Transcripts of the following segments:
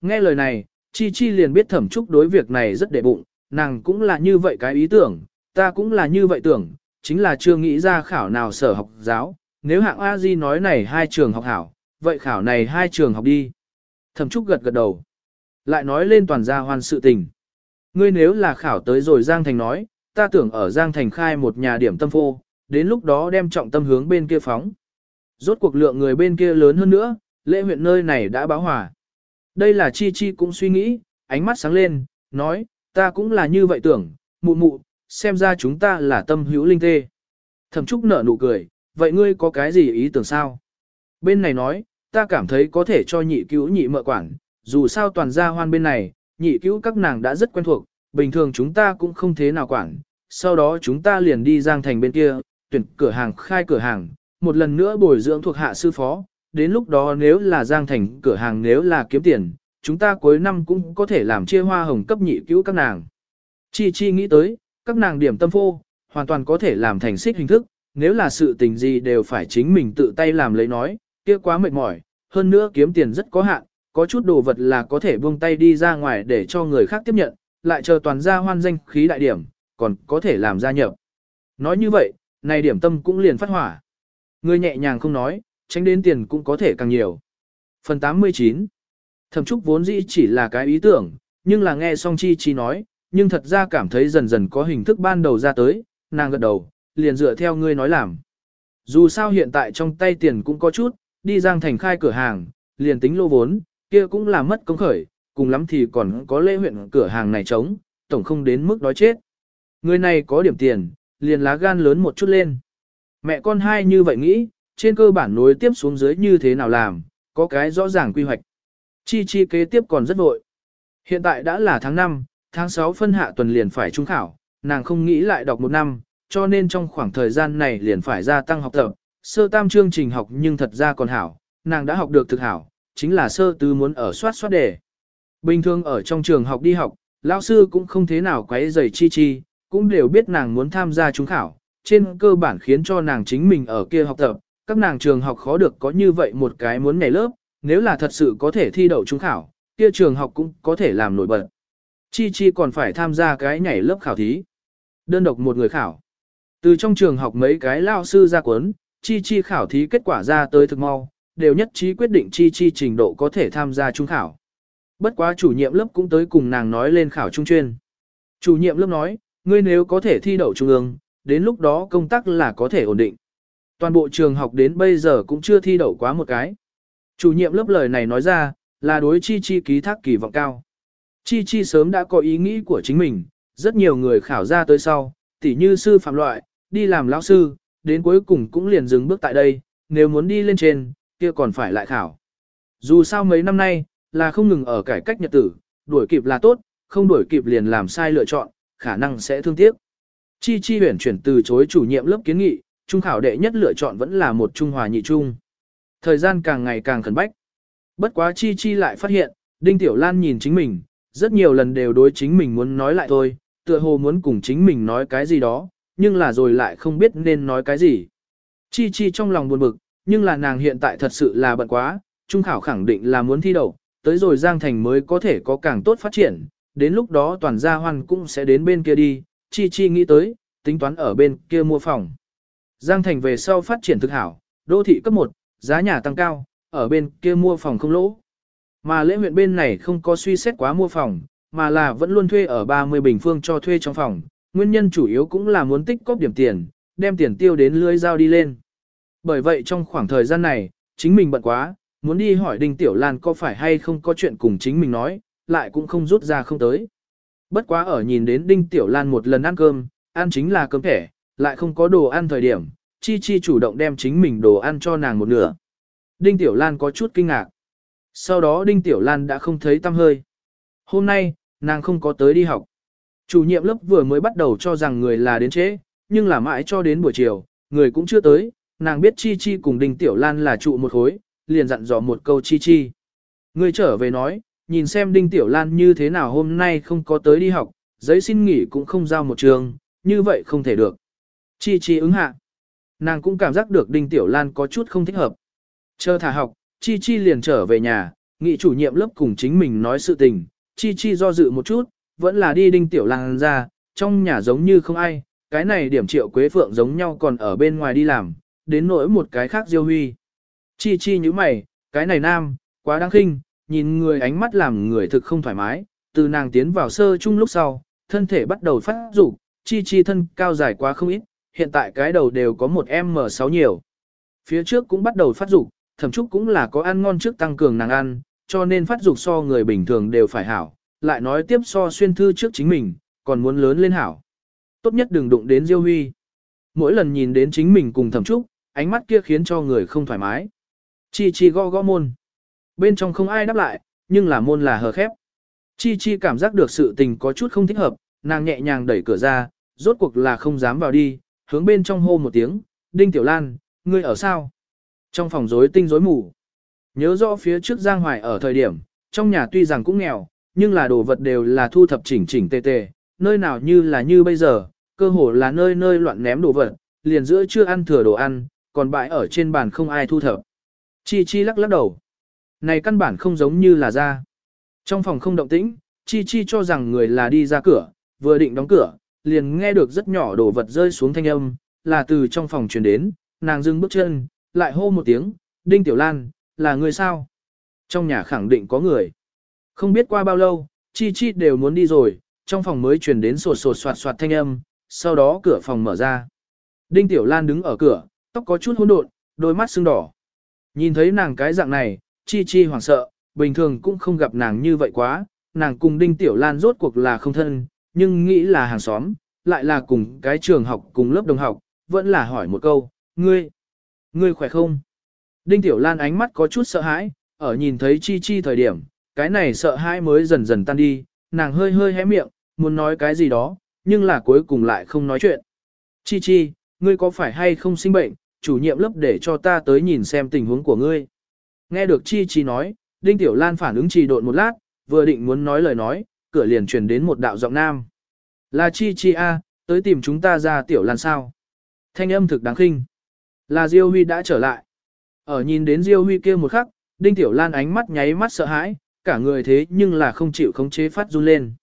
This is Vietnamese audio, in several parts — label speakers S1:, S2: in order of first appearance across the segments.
S1: Nghe lời này, Chi Chi liền biết thẩm trúc đối việc này rất đệ bụng, nàng cũng là như vậy cái ý tưởng, ta cũng là như vậy tưởng, chính là chưa nghĩ ra khảo nào sở học giáo, nếu hạng A Di nói này hai trường học hảo, vậy khảo này hai trường học đi. Thẩm trúc gật gật đầu, lại nói lên toàn gia hoan sự tình. Ngươi nếu là khảo tới rồi Giang Thành nói, ta tưởng ở Giang Thành khai một nhà điểm tâm phô, đến lúc đó đem trọng tâm hướng bên kia phóng. Rốt cuộc lượng người bên kia lớn hơn nữa, lễ huyện nơi này đã báo hòa. Đây là Chi Chi cũng suy nghĩ, ánh mắt sáng lên, nói, ta cũng là như vậy tưởng, mụ mụ, xem ra chúng ta là tâm hữu linh tê. Thẩm Trúc nở nụ cười, vậy ngươi có cái gì ý tưởng sao? Bên này nói, ta cảm thấy có thể cho nhị cứu nhị mợ quản, dù sao toàn gia hoan bên này, nhị cứu các nàng đã rất quen thuộc, bình thường chúng ta cũng không thế nào quản, sau đó chúng ta liền đi giang thành bên kia, tuyển cửa hàng khai cửa hàng, một lần nữa bồi dưỡng thuộc hạ sư phó, đến lúc đó nếu là giang thành cửa hàng nếu là kiếm tiền, chúng ta cuối năm cũng có thể làm chia hoa hồng cấp nhị cứu các nàng. Chi Chi nghĩ tới, các nàng điểm tâm phô, hoàn toàn có thể làm thành xích hình thức, nếu là sự tình gì đều phải chính mình tự tay làm lấy nói, kia quá mệt mỏi, hơn nữa kiếm tiền rất có hạn, có chút đồ vật là có thể buông tay đi ra ngoài để cho người khác tiếp nhận, lại chờ toàn gia hoan danh khí đại điểm, còn có thể làm gia nhập. Nói như vậy, này điểm tâm cũng liền phát hỏa. Người nhẹ nhàng không nói, tránh đến tiền cũng có thể càng nhiều. Phần 89 Thẩm Trúc vốn dĩ chỉ là cái ý tưởng, nhưng là nghe xong Chi Chi nói, nhưng thật ra cảm thấy dần dần có hình thức ban đầu ra tới, nàng gật đầu, liền dựa theo ngươi nói làm. Dù sao hiện tại trong tay tiền cũng có chút, đi Giang Thành khai cửa hàng, liền tính lô vốn, kia cũng là mất công khởi, cùng lắm thì còn có lễ huyện cửa hàng này trống, tổng không đến mức đói chết. Người này có điểm tiền, liền lá gan lớn một chút lên. Mẹ con hai như vậy nghĩ, trên cơ bản nối tiếp xuống dưới như thế nào làm, có cái rõ ràng quy hoạch. Chi chi kế tiếp còn rất vội. Hiện tại đã là tháng 5, tháng 6 phân hạ tuần liền phải trung khảo, nàng không nghĩ lại đọc một năm, cho nên trong khoảng thời gian này liền phải gia tăng học tập. Sơ tam chương trình học nhưng thật ra còn hảo, nàng đã học được thực hảo, chính là sơ tứ muốn ở soát soát đề. Bình thường ở trong trường học đi học, lão sư cũng không thế nào quấy rầy chi chi, cũng đều biết nàng muốn tham gia trung khảo, trên cơ bản khiến cho nàng chính mình ở kia học tập, các nàng trường học khó được có như vậy một cái muốn nhảy lớp, nếu là thật sự có thể thi đậu trung khảo, kia trường học cũng có thể làm nổi bật. Chi Chi còn phải tham gia cái nhảy lớp khảo thí. Đơn độc một người khảo. Từ trong trường học mấy cái lao sư ra cuốn, Chi Chi khảo thí kết quả ra tới thực mau, đều nhất trí quyết định Chi Chi trình độ có thể tham gia trung khảo. Bất quá chủ nhiệm lớp cũng tới cùng nàng nói lên khảo trung chuyên. Chủ nhiệm lớp nói, ngươi nếu có thể thi đậu trung ương, đến lúc đó công tác là có thể ổn định. Toàn bộ trường học đến bây giờ cũng chưa thi đậu quá một cái. Chủ nhiệm lớp lời này nói ra, là đối Chi Chi ký thác kỳ vọng cao. Chi Chi sớm đã có ý nghĩ của chính mình, rất nhiều người khảo ra tới sau, tỉ như sư phạm loại, đi làm lão sư, đến cuối cùng cũng liền dừng bước tại đây, nếu muốn đi lên trên, kia còn phải lại khảo. Dù sao mấy năm nay, là không ngừng ở cải cách nhật tử, đuổi kịp là tốt, không đuổi kịp liền làm sai lựa chọn, khả năng sẽ thương tiếc. Chi Chi huyển chuyển từ chối chủ nhiệm lớp kiến nghị, trung khảo đệ nhất lựa chọn vẫn là một trung hòa nhị trung. Thời gian càng ngày càng khẩn bách. Bất quá Chi Chi lại phát hiện, Đinh Tiểu Lan nhìn chính mình, rất nhiều lần đều đối chính mình muốn nói lại thôi, tựa hồ muốn cùng chính mình nói cái gì đó, nhưng là rồi lại không biết nên nói cái gì. Chi Chi trong lòng buồn bực, nhưng là nàng hiện tại thật sự là bận quá, trung khảo khẳng định là muốn thi đậu, tới rồi Giang Thành mới có thể có càng tốt phát triển, đến lúc đó toàn gia hoan cũng sẽ đến bên kia đi, Chi Chi nghĩ tới, tính toán ở bên kia mua phòng. Giang Thành về sau phát triển thực hảo, đô thị cấp 1, giá nhà tăng cao, ở bên kia mua phòng không lỗ. Mà lễ huyện bên này không có suy xét quá mua phòng, mà là vẫn luôn thuê ở 30 bình phương cho thuê trong phòng, nguyên nhân chủ yếu cũng là muốn tích cóp điểm tiền, đem tiền tiêu đến lưới giao đi lên. Bởi vậy trong khoảng thời gian này, chính mình bận quá, muốn đi hỏi Đinh Tiểu Lan có phải hay không có chuyện cùng chính mình nói, lại cũng không rút ra không tới. Bất quá ở nhìn đến Đinh Tiểu Lan một lần ăn cơm, ăn chính là cơm thẻ, lại không có đồ ăn thời điểm, Chi Chi chủ động đem chính mình đồ ăn cho nàng một nửa. Đinh Tiểu Lan có chút kinh ngạc. Sau đó Đinh Tiểu Lan đã không thấy tâm hơi. Hôm nay, nàng không có tới đi học. Chủ nhiệm lớp vừa mới bắt đầu cho rằng người là đến trễ, nhưng là mãi cho đến buổi chiều, người cũng chưa tới, nàng biết Chi Chi cùng Đinh Tiểu Lan là trụ một khối, liền dặn dò một câu Chi Chi. Người trở về nói, nhìn xem Đinh Tiểu Lan như thế nào hôm nay không có tới đi học, giấy xin nghỉ cũng không giao một trường, như vậy không thể được. Chi Chi ứng hạ. Nàng cũng cảm giác được Đinh Tiểu Lan có chút không thích hợp. Chờ thả học, Chi Chi liền trở về nhà, Nghị chủ nhiệm lớp cùng chính mình nói sự tình, chi chi do dự một chút, vẫn là đi đinh tiểu lan ra, trong nhà giống như không ai, cái này điểm triệu quế phượng giống nhau còn ở bên ngoài đi làm, đến nỗi một cái khác diêu huy. Chi chi như mày, cái này nam, quá đáng khinh, nhìn người ánh mắt làm người thực không thoải mái, từ nàng tiến vào sơ chung lúc sau, thân thể bắt đầu phát rủ, chi chi thân cao dài quá không ít, hiện tại cái đầu đều có một M6 nhiều. Phía trước cũng bắt đầu phát dục, thậm chúc cũng là có ăn ngon trước tăng cường nàng ăn, cho nên phát dục so người bình thường đều phải hảo, lại nói tiếp so xuyên thư trước chính mình, còn muốn lớn lên hảo. Tốt nhất đừng đụng đến Diêu Huy. Mỗi lần nhìn đến chính mình cùng thẩm trúc, ánh mắt kia khiến cho người không thoải mái. Chi chi gõ gõ môn. Bên trong không ai đáp lại, nhưng là môn là hờ khép. Chi chi cảm giác được sự tình có chút không thích hợp, nàng nhẹ nhàng đẩy cửa ra, rốt cuộc là không dám vào đi, hướng bên trong hô một tiếng, Đinh Tiểu Lan, ngươi ở sao? Trong phòng rối tinh rối mù. Nhớ rõ phía trước Giang Hoài ở thời điểm, trong nhà tuy rằng cũng nghèo, nhưng là đồ vật đều là thu thập chỉnh chỉnh tề tề, nơi nào như là như bây giờ, cơ hồ là nơi nơi loạn ném đồ vật, liền giữa chưa ăn thừa đồ ăn, còn bãi ở trên bàn không ai thu thập. Chi Chi lắc lắc đầu. Này căn bản không giống như là ra. Trong phòng không động tĩnh, Chi Chi cho rằng người là đi ra cửa, vừa định đóng cửa, liền nghe được rất nhỏ đồ vật rơi xuống thanh âm, là từ trong phòng truyền đến, nàng dừng bước chân, lại hô một tiếng, Đinh Tiểu Lan, là người sao? Trong nhà khẳng định có người. Không biết qua bao lâu, Chi Chi đều muốn đi rồi, trong phòng mới truyền đến sột sột soạt soạt thanh âm, sau đó cửa phòng mở ra. Đinh Tiểu Lan đứng ở cửa, tóc có chút hỗn độn, đôi mắt sưng đỏ. Nhìn thấy nàng cái dạng này, Chi Chi hoảng sợ, bình thường cũng không gặp nàng như vậy quá, nàng cùng Đinh Tiểu Lan rốt cuộc là không thân, nhưng nghĩ là hàng xóm, lại là cùng cái trường học cùng lớp đồng học, vẫn là hỏi một câu, ngươi, ngươi khỏe không? Đinh Tiểu Lan ánh mắt có chút sợ hãi, ở nhìn thấy Chi Chi thời điểm, cái này sợ hãi mới dần dần tan đi, nàng hơi hơi hé miệng, muốn nói cái gì đó, nhưng là cuối cùng lại không nói chuyện. Chi Chi, ngươi có phải hay không sinh bệnh, chủ nhiệm lớp để cho ta tới nhìn xem tình huống của ngươi. Nghe được Chi Chi nói, Đinh Tiểu Lan phản ứng trì độn một lát, vừa định muốn nói lời nói, cửa liền truyền đến một đạo giọng nam. Là Chi Chi A, tới tìm chúng ta ra Tiểu Lan sao? Thanh âm thực đáng khinh. Là Diêu Huy đã trở lại. Ở nhìn đến Diêu Huy kia một khắc, Đinh Tiểu Lan ánh mắt nháy mắt sợ hãi, cả người thế nhưng là không chịu khống chế phát run lên.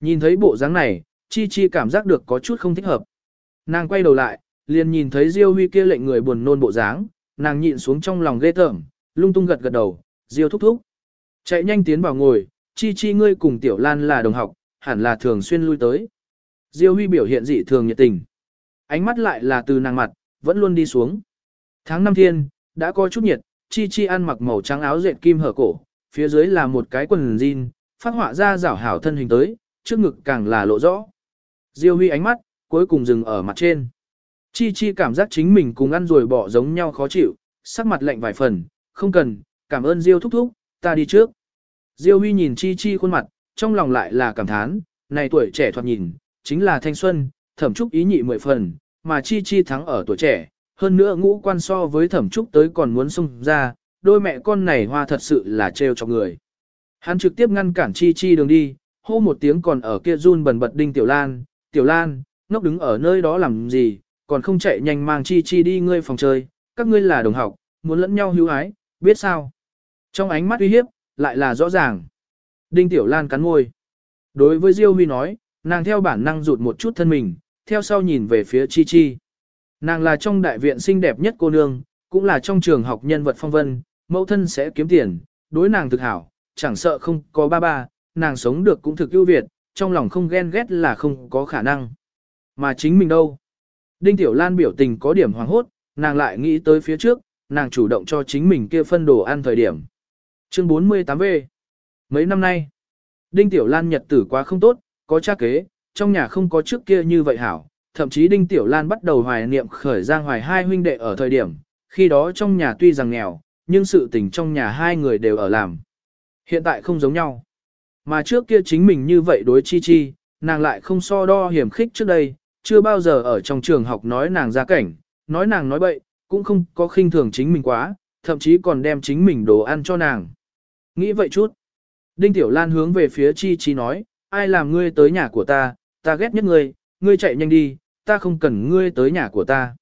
S1: Nhìn thấy bộ dáng này, Chi Chi cảm giác được có chút không thích hợp. Nàng quay đầu lại, liền nhìn thấy Diêu Huy kia lệnh người buồn nôn bộ dáng, nàng nhịn xuống trong lòng ghê tởm, lung tung gật gật đầu, Diêu thúc thúc. Chạy nhanh tiến vào ngồi, Chi Chi ngươi cùng Tiểu Lan là đồng học, hẳn là thường xuyên lui tới. Diêu Huy biểu hiện dị thường nhiệt tình. Ánh mắt lại là từ nàng mặt, vẫn luôn đi xuống. Tháng năm thiên, đã có chút nhiệt, Chi Chi ăn mặc màu trắng áo dệt kim hở cổ, phía dưới là một cái quần jean, phát họa ra rảo hảo thân hình tới, trước ngực càng là lộ rõ. Diêu Huy ánh mắt, cuối cùng dừng ở mặt trên. Chi Chi cảm giác chính mình cùng ăn rồi bỏ giống nhau khó chịu, sắc mặt lạnh vài phần, không cần, cảm ơn Diêu thúc thúc, ta đi trước. Diêu Huy nhìn Chi Chi khuôn mặt, trong lòng lại là cảm thán, này tuổi trẻ thoạt nhìn, chính là thanh xuân, thẩm trúc ý nhị mười phần, mà Chi Chi thắng ở tuổi trẻ, hơn nữa ngũ quan so với thẩm trúc tới còn muốn xông ra, đôi mẹ con này hoa thật sự là trêu cho người. Hắn trực tiếp ngăn cản Chi Chi đường đi, hô một tiếng còn ở kia run bần bật đinh Tiểu Lan, Tiểu Lan, ngốc đứng ở nơi đó làm gì, còn không chạy nhanh mang Chi Chi đi ngươi phòng chơi, các ngươi là đồng học, muốn lẫn nhau hữu ái, biết sao. Trong ánh mắt uy hiếp, lại là rõ ràng. Đinh Tiểu Lan cắn môi. Đối với Diêu Huy nói, nàng theo bản năng rụt một chút thân mình, theo sau nhìn về phía Chi Chi. Nàng là trong đại viện xinh đẹp nhất cô nương, cũng là trong trường học nhân vật phong vân, mẫu thân sẽ kiếm tiền, đối nàng thực hảo, chẳng sợ không có ba ba, nàng sống được cũng thực ưu việt, trong lòng không ghen ghét là không có khả năng. Mà chính mình đâu? Đinh Tiểu Lan biểu tình có điểm hoàng hốt, nàng lại nghĩ tới phía trước, nàng chủ động cho chính mình kia phân đồ ăn thời điểm. Chương 48V Mấy năm nay, Đinh Tiểu Lan nhật tử quá không tốt, có cha kế, trong nhà không có trước kia như vậy hảo, thậm chí Đinh Tiểu Lan bắt đầu hoài niệm khởi giang hoài hai huynh đệ ở thời điểm, khi đó trong nhà tuy rằng nghèo, nhưng sự tình trong nhà hai người đều ở làm. Hiện tại không giống nhau. Mà trước kia chính mình như vậy đối chi chi, nàng lại không so đo hiểm khích trước đây, chưa bao giờ ở trong trường học nói nàng ra cảnh, nói nàng nói bậy, cũng không có khinh thường chính mình quá, thậm chí còn đem chính mình đồ ăn cho nàng. Nghĩ vậy chút. Đinh Tiểu Lan hướng về phía Chi Chi nói, ai làm ngươi tới nhà của ta, ta ghét nhất ngươi, ngươi chạy nhanh đi, ta không cần ngươi tới nhà của ta.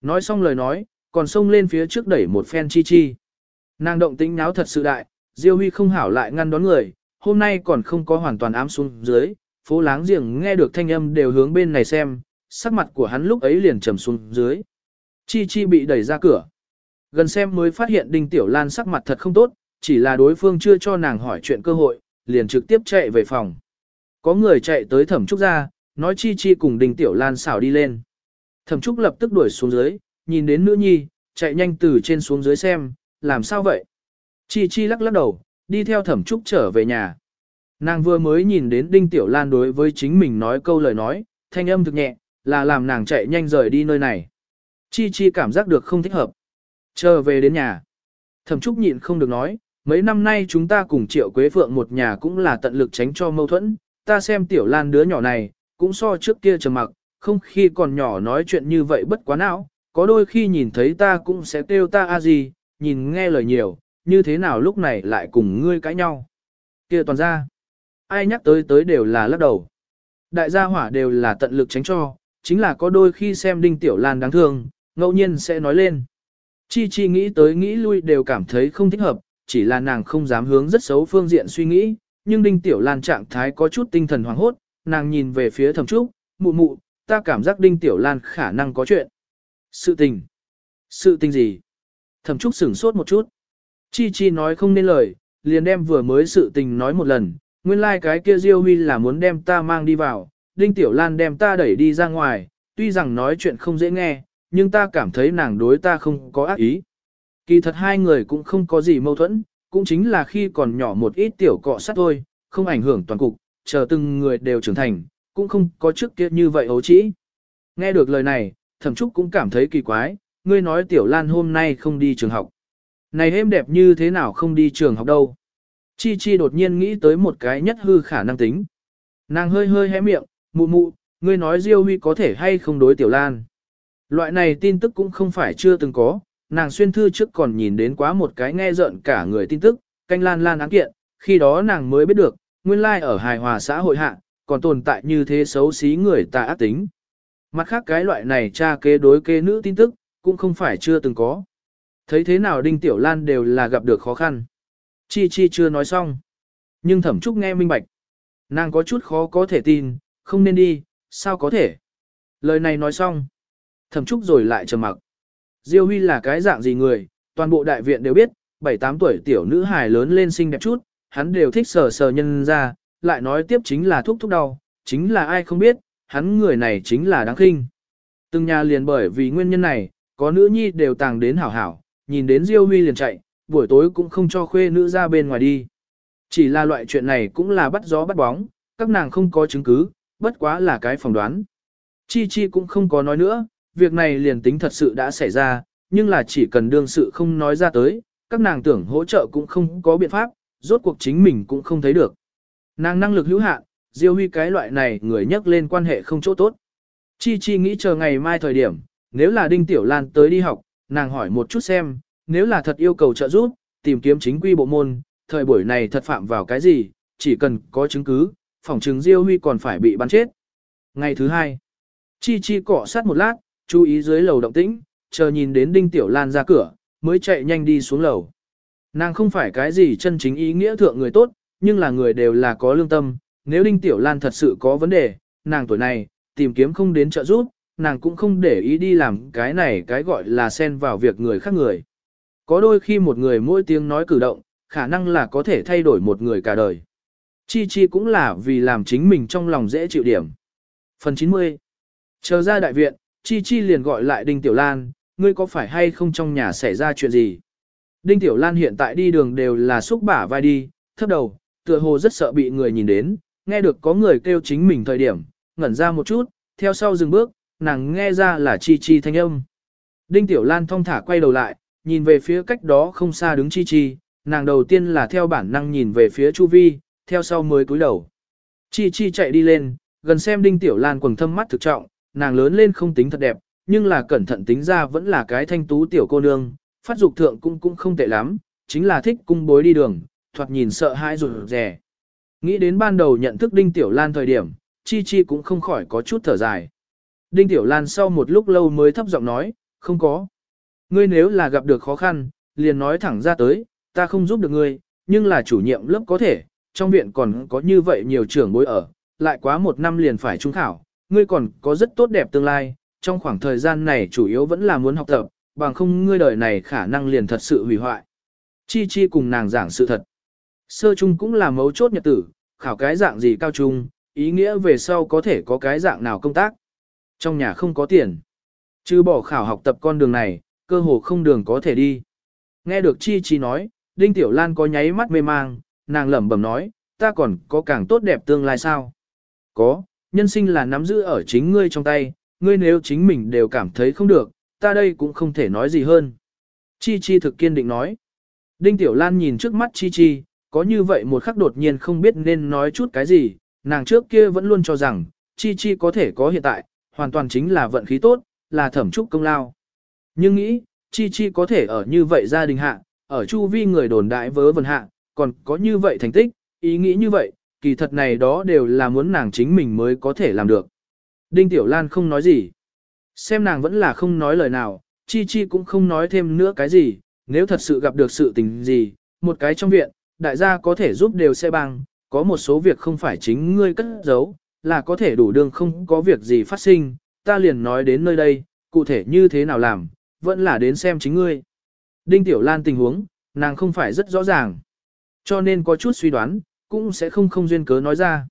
S1: Nói xong lời nói, còn xông lên phía trước đẩy một phen Chi Chi. Nàng động tĩnh náo thật sự đại, Diêu Huy không hảo lại ngăn đón người, hôm nay còn không có hoàn toàn ám xuống dưới, phố láng giềng nghe được thanh âm đều hướng bên này xem, sắc mặt của hắn lúc ấy liền trầm xuống dưới. Chi Chi bị đẩy ra cửa. Gần xem mới phát hiện Đinh Tiểu Lan sắc mặt thật không tốt, chỉ là đối phương chưa cho nàng hỏi chuyện cơ hội, liền trực tiếp chạy về phòng. Có người chạy tới thẩm trúc ra, nói Chi Chi cùng Đinh Tiểu Lan xảo đi lên. Thẩm trúc lập tức đuổi xuống dưới, nhìn đến nữ nhi, chạy nhanh từ trên xuống dưới xem, làm sao vậy? Chi Chi lắc lắc đầu, đi theo thẩm trúc trở về nhà. Nàng vừa mới nhìn đến Đinh Tiểu Lan đối với chính mình nói câu lời nói, thanh âm thực nhẹ, là làm nàng chạy nhanh rời đi nơi này. Chi Chi cảm giác được không thích hợp. Chờ về đến nhà. Thẩm Trúc nhịn không được nói, mấy năm nay chúng ta cùng Triệu Quế Phượng một nhà cũng là tận lực tránh cho mâu thuẫn, ta xem Tiểu Lan đứa nhỏ này, cũng so trước kia trầm mặc, không khi còn nhỏ nói chuyện như vậy bất quá não, có đôi khi nhìn thấy ta cũng sẽ kêu ta a gì, nhìn nghe lời nhiều, như thế nào lúc này lại cùng ngươi cãi nhau. kia toàn ra, ai nhắc tới tới đều là lắc đầu. Đại gia hỏa đều là tận lực tránh cho, chính là có đôi khi xem Đinh Tiểu Lan đáng thương, ngẫu nhiên sẽ nói lên. Chi Chi nghĩ tới nghĩ lui đều cảm thấy không thích hợp, chỉ là nàng không dám hướng rất xấu phương diện suy nghĩ, nhưng Đinh Tiểu Lan trạng thái có chút tinh thần hoảng hốt, nàng nhìn về phía thẩm trúc, mụ mụ, ta cảm giác Đinh Tiểu Lan khả năng có chuyện. Sự tình. Sự tình gì? Thẩm trúc sửng sốt một chút. Chi Chi nói không nên lời, liền đem vừa mới sự tình nói một lần, nguyên lai like cái kia Diêu Huy là muốn đem ta mang đi vào, Đinh Tiểu Lan đem ta đẩy đi ra ngoài, tuy rằng nói chuyện không dễ nghe, nhưng ta cảm thấy nàng đối ta không có ác ý. Kỳ thật hai người cũng không có gì mâu thuẫn, cũng chính là khi còn nhỏ một ít tiểu cọ sát thôi, không ảnh hưởng toàn cục, chờ từng người đều trưởng thành, cũng không có trước kia như vậy ấu trĩ. Nghe được lời này, thẩm trúc cũng cảm thấy kỳ quái, ngươi nói tiểu lan hôm nay không đi trường học. Này êm đẹp như thế nào không đi trường học đâu. Chi Chi đột nhiên nghĩ tới một cái nhất hư khả năng tính. Nàng hơi hơi hé miệng, mụ mụ, ngươi nói Diêu Huy có thể hay không đối tiểu lan. Loại này tin tức cũng không phải chưa từng có, nàng xuyên thư trước còn nhìn đến quá một cái nghe rợn cả người tin tức, canh lan lan án kiện, khi đó nàng mới biết được, nguyên lai ở hài hòa xã hội hạ, còn tồn tại như thế xấu xí người ta ác tính. Mặt khác cái loại này cha kế đối kế nữ tin tức, cũng không phải chưa từng có. Thấy thế nào Đinh Tiểu Lan đều là gặp được khó khăn. Chi Chi chưa nói xong. Nhưng thẩm trúc nghe minh bạch. Nàng có chút khó có thể tin, không nên đi, sao có thể. Lời này nói xong. Thẩm trúc rồi lại trầm mặc. Diêu Huy là cái dạng gì người, toàn bộ đại viện đều biết, 7-8 tuổi tiểu nữ hài lớn lên xinh đẹp chút, hắn đều thích sờ sờ nhân ra, lại nói tiếp chính là thuốc thúc đau, chính là ai không biết, hắn người này chính là đáng khinh. Từng nhà liền bởi vì nguyên nhân này, có nữ nhi đều tàng đến hảo hảo, nhìn đến Diêu Huy liền chạy, buổi tối cũng không cho khuê nữ ra bên ngoài đi. Chỉ là loại chuyện này cũng là bắt gió bắt bóng, các nàng không có chứng cứ, bất quá là cái phỏng đoán. Chi Chi cũng không có nói nữa, việc này liền tính thật sự đã xảy ra, nhưng là chỉ cần đương sự không nói ra tới, các nàng tưởng hỗ trợ cũng không có biện pháp, rốt cuộc chính mình cũng không thấy được. Nàng năng lực hữu hạn, Diêu Huy cái loại này người nhắc lên quan hệ không chỗ tốt. Chi Chi nghĩ chờ ngày mai thời điểm, nếu là Đinh Tiểu Lan tới đi học, nàng hỏi một chút xem, nếu là thật yêu cầu trợ giúp, tìm kiếm chính quy bộ môn, thời buổi này thật phạm vào cái gì, chỉ cần có chứng cứ, phòng chứng Diêu Huy còn phải bị bắn chết. Ngày thứ hai, Chi Chi cọ sát một lát, chú ý dưới lầu động tĩnh, chờ nhìn đến Đinh Tiểu Lan ra cửa, mới chạy nhanh đi xuống lầu. Nàng không phải cái gì chân chính ý nghĩa thượng người tốt, nhưng là người đều là có lương tâm, nếu Đinh Tiểu Lan thật sự có vấn đề, nàng tuổi này, tìm kiếm không đến trợ giúp, nàng cũng không để ý đi làm cái này cái gọi là xen vào việc người khác người. Có đôi khi một người mỗi tiếng nói cử động, khả năng là có thể thay đổi một người cả đời. Chi Chi cũng là vì làm chính mình trong lòng dễ chịu điểm. Phần 90 Chờ ra đại viện, Chi Chi liền gọi lại Đinh Tiểu Lan, ngươi có phải hay không trong nhà xảy ra chuyện gì? Đinh Tiểu Lan hiện tại đi đường đều là xúc bả vai đi, thấp đầu, tựa hồ rất sợ bị người nhìn đến, nghe được có người kêu chính mình thời điểm, ngẩn ra một chút, theo sau dừng bước, nàng nghe ra là Chi Chi thanh âm. Đinh Tiểu Lan thong thả quay đầu lại, nhìn về phía cách đó không xa đứng Chi Chi, nàng đầu tiên là theo bản năng nhìn về phía Chu Vi, theo sau mới cúi đầu. Chi Chi chạy đi lên, gần xem Đinh Tiểu Lan quầng thâm mắt thực trọng, nàng lớn lên không tính thật đẹp, nhưng là cẩn thận tính ra vẫn là cái thanh tú tiểu cô nương, phát dục thượng cũng cũng không tệ lắm, chính là thích cung bối đi đường, thoạt nhìn sợ hãi rụt rè. Nghĩ đến ban đầu nhận thức Đinh Tiểu Lan thời điểm, Chi Chi cũng không khỏi có chút thở dài. Đinh Tiểu Lan sau một lúc lâu mới thấp giọng nói, không có. Ngươi nếu là gặp được khó khăn, liền nói thẳng ra tới, ta không giúp được ngươi, nhưng là chủ nhiệm lớp có thể, trong viện còn có như vậy nhiều trưởng bối ở, lại quá một năm liền phải trung khảo, ngươi còn có rất tốt đẹp tương lai, trong khoảng thời gian này chủ yếu vẫn là muốn học tập, bằng không ngươi đời này khả năng liền thật sự hủy hoại. Chi Chi cùng nàng giảng sự thật. Sơ trung cũng là mấu chốt nhật tử, khảo cái dạng gì cao trung, ý nghĩa về sau có thể có cái dạng nào công tác. Trong nhà không có tiền. Chứ bỏ khảo học tập con đường này, cơ hồ không đường có thể đi. Nghe được Chi Chi nói, Đinh Tiểu Lan có nháy mắt mê mang, nàng lẩm bẩm nói, ta còn có càng tốt đẹp tương lai sao? Có, nhân sinh là nắm giữ ở chính ngươi trong tay, ngươi nếu chính mình đều cảm thấy không được, ta đây cũng không thể nói gì hơn. Chi Chi thực kiên định nói. Đinh Tiểu Lan nhìn trước mắt Chi Chi, có như vậy một khắc đột nhiên không biết nên nói chút cái gì, nàng trước kia vẫn luôn cho rằng, Chi Chi có thể có hiện tại, hoàn toàn chính là vận khí tốt, là thẩm trúc công lao. Nhưng nghĩ, Chi Chi có thể ở như vậy gia đình hạ, ở chu vi người đồn đại vớ vẩn hạ, còn có như vậy thành tích, ý nghĩ như vậy, kỳ thật này đó đều là muốn nàng chính mình mới có thể làm được. Đinh Tiểu Lan không nói gì. Xem nàng vẫn là không nói lời nào, Chi Chi cũng không nói thêm nữa cái gì, nếu thật sự gặp được sự tình gì, một cái trong viện, đại gia có thể giúp đều sẽ bằng, có một số việc không phải chính ngươi cất giấu, là có thể đủ đương không có việc gì phát sinh, ta liền nói đến nơi đây, cụ thể như thế nào làm, vẫn là đến xem chính ngươi. Đinh Tiểu Lan tình huống, nàng không phải rất rõ ràng, cho nên có chút suy đoán, cũng sẽ không không duyên cớ nói ra.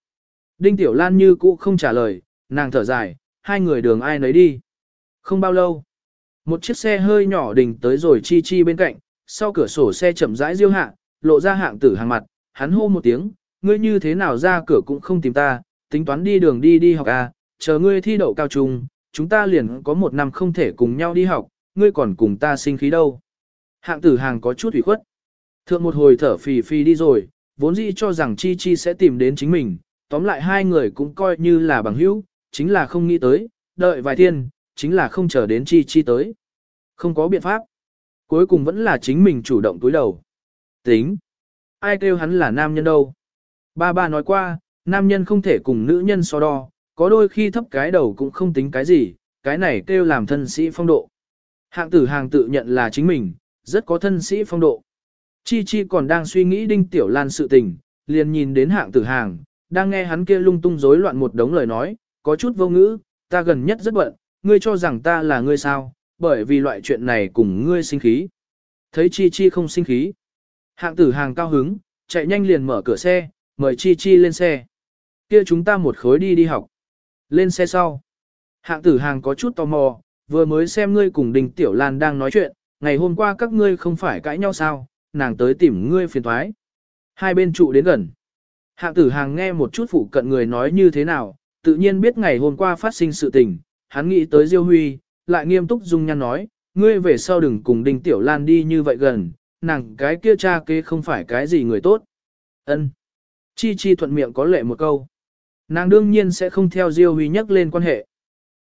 S1: Đinh Tiểu Lan như cũ không trả lời, nàng thở dài, hai người đường ai nấy đi. Không bao lâu, một chiếc xe hơi nhỏ đình tới rồi chi chi bên cạnh, sau cửa sổ xe chậm rãi diêu hạ, lộ ra hạng tử hàng mặt, hắn hô một tiếng, ngươi như thế nào ra cửa cũng không tìm ta, tính toán đi đường đi đi học à, chờ ngươi thi đậu cao trung, chúng ta liền có một năm không thể cùng nhau đi học, ngươi còn cùng ta sinh khí đâu. Hạng tử hàng có chút ủy khuất. Thượng một hồi thở phì phì đi rồi, vốn dĩ cho rằng Chi Chi sẽ tìm đến chính mình, tóm lại hai người cũng coi như là bằng hữu, chính là không nghĩ tới, đợi vài thiên, chính là không chờ đến Chi Chi tới. Không có biện pháp. Cuối cùng vẫn là chính mình chủ động túi đầu. Tính. Ai kêu hắn là nam nhân đâu. Ba ba nói qua, nam nhân không thể cùng nữ nhân so đo, có đôi khi thấp cái đầu cũng không tính cái gì, cái này kêu làm thân sĩ phong độ. Hạng tử hàng tự nhận là chính mình, rất có thân sĩ phong độ. Chi Chi còn đang suy nghĩ Đinh Tiểu Lan sự tình, liền nhìn đến hạng tử hàng, đang nghe hắn kia lung tung rối loạn một đống lời nói, có chút vô ngữ, ta gần nhất rất bận, ngươi cho rằng ta là ngươi sao, bởi vì loại chuyện này cùng ngươi sinh khí. Thấy Chi Chi không sinh khí. Hạng tử hàng cao hứng, chạy nhanh liền mở cửa xe, mời Chi Chi lên xe. Kia chúng ta một khối đi đi học. Lên xe sau. Hạng tử hàng có chút tò mò, vừa mới xem ngươi cùng Đinh Tiểu Lan đang nói chuyện, ngày hôm qua các ngươi không phải cãi nhau sao, nàng tới tìm ngươi phiền thoái. Hai bên trụ đến gần. Hạng tử hàng nghe một chút phụ cận người nói như thế nào, tự nhiên biết ngày hôm qua phát sinh sự tình, hắn nghĩ tới Diêu Huy, lại nghiêm túc dung nhăn nói, ngươi về sau đừng cùng Đinh Tiểu Lan đi như vậy gần, nàng cái kia cha kế không phải cái gì người tốt. Ân. Chi Chi thuận miệng có lệ một câu. Nàng đương nhiên sẽ không theo Diêu Huy nhắc lên quan hệ.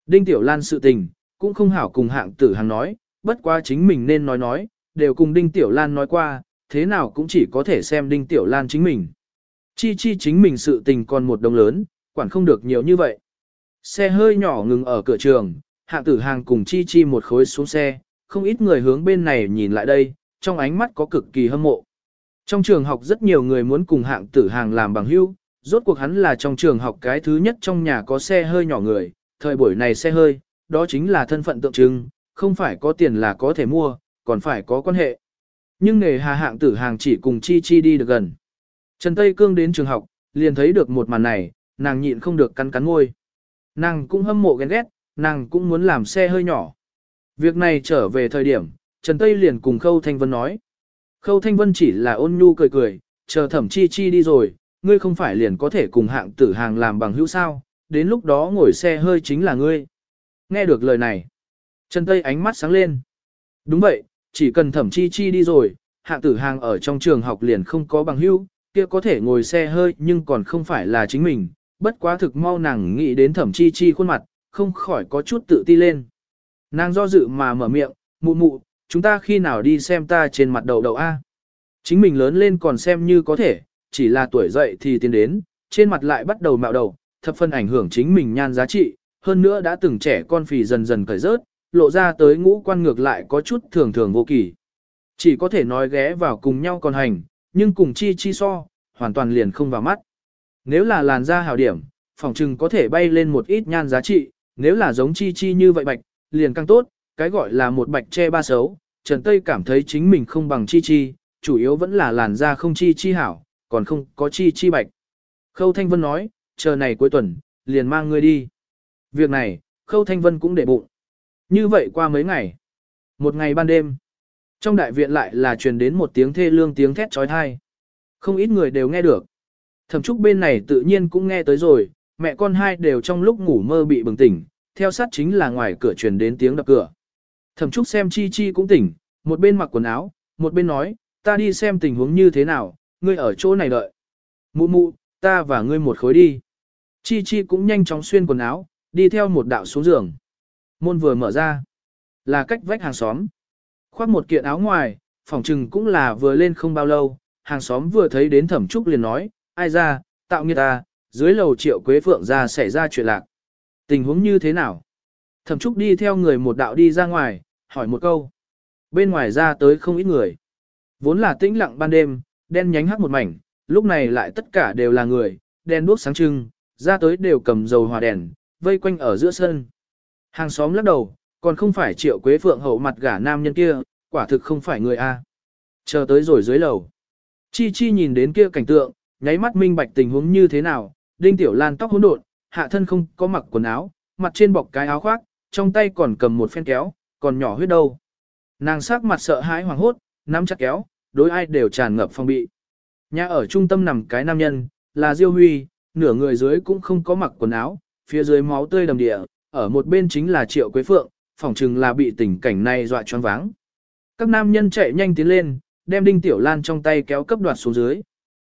S1: Đinh Tiểu Lan sự tình, cũng không hảo cùng hạng tử hàng nói, bất quá chính mình nên nói nói, đều cùng Đinh Tiểu Lan nói qua, thế nào cũng chỉ có thể xem Đinh Tiểu Lan chính mình. Chi chi chính mình sự tình còn một đồng lớn, quản không được nhiều như vậy. Xe hơi nhỏ ngừng ở cửa trường, hạng tử hàng cùng chi chi một khối xuống xe, không ít người hướng bên này nhìn lại đây, trong ánh mắt có cực kỳ hâm mộ. Trong trường học rất nhiều người muốn cùng hạng tử hàng làm bằng hữu, rốt cuộc hắn là trong trường học cái thứ nhất trong nhà có xe hơi nhỏ người, thời buổi này xe hơi, đó chính là thân phận tượng trưng, không phải có tiền là có thể mua, còn phải có quan hệ. Nhưng nghề hà hạng tử hàng chỉ cùng chi chi đi được gần. Trần Tây Cương đến trường học, liền thấy được một màn này, nàng nhịn không được cắn cắn ngôi. Nàng cũng hâm mộ ghen ghét, nàng cũng muốn làm xe hơi nhỏ. Việc này trở về thời điểm, Trần Tây liền cùng Khâu Thanh Vân nói. Khâu Thanh Vân chỉ là ôn nhu cười cười, chờ thẩm chi chi đi rồi, ngươi không phải liền có thể cùng hạng tử hàng làm bằng hữu sao, đến lúc đó ngồi xe hơi chính là ngươi. Nghe được lời này, Trần Tây ánh mắt sáng lên. Đúng vậy, chỉ cần thẩm chi chi đi rồi, hạng tử hàng ở trong trường học liền không có bằng hữu, kia có thể ngồi xe hơi nhưng còn không phải là chính mình, bất quá thực mau nàng nghĩ đến thẩm chi chi khuôn mặt, không khỏi có chút tự ti lên. Nàng do dự mà mở miệng, mụ mụ, chúng ta khi nào đi xem ta trên mặt đầu đầu A. Chính mình lớn lên còn xem như có thể, chỉ là tuổi dậy thì tiến đến, trên mặt lại bắt đầu mạo đầu, thập phân ảnh hưởng chính mình nhan giá trị, hơn nữa đã từng trẻ con phì dần dần cởi rớt, lộ ra tới ngũ quan ngược lại có chút thường thường vô kỳ. Chỉ có thể nói ghé vào cùng nhau còn hành, nhưng cùng chi chi so, hoàn toàn liền không vào mắt. Nếu là làn da hào điểm, phòng trừng có thể bay lên một ít nhan giá trị, nếu là giống chi chi như vậy bạch, liền càng tốt, cái gọi là một bạch che ba xấu, Trần Tây cảm thấy chính mình không bằng chi chi, chủ yếu vẫn là làn da không chi chi hảo, còn không có chi chi bạch. Khâu Thanh Vân nói, chờ này cuối tuần, liền mang ngươi đi. Việc này, Khâu Thanh Vân cũng để bụng. Như vậy qua mấy ngày, một ngày ban đêm, trong đại viện lại là truyền đến một tiếng thê lương tiếng thét trói thai. Không ít người đều nghe được. Thẩm trúc bên này tự nhiên cũng nghe tới rồi, mẹ con hai đều trong lúc ngủ mơ bị bừng tỉnh, theo sát chính là ngoài cửa truyền đến tiếng đập cửa. Thẩm trúc xem chi chi cũng tỉnh, một bên mặc quần áo, một bên nói, ta đi xem tình huống như thế nào, ngươi ở chỗ này đợi. Mụ mụ, ta và ngươi một khối đi. Chi chi cũng nhanh chóng xuyên quần áo, đi theo một đạo xuống giường. Môn vừa mở ra, là cách vách hàng xóm. Khoác một kiện áo ngoài, phòng trừng cũng là vừa lên không bao lâu, hàng xóm vừa thấy đến thẩm trúc liền nói, ai ra, tạo nghiệt ta, dưới lầu triệu quế phượng ra xảy ra chuyện lạc. Tình huống như thế nào? Thẩm trúc đi theo người một đạo đi ra ngoài, hỏi một câu. Bên ngoài ra tới không ít người. Vốn là tĩnh lặng ban đêm, đen nhánh hắc một mảnh, lúc này lại tất cả đều là người, đen đuốc sáng trưng, ra tới đều cầm dầu hòa đèn, vây quanh ở giữa sân. Hàng xóm lắc đầu, còn không phải triệu quế phượng hậu mặt gả nam nhân kia, quả thực không phải người A. Chờ tới rồi dưới lầu. Chi Chi nhìn đến kia cảnh tượng, nháy mắt minh bạch tình huống như thế nào, Đinh Tiểu Lan tóc hỗn độn, hạ thân không có mặc quần áo, mặt trên bọc cái áo khoác, trong tay còn cầm một phen kéo, còn nhỏ huyết đâu. Nàng sắc mặt sợ hãi hoảng hốt, nắm chặt kéo, đối ai đều tràn ngập phong bị. Nhà ở trung tâm nằm cái nam nhân, là Diêu Huy, nửa người dưới cũng không có mặc quần áo, phía dưới máu tươi đầm địa, ở một bên chính là Triệu Quế Phượng, phỏng chừng là bị tình cảnh này dọa choáng váng. Các nam nhân chạy nhanh tiến lên, đem Đinh Tiểu Lan trong tay kéo cấp đoạt xuống dưới.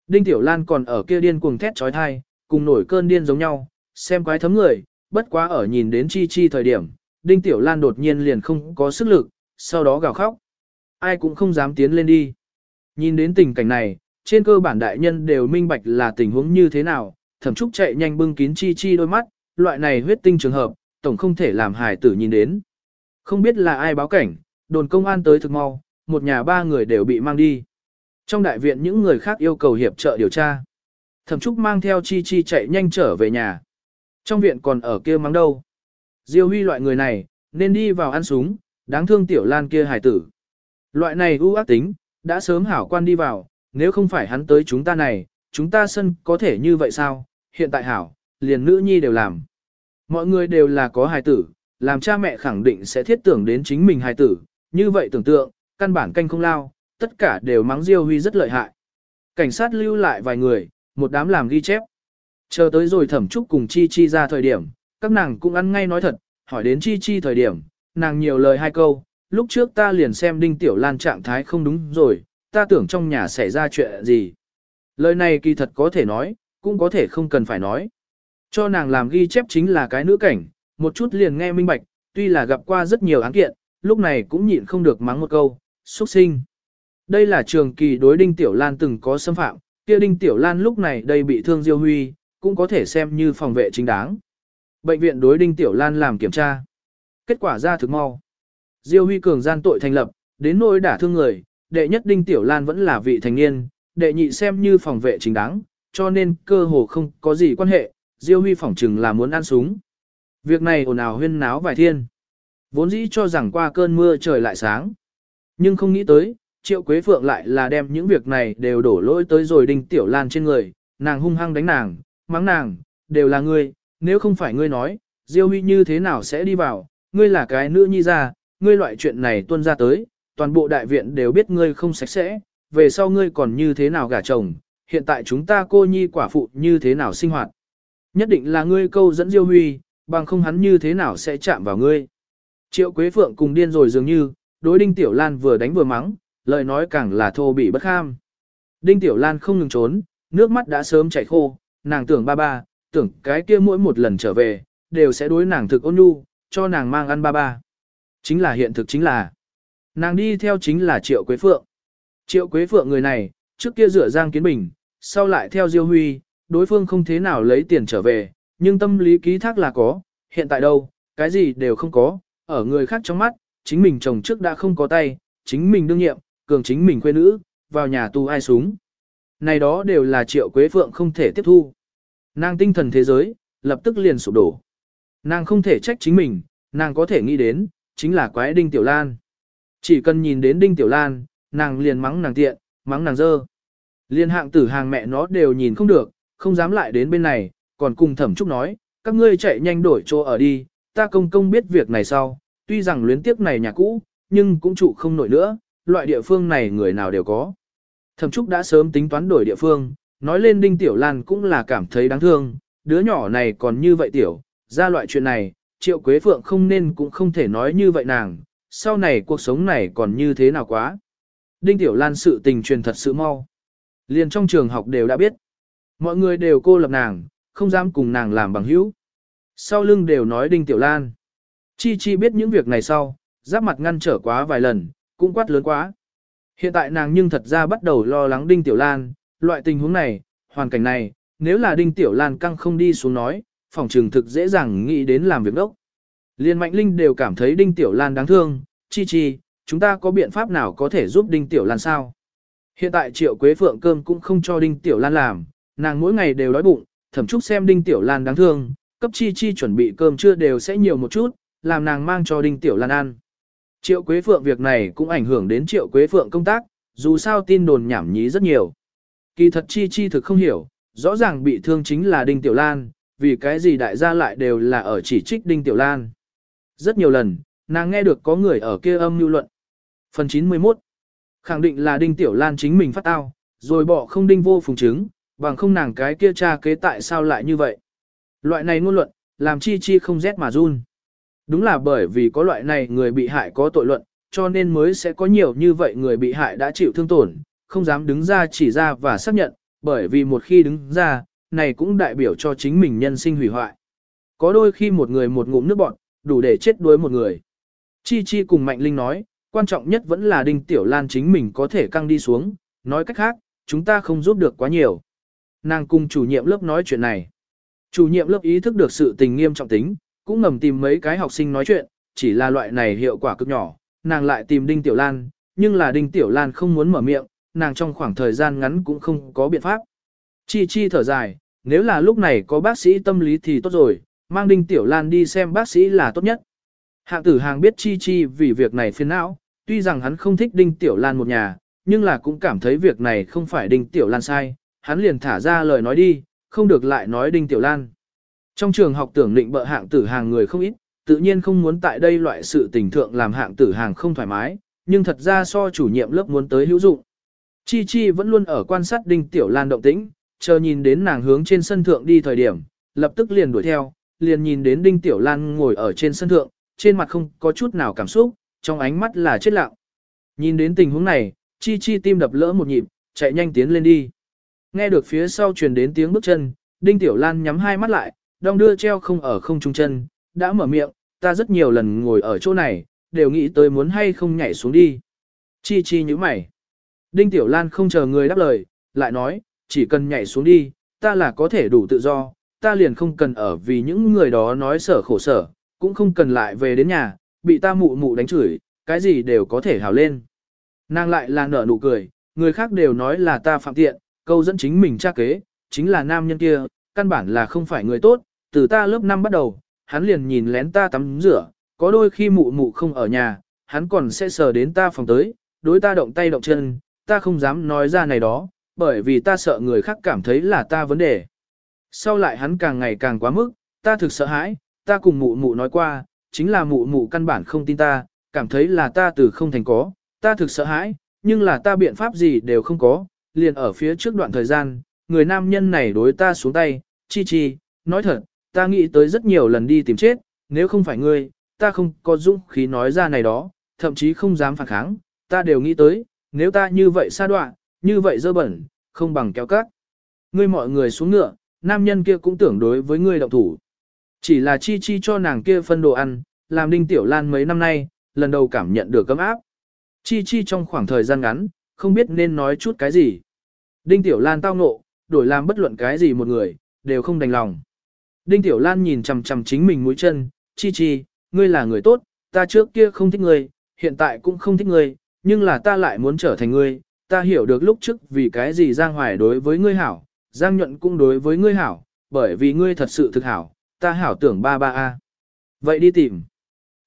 S1: Đinh Tiểu Lan còn ở kia điên cuồng thét trói thai, cùng nổi cơn điên giống nhau, xem quái thấm người, bất quá ở nhìn đến Chi Chi thời điểm, Đinh Tiểu Lan đột nhiên liền không có sức lực, sau đó gào khóc. Ai cũng không dám tiến lên đi. Nhìn đến tình cảnh này, trên cơ bản đại nhân đều minh bạch là tình huống như thế nào, thẩm trúc chạy nhanh bưng kín Chi Chi đôi mắt, loại này huyết tinh trường hợp, tổng không thể làm hài tử nhìn đến. Không biết là ai báo cảnh, đồn công an tới thực mau, một nhà ba người đều bị mang đi. Trong đại viện những người khác yêu cầu hiệp trợ điều tra. Thẩm Trúc mang theo Chi Chi chạy nhanh trở về nhà. Trong viện còn ở kia mắng đâu. Diêu Huy loại người này, nên đi vào ăn súng, đáng thương tiểu lan kia hải tử. Loại này ưu ác tính, đã sớm hảo quan đi vào, nếu không phải hắn tới chúng ta này, chúng ta sân có thể như vậy sao, hiện tại hảo, liền nữ nhi đều làm. Mọi người đều là có hài tử, làm cha mẹ khẳng định sẽ thiết tưởng đến chính mình hài tử, như vậy tưởng tượng, căn bản canh không lao, tất cả đều mắng Diêu Huy rất lợi hại. Cảnh sát lưu lại vài người, một đám làm ghi chép. Chờ tới rồi thẩm trúc cùng Chi Chi ra thời điểm, các nàng cũng ăn ngay nói thật, hỏi đến Chi Chi thời điểm, nàng nhiều lời hai câu, lúc trước ta liền xem Đinh Tiểu Lan trạng thái không đúng rồi, ta tưởng trong nhà xảy ra chuyện gì. Lời này kỳ thật có thể nói, cũng có thể không cần phải nói. Cho nàng làm ghi chép chính là cái nữ cảnh, một chút liền nghe minh bạch, tuy là gặp qua rất nhiều án kiện, lúc này cũng nhịn không được mắng một câu, xuất sinh. Đây là trường kỳ đối Đinh Tiểu Lan từng có xâm phạm, kia Đinh Tiểu Lan lúc này đây bị thương Diêu Huy, cũng có thể xem như phòng vệ chính đáng. Bệnh viện đối Đinh Tiểu Lan làm kiểm tra. Kết quả ra thực mau. Diêu Huy cường gian tội thành lập, đến nỗi đả thương người, đệ nhất Đinh Tiểu Lan vẫn là vị thành niên, đệ nhị xem như phòng vệ chính đáng, cho nên cơ hồ không có gì quan hệ, Diêu Huy phỏng chừng là muốn ăn súng. Việc này ồn ào huyên náo vài thiên. Vốn dĩ cho rằng qua cơn mưa trời lại sáng. Nhưng không nghĩ tới, Triệu Quế Phượng lại là đem những việc này đều đổ lỗi tới rồi Đinh Tiểu Lan trên người, nàng hung hăng đánh nàng, mắng nàng, đều là ngươi, nếu không phải ngươi nói, Diêu Huy như thế nào sẽ đi vào, ngươi là cái nữ nhi ra, ngươi loại chuyện này tuân ra tới, toàn bộ đại viện đều biết ngươi không sạch sẽ, về sau ngươi còn như thế nào gả chồng, hiện tại chúng ta cô nhi quả phụ như thế nào sinh hoạt. Nhất định là ngươi câu dẫn Diêu Huy, bằng không hắn như thế nào sẽ chạm vào ngươi. Triệu Quế Phượng cùng điên rồi dường như, đối Đinh Tiểu Lan vừa đánh vừa mắng, lời nói càng là thô bị bất kham. Đinh Tiểu Lan không ngừng trốn, nước mắt đã sớm chảy khô, nàng tưởng ba ba, tưởng cái kia mỗi một lần trở về, đều sẽ đối nàng thực ôn nhu, cho nàng mang ăn ba ba. Chính là hiện thực chính là, nàng đi theo chính là Triệu Quế Phượng. Triệu Quế Phượng người này, trước kia rửa Giang Kiến Bình, sau lại theo Diêu Huy, đối phương không thế nào lấy tiền trở về, nhưng tâm lý ký thác là có, hiện tại đâu, cái gì đều không có, ở người khác trong mắt, chính mình chồng trước đã không có tay, chính mình đương nhiệm, cường chính mình quê nữ, vào nhà tu ai súng. Này đó đều là triệu quế phượng không thể tiếp thu. Nàng tinh thần thế giới, lập tức liền sụp đổ. Nàng không thể trách chính mình, nàng có thể nghĩ đến, chính là quái đinh tiểu lan. Chỉ cần nhìn đến đinh tiểu lan, nàng liền mắng nàng tiện, mắng nàng dơ. Liên hạng tử hàng mẹ nó đều nhìn không được, không dám lại đến bên này, còn cùng thẩm trúc nói, các ngươi chạy nhanh đổi chỗ ở đi, ta công công biết việc này sau, tuy rằng luyến tiếc này nhà cũ, nhưng cũng trụ không nổi nữa, loại địa phương này người nào đều có. Thẩm trúc đã sớm tính toán đổi địa phương, nói lên đinh tiểu lan cũng là cảm thấy đáng thương, đứa nhỏ này còn như vậy tiểu, ra loại chuyện này, triệu quế phượng không nên cũng không thể nói như vậy nàng, sau này cuộc sống này còn như thế nào quá. Đinh tiểu lan sự tình truyền thật sự mau. Liền trong trường học đều đã biết. Mọi người đều cô lập nàng, không dám cùng nàng làm bằng hữu. Sau lưng đều nói Đinh Tiểu Lan. Chi Chi biết những việc này sau, giáp mặt ngăn trở quá vài lần, cũng quát lớn quá. Hiện tại nàng nhưng thật ra bắt đầu lo lắng Đinh Tiểu Lan, loại tình huống này, hoàn cảnh này, nếu là Đinh Tiểu Lan căng không đi xuống nói, phòng trường thực dễ dàng nghĩ đến làm việc đốc. Liên Mạnh Linh đều cảm thấy Đinh Tiểu Lan đáng thương, chi chi, chúng ta có biện pháp nào có thể giúp Đinh Tiểu Lan sao? Hiện tại Triệu Quế Phượng cơm cũng không cho Đinh Tiểu Lan làm, nàng mỗi ngày đều đói bụng, thẩm chúc xem Đinh Tiểu Lan đáng thương, cấp chi chi chuẩn bị cơm trưa đều sẽ nhiều một chút, làm nàng mang cho Đinh Tiểu Lan ăn. Triệu Quế Phượng việc này cũng ảnh hưởng đến Triệu Quế Phượng công tác, dù sao tin đồn nhảm nhí rất nhiều. Kỳ thật chi chi thực không hiểu, rõ ràng bị thương chính là Đinh Tiểu Lan, vì cái gì đại gia lại đều là ở chỉ trích Đinh Tiểu Lan. Rất nhiều lần, nàng nghe được có người ở kia âm mưu luận. Phần 91 Khẳng định là Đinh Tiểu Lan chính mình phát tao, rồi bỏ không Đinh vô phùng chứng, bằng không nàng cái kia cha kế tại sao lại như vậy. Loại này ngôn luận, làm chi chi không rét mà run. Đúng là bởi vì có loại này người bị hại có tội luận, cho nên mới sẽ có nhiều như vậy người bị hại đã chịu thương tổn, không dám đứng ra chỉ ra và xác nhận, bởi vì một khi đứng ra, này cũng đại biểu cho chính mình nhân sinh hủy hoại. Có đôi khi một người một ngụm nước bọn, đủ để chết đuối một người. Chi Chi cùng Mạnh Linh nói, quan trọng nhất vẫn là Đinh Tiểu Lan chính mình có thể căng đi xuống, nói cách khác, chúng ta không giúp được quá nhiều. Nàng cùng chủ nhiệm lớp nói chuyện này. Chủ nhiệm lớp ý thức được sự tình nghiêm trọng tính, cũng ngầm tìm mấy cái học sinh nói chuyện, chỉ là loại này hiệu quả cực nhỏ, nàng lại tìm Đinh Tiểu Lan, nhưng là Đinh Tiểu Lan không muốn mở miệng, nàng trong khoảng thời gian ngắn cũng không có biện pháp. Chi chi thở dài, nếu là lúc này có bác sĩ tâm lý thì tốt rồi, mang Đinh Tiểu Lan đi xem bác sĩ là tốt nhất. Hạng tử hàng biết chi chi vì việc này phiền não, tuy rằng hắn không thích Đinh Tiểu Lan một nhà, nhưng là cũng cảm thấy việc này không phải Đinh Tiểu Lan sai, hắn liền thả ra lời nói đi, không được lại nói Đinh Tiểu Lan. Trong trường học tưởng định bợ hạng tử hàng người không ít, tự nhiên không muốn tại đây loại sự tình thượng làm hạng tử hàng không thoải mái, nhưng thật ra so chủ nhiệm lớp muốn tới hữu dụng. Chi Chi vẫn luôn ở quan sát Đinh Tiểu Lan động tĩnh, chờ nhìn đến nàng hướng trên sân thượng đi thời điểm, lập tức liền đuổi theo, liền nhìn đến Đinh Tiểu Lan ngồi ở trên sân thượng, trên mặt không có chút nào cảm xúc, trong ánh mắt là chết lặng. Nhìn đến tình huống này, Chi Chi tim đập lỡ một nhịp, chạy nhanh tiến lên đi. Nghe được phía sau truyền đến tiếng bước chân, Đinh Tiểu Lan nhắm hai mắt lại, đong đưa treo không ở không trung chân, đã mở miệng, ta rất nhiều lần ngồi ở chỗ này, đều nghĩ tới muốn hay không nhảy xuống đi. Chi chi như mày. Đinh Tiểu Lan không chờ người đáp lời, lại nói, chỉ cần nhảy xuống đi, ta là có thể đủ tự do, ta liền không cần ở vì những người đó nói sở khổ sở, cũng không cần lại về đến nhà, bị ta mụ mụ đánh chửi, cái gì đều có thể hào lên. Nàng lại là nở nụ cười, người khác đều nói là ta phạm tiện, câu dẫn chính mình tra kế, chính là nam nhân kia, căn bản là không phải người tốt, từ ta lớp 5 bắt đầu, hắn liền nhìn lén ta tắm rửa, có đôi khi mụ mụ không ở nhà, hắn còn sẽ sờ đến ta phòng tới, đối ta động tay động chân, ta không dám nói ra này đó, bởi vì ta sợ người khác cảm thấy là ta vấn đề. Sau lại hắn càng ngày càng quá mức, ta thực sợ hãi, ta cùng mụ mụ nói qua, chính là mụ mụ căn bản không tin ta, cảm thấy là ta từ không thành có, ta thực sợ hãi, nhưng là ta biện pháp gì đều không có, liền ở phía trước đoạn thời gian, người nam nhân này đối ta xuống tay, chi chi, nói thật, ta nghĩ tới rất nhiều lần đi tìm chết, nếu không phải ngươi, ta không có dũng khí nói ra này đó, thậm chí không dám phản kháng, ta đều nghĩ tới, nếu ta như vậy xa đoạn, như vậy dơ bẩn, không bằng kéo cắt. Ngươi mọi người xuống ngựa, nam nhân kia cũng tưởng đối với ngươi động thủ. Chỉ là chi chi cho nàng kia phân đồ ăn, làm đinh tiểu lan mấy năm nay, lần đầu cảm nhận được cấm áp. Chi chi trong khoảng thời gian ngắn, không biết nên nói chút cái gì. Đinh tiểu lan tao ngộ, đổi làm bất luận cái gì một người, đều không đành lòng. Đinh Tiểu Lan nhìn chằm chằm chính mình mũi chân, chi chi, ngươi là người tốt, ta trước kia không thích ngươi, hiện tại cũng không thích ngươi, nhưng là ta lại muốn trở thành ngươi, ta hiểu được lúc trước vì cái gì Giang Hoài đối với ngươi hảo, Giang Nhuận cũng đối với ngươi hảo, bởi vì ngươi thật sự thực hảo, ta hảo tưởng ba ba a. Vậy đi tìm.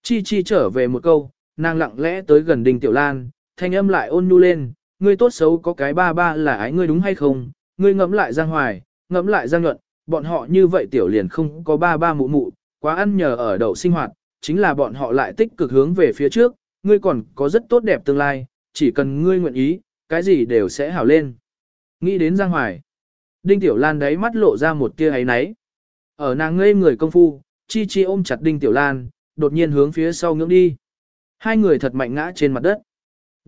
S1: Chi Chi trở về một câu, nàng lặng lẽ tới gần Đinh Tiểu Lan, thanh âm lại ôn nhu lên, ngươi tốt xấu có cái ba ba là ái ngươi đúng hay không, ngươi ngẫm lại Giang Hoài, ngẫm lại Giang Nhuận, bọn họ như vậy tiểu liền không có ba ba mụ mụ, quá ăn nhờ ở đậu sinh hoạt, chính là bọn họ lại tích cực hướng về phía trước, ngươi còn có rất tốt đẹp tương lai, chỉ cần ngươi nguyện ý, cái gì đều sẽ hảo lên. Nghĩ đến Giang Hoài. Đinh Tiểu Lan đấy mắt lộ ra một tia ấy náy. Ở nàng ngây người công phu, Chi Chi ôm chặt Đinh Tiểu Lan, đột nhiên hướng phía sau ngưỡng đi. Hai người thật mạnh ngã trên mặt đất.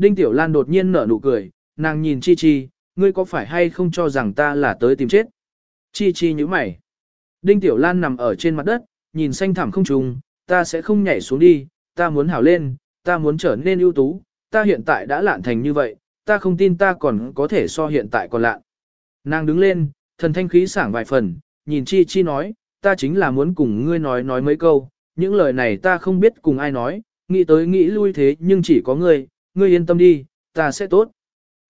S1: Đinh Tiểu Lan đột nhiên nở nụ cười, nàng nhìn Chi Chi, ngươi có phải hay không cho rằng ta là tới tìm chết? Chi Chi nhíu mày. Đinh Tiểu Lan nằm ở trên mặt đất, nhìn xanh thẳm không trùng, ta sẽ không nhảy xuống đi, ta muốn hảo lên, ta muốn trở nên ưu tú, ta hiện tại đã lạn thành như vậy, ta không tin ta còn có thể so hiện tại còn lạn. Nàng đứng lên, thần thanh khí sảng vài phần, nhìn Chi Chi nói, ta chính là muốn cùng ngươi nói nói mấy câu, những lời này ta không biết cùng ai nói, nghĩ tới nghĩ lui thế nhưng chỉ có ngươi, ngươi yên tâm đi, ta sẽ tốt.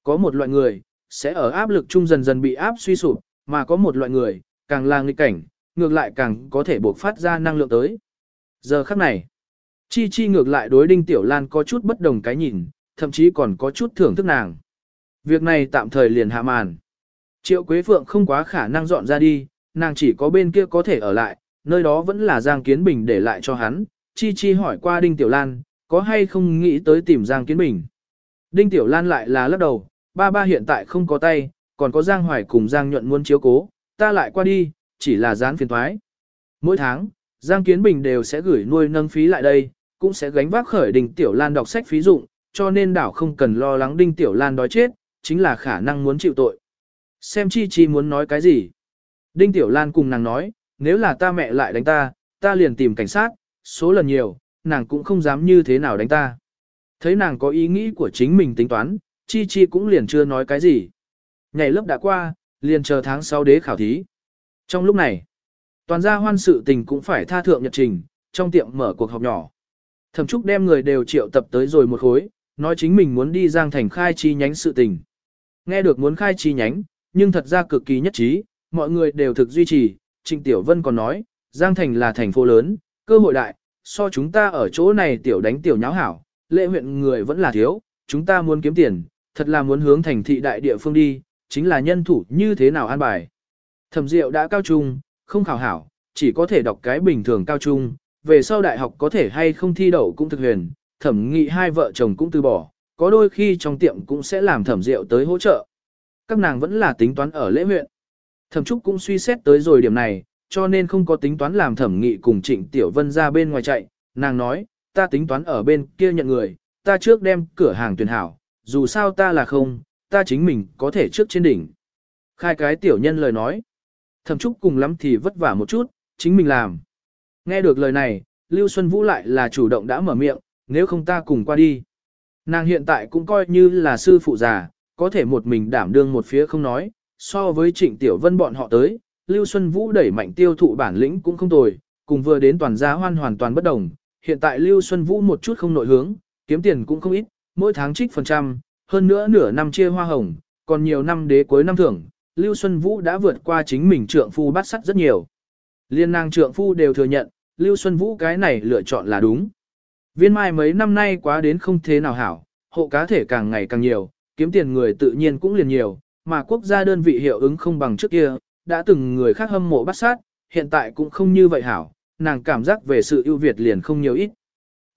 S1: Có một loại người, sẽ ở áp lực chung dần dần bị áp suy sụp, mà có một loại người, càng là nghịch cảnh, ngược lại càng có thể buộc phát ra năng lượng tới. Giờ khắc này, Chi Chi ngược lại đối Đinh Tiểu Lan có chút bất đồng cái nhìn, thậm chí còn có chút thưởng thức nàng. Việc này tạm thời liền hạ màn. Triệu Quế Phượng không quá khả năng dọn ra đi, nàng chỉ có bên kia có thể ở lại, nơi đó vẫn là Giang Kiến Bình để lại cho hắn. Chi Chi hỏi qua Đinh Tiểu Lan, có hay không nghĩ tới tìm Giang Kiến Bình. Đinh Tiểu Lan lại là lắc đầu, ba ba hiện tại không có tay, còn có Giang Hoài cùng Giang Nhuận muốn chiếu cố, ta lại qua đi, chỉ là gián phiền thoái. Mỗi tháng, Giang Kiến Bình đều sẽ gửi nuôi nâng phí lại đây, cũng sẽ gánh vác khởi Đinh Tiểu Lan đọc sách phí dụng, cho nên đảo không cần lo lắng Đinh Tiểu Lan đói chết, chính là khả năng muốn chịu tội. Xem Chi Chi muốn nói cái gì. Đinh Tiểu Lan cùng nàng nói, nếu là ta mẹ lại đánh ta, ta liền tìm cảnh sát, số lần nhiều, nàng cũng không dám như thế nào đánh ta. Thấy nàng có ý nghĩ của chính mình tính toán, Chi Chi cũng liền chưa nói cái gì. Ngày lớp đã qua, liền chờ tháng sau đế khảo thí. Trong lúc này, toàn gia hoan sự tình cũng phải tha thượng nhật trình, trong tiệm mở cuộc họp nhỏ. Thẩm Trúc đem người đều triệu tập tới rồi một khối, nói chính mình muốn đi Giang Thành khai chi nhánh sự tình. Nghe được muốn khai chi nhánh, nhưng thật ra cực kỳ nhất trí, mọi người đều thực duy trì, Trịnh Tiểu Vân còn nói, Giang Thành là thành phố lớn, cơ hội đại, so chúng ta ở chỗ này tiểu đánh tiểu nháo hảo, lệ huyện người vẫn là thiếu, chúng ta muốn kiếm tiền, thật là muốn hướng thành thị đại địa phương đi, chính là nhân thủ như thế nào an bài. Thẩm Diệu đã cao trung, không khảo hảo, chỉ có thể đọc cái bình thường cao trung, về sau đại học có thể hay không thi đậu cũng thực huyền, thẩm nghị hai vợ chồng cũng từ bỏ, có đôi khi trong tiệm cũng sẽ làm thẩm Diệu tới hỗ trợ. Các nàng vẫn là tính toán ở lễ huyện. Thẩm Trúc cũng suy xét tới rồi điểm này, cho nên không có tính toán làm thẩm nghị cùng Trịnh Tiểu Vân ra bên ngoài chạy, nàng nói, ta tính toán ở bên kia nhận người, ta trước đem cửa hàng tuyển hảo, dù sao ta là không, ta chính mình có thể trước trên đỉnh. Khai cái tiểu nhân lời nói, thẩm Trúc cùng lắm thì vất vả một chút, chính mình làm. Nghe được lời này, Lưu Xuân Vũ lại là chủ động đã mở miệng, nếu không ta cùng qua đi. Nàng hiện tại cũng coi như là sư phụ già, có thể một mình đảm đương một phía không nói, so với trịnh tiểu vân bọn họ tới, Lưu Xuân Vũ đẩy mạnh tiêu thụ bản lĩnh cũng không tồi, cùng vừa đến toàn gia hoan hoàn toàn bất đồng. Hiện tại Lưu Xuân Vũ một chút không nội hướng, kiếm tiền cũng không ít, mỗi tháng trích phần trăm, hơn nữa nửa năm chia hoa hồng, còn nhiều năm đế cuối năm thưởng, Lưu Xuân Vũ đã vượt qua chính mình trượng phu bắt sắt rất nhiều. Liên nàng trượng phu đều thừa nhận, Lưu Xuân Vũ cái này lựa chọn là đúng. Viên mai mấy năm nay quá đến không thế nào hảo, hộ cá thể càng ngày càng nhiều, kiếm tiền người tự nhiên cũng liền nhiều, mà quốc gia đơn vị hiệu ứng không bằng trước kia, đã từng người khác hâm mộ bắt sát, hiện tại cũng không như vậy hảo, nàng cảm giác về sự ưu việt liền không nhiều ít.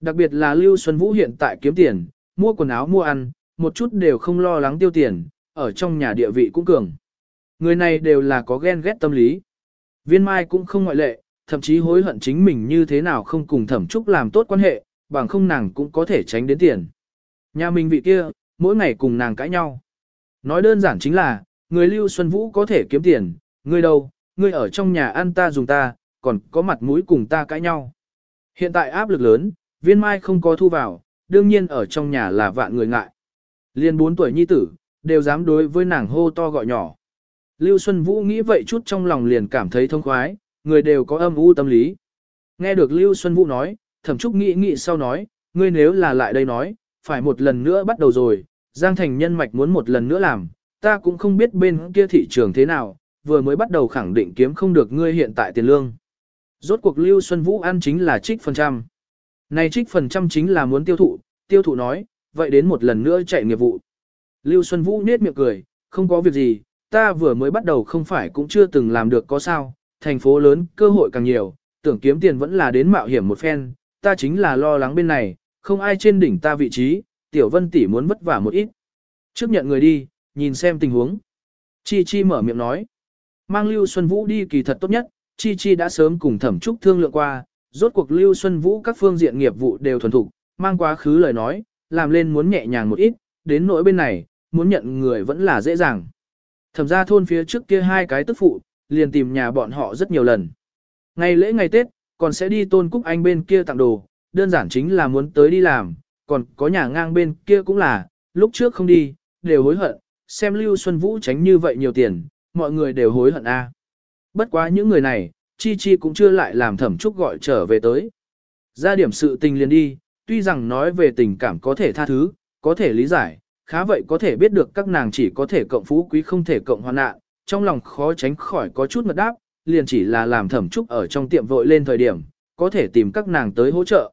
S1: Đặc biệt là Lưu Xuân Vũ hiện tại kiếm tiền, mua quần áo mua ăn, một chút đều không lo lắng tiêu tiền, ở trong nhà địa vị cũng cường. Người này đều là có ghen ghét tâm lý. Viên Mai cũng không ngoại lệ, thậm chí hối hận chính mình như thế nào không cùng thẩm trúc làm tốt quan hệ, bằng không nàng cũng có thể tránh đến tiền. Nhà mình vị kia, mỗi ngày cùng nàng cãi nhau. Nói đơn giản chính là, người Lưu Xuân Vũ có thể kiếm tiền, Ngươi đâu, Ngươi ở trong nhà ăn ta dùng ta, còn có mặt mũi cùng ta cãi nhau. Hiện tại áp lực lớn, viên mai không có thu vào, đương nhiên ở trong nhà là vạn người ngại. Liên 4 tuổi nhi tử, đều dám đối với nàng hô to gọi nhỏ. Lưu Xuân Vũ nghĩ vậy chút trong lòng liền cảm thấy thông khoái, người đều có âm u tâm lý. Nghe được Lưu Xuân Vũ nói, thẩm trúc nghĩ nghĩ sau nói, ngươi nếu là lại đây nói, phải một lần nữa bắt đầu rồi, Giang Thành nhân mạch muốn một lần nữa làm, ta cũng không biết bên kia thị trường thế nào, vừa mới bắt đầu khẳng định kiếm không được ngươi hiện tại tiền lương. Rốt cuộc Lưu Xuân Vũ ăn chính là trích phần trăm. Này trích phần trăm chính là muốn tiêu thụ, tiêu thụ nói, vậy đến một lần nữa chạy nghiệp vụ. Lưu Xuân Vũ nết miệng cười, không có việc gì, ta vừa mới bắt đầu không phải cũng chưa từng làm được có sao, thành phố lớn, cơ hội càng nhiều, tưởng kiếm tiền vẫn là đến mạo hiểm một phen, ta chính là lo lắng bên này, không ai trên đỉnh ta vị trí, tiểu vân tỷ muốn vất vả một ít. Trước nhận người đi, nhìn xem tình huống. Chi Chi mở miệng nói. Mang Lưu Xuân Vũ đi kỳ thật tốt nhất, Chi Chi đã sớm cùng thẩm trúc thương lượng qua, rốt cuộc Lưu Xuân Vũ các phương diện nghiệp vụ đều thuần thục, mang quá khứ lời nói, làm lên muốn nhẹ nhàng một ít, đến nỗi bên này, muốn nhận người vẫn là dễ dàng. Thẩm ra thôn phía trước kia hai cái tức phụ, liền tìm nhà bọn họ rất nhiều lần. Ngày lễ ngày Tết, còn sẽ đi tôn cúc anh bên kia tặng đồ, đơn giản chính là muốn tới đi làm, còn có nhà ngang bên kia cũng là, lúc trước không đi, đều hối hận, xem Lưu Xuân Vũ tránh như vậy nhiều tiền, mọi người đều hối hận a. Bất quá những người này, Chi Chi cũng chưa lại làm thẩm trúc gọi trở về tới. Ra điểm sự tình liền đi, tuy rằng nói về tình cảm có thể tha thứ, có thể lý giải, khá vậy có thể biết được các nàng chỉ có thể cộng phú quý không thể cộng hoàn nạn, trong lòng khó tránh khỏi có chút mật đáp, liền chỉ là làm thẩm trúc ở trong tiệm vội lên thời điểm, có thể tìm các nàng tới hỗ trợ.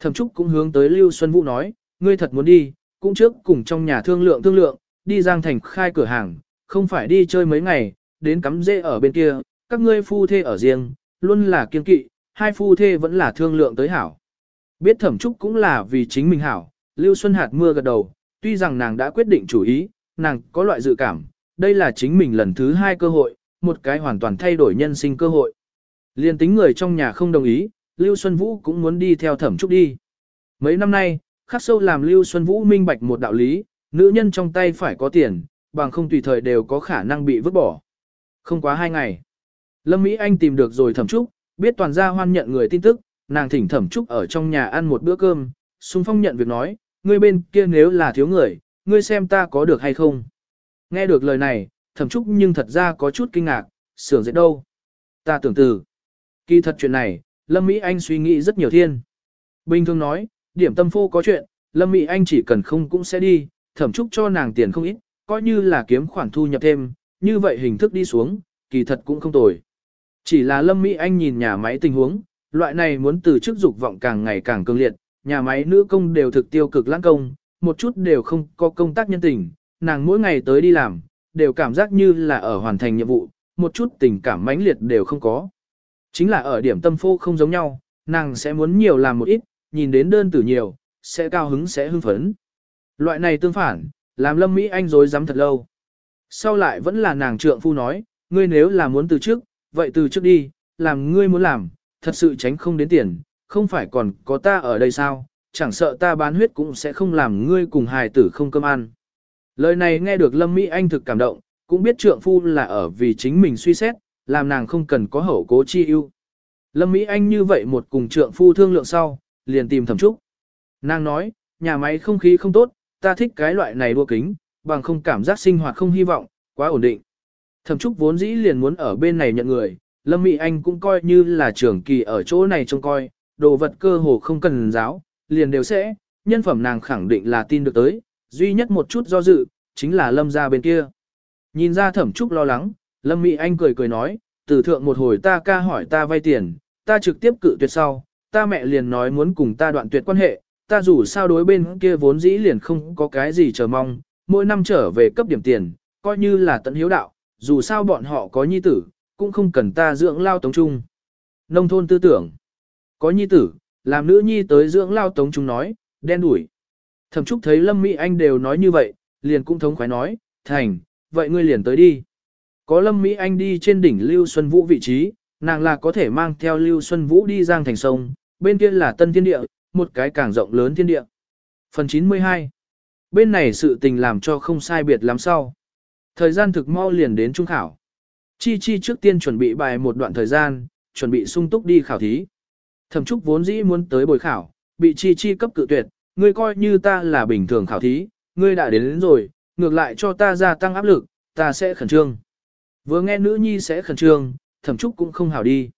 S1: Thẩm trúc cũng hướng tới Lưu Xuân Vũ nói, ngươi thật muốn đi, cũng trước cùng trong nhà thương lượng thương lượng, đi Giang Thành khai cửa hàng, không phải đi chơi mấy ngày, đến cắm dễ ở bên kia, các ngươi phu thê ở riêng, luôn là kiên kỵ, hai phu thê vẫn là thương lượng tới hảo. Biết thẩm trúc cũng là vì chính mình hảo, Lưu Xuân hạt mưa gật đầu, tuy rằng nàng đã quyết định chủ ý, nàng có loại dự cảm, đây là chính mình lần thứ hai cơ hội, một cái hoàn toàn thay đổi nhân sinh cơ hội. Liên tính người trong nhà không đồng ý, Lưu Xuân Vũ cũng muốn đi theo thẩm trúc đi. Mấy năm nay, khắc sâu làm Lưu Xuân Vũ minh bạch một đạo lý, nữ nhân trong tay phải có tiền, bằng không tùy thời đều có khả năng bị vứt bỏ. Không quá hai ngày. Lâm Mỹ Anh tìm được rồi thẩm trúc, biết toàn gia hoan nhận người tin tức, nàng thỉnh thẩm trúc ở trong nhà ăn một bữa cơm, xung phong nhận việc nói, ngươi bên kia nếu là thiếu người, ngươi xem ta có được hay không. Nghe được lời này, thẩm trúc nhưng thật ra có chút kinh ngạc, sưởng dệt đâu. Ta tưởng từ. Kỳ thật chuyện này, Lâm Mỹ Anh suy nghĩ rất nhiều thiên. Bình thường nói, điểm tâm phô có chuyện, Lâm Mỹ Anh chỉ cần không cũng sẽ đi, thẩm trúc cho nàng tiền không ít, coi như là kiếm khoản thu nhập thêm, như vậy hình thức đi xuống, kỳ thật cũng không tồi. Chỉ là Lâm Mỹ Anh nhìn nhà máy tình huống, loại này muốn từ chức dục vọng càng ngày càng cường liệt, nhà máy nữ công đều thực tiêu cực lãng công, một chút đều không có công tác nhân tình, nàng mỗi ngày tới đi làm, đều cảm giác như là ở hoàn thành nhiệm vụ, một chút tình cảm mãnh liệt đều không có. Chính là ở điểm tâm phô không giống nhau, nàng sẽ muốn nhiều làm một ít, nhìn đến đơn tử nhiều, sẽ cao hứng sẽ hưng phấn. Loại này tương phản, làm Lâm Mỹ Anh dối dám thật lâu. Sau lại vẫn là nàng trượng phu nói, ngươi nếu là muốn từ trước, vậy từ trước đi, làm ngươi muốn làm, thật sự tránh không đến tiền, không phải còn có ta ở đây sao, chẳng sợ ta bán huyết cũng sẽ không làm ngươi cùng hài tử không cơm ăn. Lời này nghe được Lâm Mỹ Anh thực cảm động, cũng biết trượng phu là ở vì chính mình suy xét, làm nàng không cần có hậu cố chi ưu. Lâm Mỹ Anh như vậy một cùng trượng phu thương lượng sau, liền tìm thẩm trúc. Nàng nói, nhà máy không khí không tốt, ta thích cái loại này đua kính, bằng không cảm giác sinh hoạt không hy vọng, quá ổn định. Thẩm trúc vốn dĩ liền muốn ở bên này nhận người, Lâm Mỹ Anh cũng coi như là trưởng kỳ ở chỗ này trông coi, đồ vật cơ hồ không cần giáo, liền đều sẽ, nhân phẩm nàng khẳng định là tin được tới, duy nhất một chút do dự, chính là Lâm ra bên kia. Nhìn ra thẩm trúc lo lắng, Lâm Mỹ Anh cười cười nói, từ thượng một hồi ta ca hỏi ta vay tiền, ta trực tiếp cự tuyệt sau, ta mẹ liền nói muốn cùng ta đoạn tuyệt quan hệ, ta dù sao đối bên kia vốn dĩ liền không có cái gì chờ mong, mỗi năm trở về cấp điểm tiền, coi như là tận hiếu đạo, dù sao bọn họ có nhi tử, cũng không cần ta dưỡng lao tống trung. Nông thôn tư tưởng, có nhi tử, làm nữ nhi tới dưỡng lao tống trung nói, đen đủi. Thẩm Trúc thấy Lâm Mỹ Anh đều nói như vậy, liền cũng thống khoái nói, thành, vậy ngươi liền tới đi. Có Lâm Mỹ Anh đi trên đỉnh Lưu Xuân Vũ vị trí, nàng là có thể mang theo Lưu Xuân Vũ đi giang thành sông, bên kia là Tân Thiên Địa, một cái càng rộng lớn thiên địa. Phần 92 Bên này sự tình làm cho không sai biệt lắm sau. Thời gian thực mau liền đến trung khảo. Chi Chi trước tiên chuẩn bị bài một đoạn thời gian, chuẩn bị sung túc đi khảo thí. Thẩm Trúc vốn dĩ muốn tới buổi khảo, bị Chi Chi cấp cự tuyệt, ngươi coi như ta là bình thường khảo thí, ngươi đã đến, đến rồi, ngược lại cho ta gia tăng áp lực, ta sẽ khẩn trương. Vừa nghe nữ nhi sẽ khẩn trương, Thẩm Trúc cũng không hảo đi.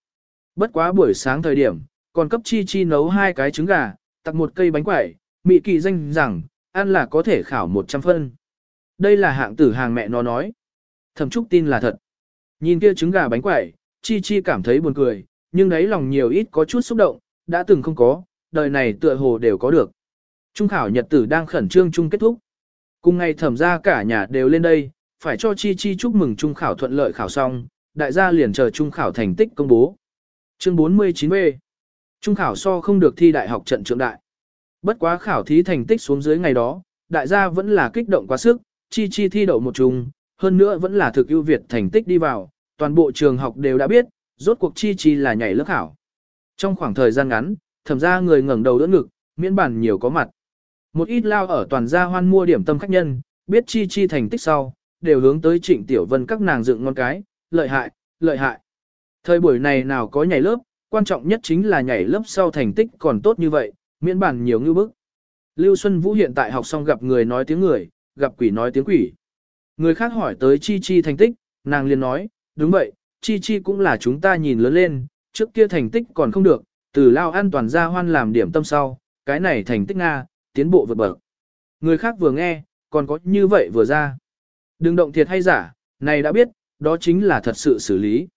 S1: Bất quá buổi sáng thời điểm, còn cấp Chi Chi nấu hai cái trứng gà, tặng một cây bánh quẩy, mị kỳ danh rằng, ăn là có thể khảo 100 phân. Đây là hạng tử hàng mẹ nó nói. Thẩm Trúc tin là thật. Nhìn kia trứng gà bánh quẩy, Chi Chi cảm thấy buồn cười, nhưng đấy lòng nhiều ít có chút xúc động, đã từng không có, đời này tựa hồ đều có được. Trung khảo nhật tử đang khẩn trương chung kết thúc. Cùng ngày thẩm ra cả nhà đều lên đây, phải cho Chi Chi chúc mừng trung khảo thuận lợi khảo xong, đại gia liền chờ trung khảo thành tích công bố. Chương 49B Trung khảo so không được thi đại học trận trưởng đại. Bất quá khảo thí thành tích xuống dưới ngày đó, đại gia vẫn là kích động quá sức, Chi Chi thi đậu một chung, hơn nữa vẫn là thực ưu việt thành tích đi vào, toàn bộ trường học đều đã biết, rốt cuộc Chi Chi là nhảy lớp khảo. Trong khoảng thời gian ngắn, thẩm ra người ngẩng đầu đỡ ngực, miễn bản nhiều có mặt. Một ít lao ở toàn gia hoan mua điểm tâm khách nhân, biết chi chi thành tích sau, đều hướng tới trịnh tiểu vân các nàng dựng ngon cái, lợi hại, lợi hại. Thời buổi này nào có nhảy lớp, quan trọng nhất chính là nhảy lớp sau thành tích còn tốt như vậy, miễn bản nhiều ngư bức. Lưu Xuân Vũ hiện tại học xong gặp người nói tiếng người, gặp quỷ nói tiếng quỷ. Người khác hỏi tới Chi Chi thành tích, nàng liền nói, đúng vậy, Chi Chi cũng là chúng ta nhìn lớn lên, trước kia thành tích còn không được, từ lao an toàn ra hoan làm điểm tâm sau, cái này thành tích Nga, tiến bộ vượt bậc. Người khác vừa nghe, còn có như vậy vừa ra. Đừng động thiệt hay giả, này đã biết, đó chính là thật sự xử lý.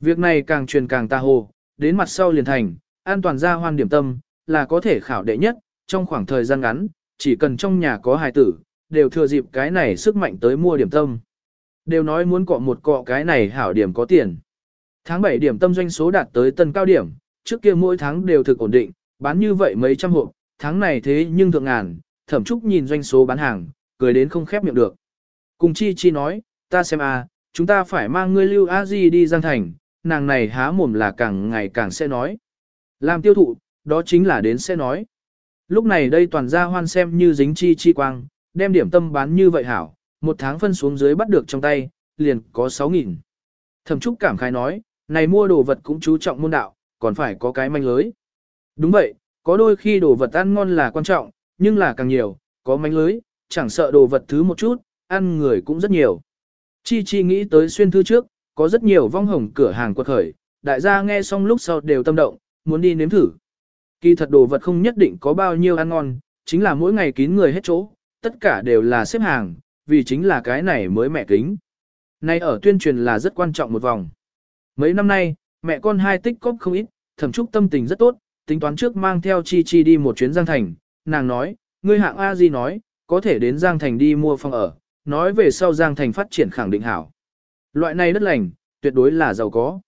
S1: Việc này càng truyền càng ta hồ, đến mặt sau liền thành, an toàn ra hoan điểm tâm, là có thể khảo đệ nhất, trong khoảng thời gian ngắn, chỉ cần trong nhà có hài tử, đều thừa dịp cái này sức mạnh tới mua điểm tâm. Đều nói muốn cọ một cọ cái này hảo điểm có tiền. Tháng 7 điểm tâm doanh số đạt tới tân cao điểm, trước kia mỗi tháng đều thực ổn định, bán như vậy mấy trăm hộp, tháng này thế nhưng thượng ngàn, thẩm trúc nhìn doanh số bán hàng, cười đến không khép miệng được. Cùng chi chi nói, ta xem a, chúng ta phải mang ngươi lưu a di đi giang thành, nàng này há mồm là càng ngày càng sẽ nói. Làm tiêu thụ, đó chính là đến sẽ nói. Lúc này đây toàn gia hoan xem như dính chi chi quang, đem điểm tâm bán như vậy hảo, một tháng phân xuống dưới bắt được trong tay, liền có 6.000. Thẩm Trúc cảm khái nói, này mua đồ vật cũng chú trọng môn đạo, còn phải có cái manh lưới. Đúng vậy, có đôi khi đồ vật ăn ngon là quan trọng, nhưng là càng nhiều, có manh lưới, chẳng sợ đồ vật thứ một chút, ăn người cũng rất nhiều. Chi Chi nghĩ tới xuyên thư trước, có rất nhiều vong hồng cửa hàng quật khởi, đại gia nghe xong lúc sau đều tâm động, muốn đi nếm thử. Kỳ thật đồ vật không nhất định có bao nhiêu ăn ngon, chính là mỗi ngày kín người hết chỗ, tất cả đều là xếp hàng, vì chính là cái này mới mẹ kính. nay ở tuyên truyền là rất quan trọng một vòng. Mấy năm nay, mẹ con hai tích cóp không ít, thẩm trúc tâm tình rất tốt, tính toán trước mang theo Chi Chi đi một chuyến Giang Thành, nàng nói, ngươi hạng A Di nói, có thể đến Giang Thành đi mua phòng ở, nói về sau Giang Thành phát triển khẳng định hảo. Loại này đất lành, tuyệt đối là giàu có.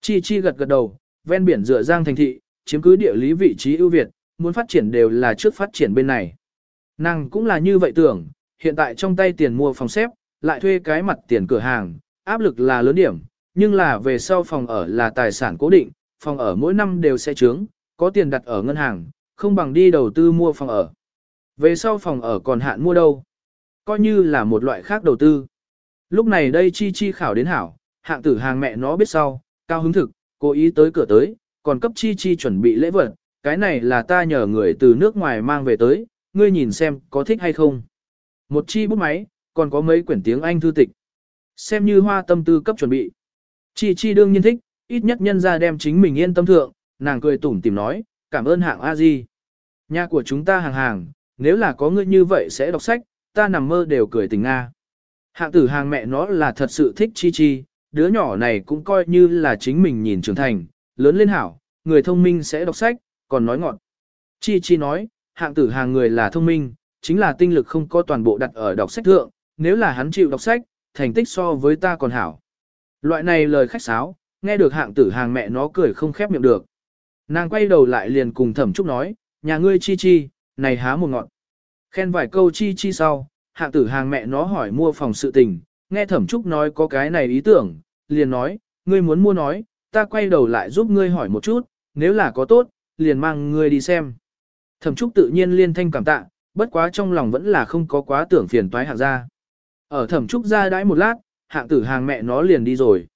S1: Chi Chi gật gật đầu, ven biển dựa Giang Thành thị, chiếm cứ địa lý vị trí ưu việt, muốn phát triển đều là trước phát triển bên này. Nàng cũng là như vậy tưởng, hiện tại trong tay tiền mua phòng xếp, lại thuê cái mặt tiền cửa hàng, áp lực là lớn điểm, nhưng là về sau phòng ở là tài sản cố định, phòng ở mỗi năm đều sẽ trướng, có tiền đặt ở ngân hàng, không bằng đi đầu tư mua phòng ở. Về sau phòng ở còn hạn mua đâu? Coi như là một loại khác đầu tư. Lúc này đây chi chi khảo đến hảo, hạng tử hàng mẹ nó biết sau, cao hứng thực, cố ý tới cửa tới, còn cấp chi chi chuẩn bị lễ vật, cái này là ta nhờ người từ nước ngoài mang về tới, ngươi nhìn xem có thích hay không. Một chi bút máy, còn có mấy quyển tiếng Anh thư tịch. Xem như hoa tâm tư cấp chuẩn bị. Chi chi đương nhiên thích, ít nhất nhân ra đem chính mình yên tâm thượng, nàng cười tủm tìm nói, cảm ơn hạng A Di. Nhà của chúng ta hàng hàng, nếu là có ngươi như vậy sẽ đọc sách, ta nằm mơ đều cười tình Nga. Hạng tử hàng mẹ nó là thật sự thích chi chi, đứa nhỏ này cũng coi như là chính mình nhìn trưởng thành, lớn lên hảo, người thông minh sẽ đọc sách, còn nói ngọn. Chi chi nói, hạng tử hàng người là thông minh, chính là tinh lực không có toàn bộ đặt ở đọc sách thượng, nếu là hắn chịu đọc sách, thành tích so với ta còn hảo. Loại này lời khách sáo, nghe được hạng tử hàng mẹ nó cười không khép miệng được. Nàng quay đầu lại liền cùng thẩm trúc nói, nhà ngươi chi chi, này há một ngọn. Khen vài câu chi chi sau, hạng tử hàng mẹ nó hỏi mua phòng sự tình, nghe thẩm trúc nói có cái này ý tưởng, liền nói, ngươi muốn mua nói, ta quay đầu lại giúp ngươi hỏi một chút, nếu là có tốt, liền mang ngươi đi xem. Thẩm trúc tự nhiên liên thanh cảm tạ, bất quá trong lòng vẫn là không có quá tưởng phiền toái hạng gia. Ở thẩm trúc ra đãi một lát, hạng tử hàng mẹ nó liền đi rồi.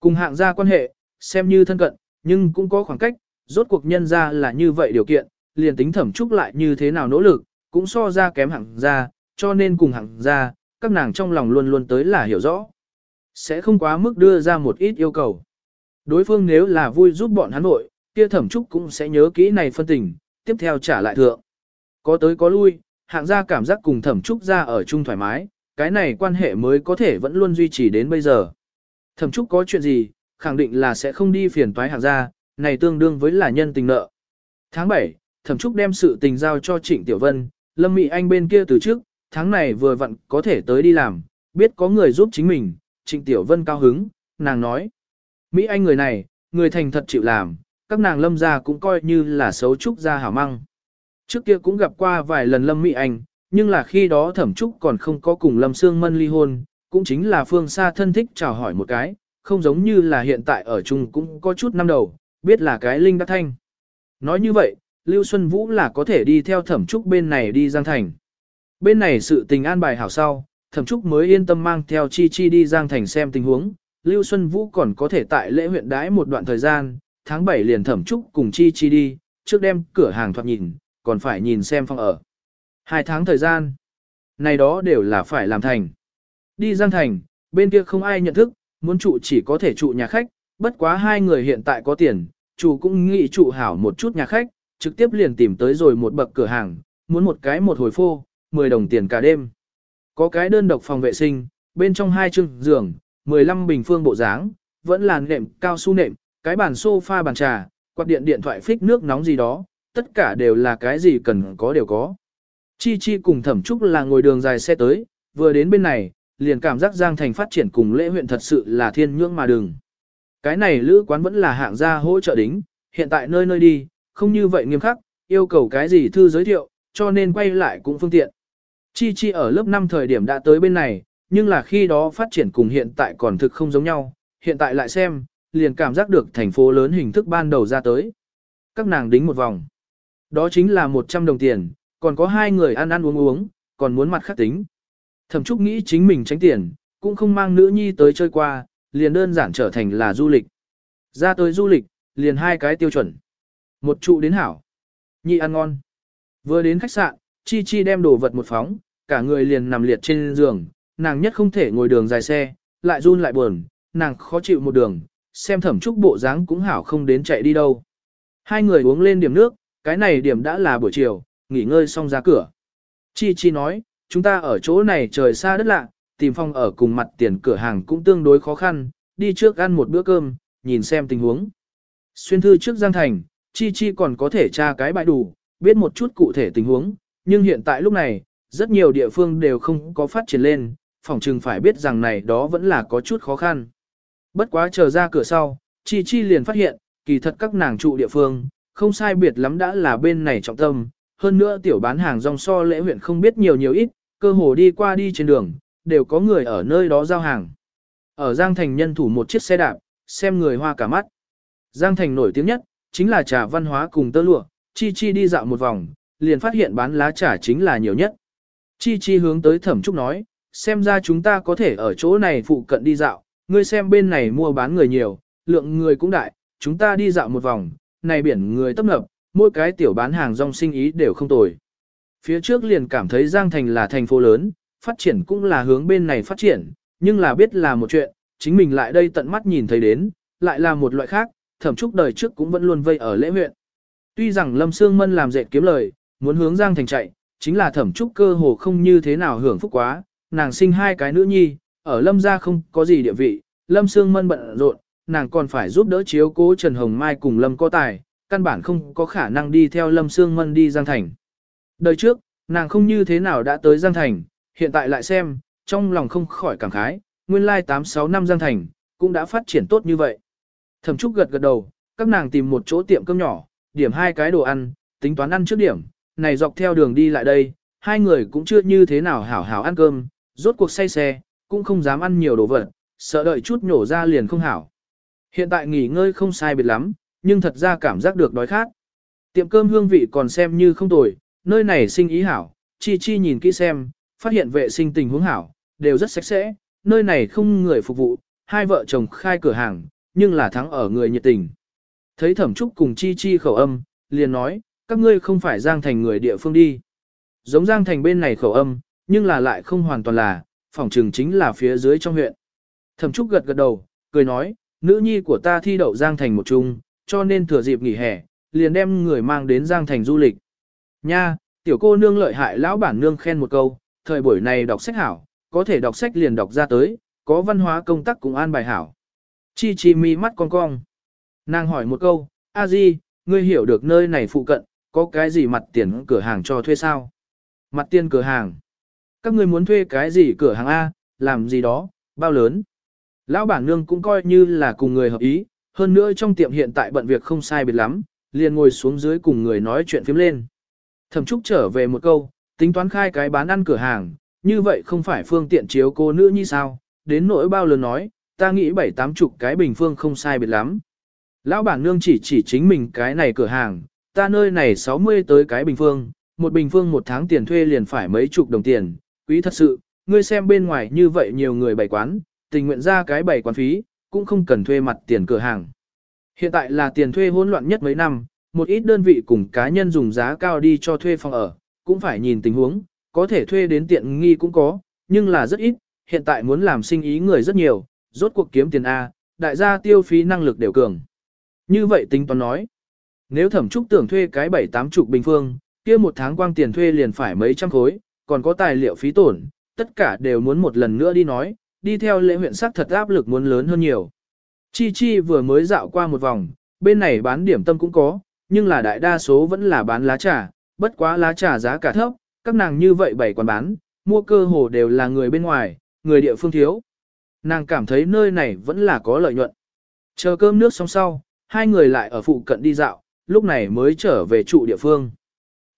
S1: Cùng hạng gia quan hệ, xem như thân cận, nhưng cũng có khoảng cách, rốt cuộc nhân ra là như vậy điều kiện, liền tính thẩm trúc lại như thế nào nỗ lực, cũng so ra kém hạng gia, cho nên cùng hạng gia, các nàng trong lòng luôn luôn tới là hiểu rõ. Sẽ không quá mức đưa ra một ít yêu cầu. Đối phương nếu là vui giúp bọn hắn nội, kia thẩm trúc cũng sẽ nhớ kỹ này phân tình, tiếp theo trả lại thượng. Có tới có lui, hạng gia cảm giác cùng thẩm trúc gia ở chung thoải mái, cái này quan hệ mới có thể vẫn luôn duy trì đến bây giờ. Thẩm trúc có chuyện gì, khẳng định là sẽ không đi phiền toái hạng gia, này tương đương với là nhân tình nợ. Tháng 7, thẩm trúc đem sự tình giao cho Trịnh Tiểu Vân, Lâm Mị Anh bên kia từ trước, tháng này vừa vặn có thể tới đi làm, biết có người giúp chính mình, Trịnh Tiểu Vân cao hứng, nàng nói. Mỹ Anh người này, người thành thật chịu làm, các nàng lâm gia cũng coi như là xấu trúc gia hảo măng. Trước kia cũng gặp qua vài lần lâm Mỹ Anh, nhưng là khi đó thẩm trúc còn không có cùng lâm Sương Mân ly hôn, cũng chính là phương xa thân thích chào hỏi một cái, không giống như là hiện tại ở chung cũng có chút năm đầu, biết là cái linh đắc thanh. Nói như vậy, Lưu Xuân Vũ là có thể đi theo thẩm trúc bên này đi Giang Thành. Bên này sự tình an bài hảo sau, thẩm trúc mới yên tâm mang theo Chi Chi đi Giang Thành xem tình huống. Lưu Xuân Vũ còn có thể tại lễ huyện đãi một đoạn thời gian, tháng 7 liền thẩm trúc cùng Chi Chi đi, trước đem cửa hàng thoạt nhìn, còn phải nhìn xem phòng ở. Hai tháng thời gian, này đó đều là phải làm thành. Đi Giang Thành, bên kia không ai nhận thức, muốn trụ chỉ có thể trụ nhà khách, bất quá hai người hiện tại có tiền, chủ cũng nghĩ trụ hảo một chút nhà khách, trực tiếp liền tìm tới rồi một bậc cửa hàng, muốn một cái một hồi phô, 10 đồng tiền cả đêm. Có cái đơn độc phòng vệ sinh, bên trong hai chương giường, 15 bình phương bộ dáng, vẫn là nệm cao su nệm, cái bàn sofa bàn trà, quạt điện điện thoại phích nước nóng gì đó, tất cả đều là cái gì cần có đều có. Chi Chi cùng Thẩm Trúc là ngồi đường dài xe tới, vừa đến bên này, liền cảm giác Giang Thành phát triển cùng lễ huyện thật sự là thiên nhưỡng mà đừng. Cái này lữ quán vẫn là hạng gia hỗ trợ đính, hiện tại nơi nơi đi, không như vậy nghiêm khắc, yêu cầu cái gì thư giới thiệu, cho nên quay lại cũng phương tiện. Chi Chi ở lớp 5 thời điểm đã tới bên này, nhưng là khi đó phát triển cùng hiện tại còn thực không giống nhau, hiện tại lại xem, liền cảm giác được thành phố lớn hình thức ban đầu ra tới. Các nàng đính một vòng. Đó chính là 100 đồng tiền, còn có hai người ăn ăn uống uống, còn muốn mặt khác tính. Thẩm Trúc nghĩ chính mình tránh tiền, cũng không mang nữ nhi tới chơi qua, liền đơn giản trở thành là du lịch. Ra tới du lịch, liền hai cái tiêu chuẩn. Một trụ đến hảo. Nhị ăn ngon. Vừa đến khách sạn, Chi Chi đem đồ vật một phóng, cả người liền nằm liệt trên giường, nàng nhất không thể ngồi đường dài xe, lại run lại buồn, nàng khó chịu một đường, xem thẩm trúc bộ dáng cũng hảo không đến chạy đi đâu. Hai người uống lên điểm nước, cái này điểm đã là buổi chiều, nghỉ ngơi xong ra cửa. Chi Chi nói, chúng ta ở chỗ này trời xa đất lạ, tìm phòng ở cùng mặt tiền cửa hàng cũng tương đối khó khăn, đi trước ăn một bữa cơm, nhìn xem tình huống. Xuyên thư trước Giang Thành, Chi Chi còn có thể tra cái bãi đủ, biết một chút cụ thể tình huống, nhưng hiện tại lúc này, rất nhiều địa phương đều không có phát triển lên, phòng trừng phải biết rằng này đó vẫn là có chút khó khăn. Bất quá chờ ra cửa sau, Chi Chi liền phát hiện, kỳ thật các nàng trụ địa phương, không sai biệt lắm đã là bên này trọng tâm, hơn nữa tiểu bán hàng rong so lễ huyện không biết nhiều nhiều ít, cơ hồ đi qua đi trên đường, đều có người ở nơi đó giao hàng. Ở Giang Thành nhân thủ một chiếc xe đạp, xem người hoa cả mắt. Giang Thành nổi tiếng nhất, chính là trà văn hóa cùng tơ lụa, Chi Chi đi dạo một vòng, liền phát hiện bán lá trà chính là nhiều nhất. Chi Chi hướng tới Thẩm Trúc nói, xem ra chúng ta có thể ở chỗ này phụ cận đi dạo, ngươi xem bên này mua bán người nhiều, lượng người cũng đại, chúng ta đi dạo một vòng, này biển người tấp nập, mỗi cái tiểu bán hàng rong sinh ý đều không tồi. Phía trước liền cảm thấy Giang Thành là thành phố lớn, phát triển cũng là hướng bên này phát triển, nhưng là biết là một chuyện, chính mình lại đây tận mắt nhìn thấy đến, lại là một loại khác, thẩm trúc đời trước cũng vẫn luôn vây ở lễ huyện. Tuy rằng Lâm Sương Mân làm dệt kiếm lời, muốn hướng Giang Thành chạy, chính là thẩm trúc cơ hồ không như thế nào hưởng phúc quá, nàng sinh hai cái nữ nhi, ở Lâm gia không có gì địa vị, Lâm Sương Mân bận rộn, nàng còn phải giúp đỡ chiếu cố Trần Hồng Mai cùng Lâm có tài, căn bản không có khả năng đi theo Lâm Sương Mân đi Giang Thành. Đời trước, nàng không như thế nào đã tới Giang Thành, hiện tại lại xem, trong lòng không khỏi cảm khái, nguyên lai 8-6 năm Giang Thành, cũng đã phát triển tốt như vậy. Thẩm Trúc gật gật đầu, các nàng tìm một chỗ tiệm cơm nhỏ, điểm hai cái đồ ăn, tính toán ăn trước điểm, này dọc theo đường đi lại đây, hai người cũng chưa như thế nào hảo hảo ăn cơm, rốt cuộc say xe, cũng không dám ăn nhiều đồ vật, sợ đợi chút nhổ ra liền không hảo. Hiện tại nghỉ ngơi không sai biệt lắm, nhưng thật ra cảm giác được đói khát. Tiệm cơm hương vị còn xem như không tồi, nơi này sinh ý hảo, chi chi nhìn kỹ xem, phát hiện vệ sinh tình huống hảo, đều rất sạch sẽ, nơi này không người phục vụ, hai vợ chồng khai cửa hàng, nhưng là thắng ở người nhiệt tình. Thấy thẩm trúc cùng chi chi khẩu âm, liền nói, các ngươi không phải giang thành người địa phương đi. Giống giang thành bên này khẩu âm, nhưng là lại không hoàn toàn là, phòng trường chính là phía dưới trong huyện. Thẩm trúc gật gật đầu, cười nói, nữ nhi của ta thi đậu giang thành một chung, cho nên thừa dịp nghỉ hè, liền đem người mang đến giang thành du lịch. Nha, tiểu cô nương lợi hại lão bản nương khen một câu, thời buổi này đọc sách hảo, có thể đọc sách liền đọc ra tới, có văn hóa công tác cũng an bài hảo. Chi chi mi mắt con cong. Nàng hỏi một câu, a di, ngươi hiểu được nơi này phụ cận, có cái gì mặt tiền cửa hàng cho thuê sao? Mặt tiền cửa hàng. Các người muốn thuê cái gì cửa hàng A, làm gì đó, bao lớn? Lão bản nương cũng coi như là cùng người hợp ý, hơn nữa trong tiệm hiện tại bận việc không sai biệt lắm, liền ngồi xuống dưới cùng người nói chuyện phím lên. Thẩm Trúc trở về một câu, tính toán khai cái bán ăn cửa hàng, như vậy không phải phương tiện chiếu cô nữ như sao, đến nỗi bao lớn nói, ta nghĩ bảy tám chục cái bình phương không sai biệt lắm. Lão bản nương chỉ chỉ chính mình cái này cửa hàng, ta nơi này 60 tới cái bình phương, một bình phương một tháng tiền thuê liền phải mấy chục đồng tiền, quý thật sự, ngươi xem bên ngoài như vậy nhiều người bày quán, tình nguyện ra cái bày quán phí, cũng không cần thuê mặt tiền cửa hàng. Hiện tại là tiền thuê hỗn loạn nhất mấy năm, một ít đơn vị cùng cá nhân dùng giá cao đi cho thuê phòng ở, cũng phải nhìn tình huống, có thể thuê đến tiện nghi cũng có, nhưng là rất ít, hiện tại muốn làm sinh ý người rất nhiều, rốt cuộc kiếm tiền A, đại gia tiêu phí năng lực đều cường. Như vậy tính toán nói, nếu thẩm trúc tưởng thuê cái bảy tám chục bình phương, kia một tháng quang tiền thuê liền phải mấy trăm khối, còn có tài liệu phí tổn, tất cả đều muốn một lần nữa đi nói, đi theo lễ huyện sắc thật áp lực muốn lớn hơn nhiều. Chi Chi vừa mới dạo qua một vòng, bên này bán điểm tâm cũng có, nhưng là đại đa số vẫn là bán lá trà, bất quá lá trà giá cả thấp, các nàng như vậy bảy quán bán, mua cơ hồ đều là người bên ngoài, người địa phương thiếu. Nàng cảm thấy nơi này vẫn là có lợi nhuận. Chờ cơm nước xong sau, hai người lại ở phụ cận đi dạo, lúc này mới trở về trụ địa phương.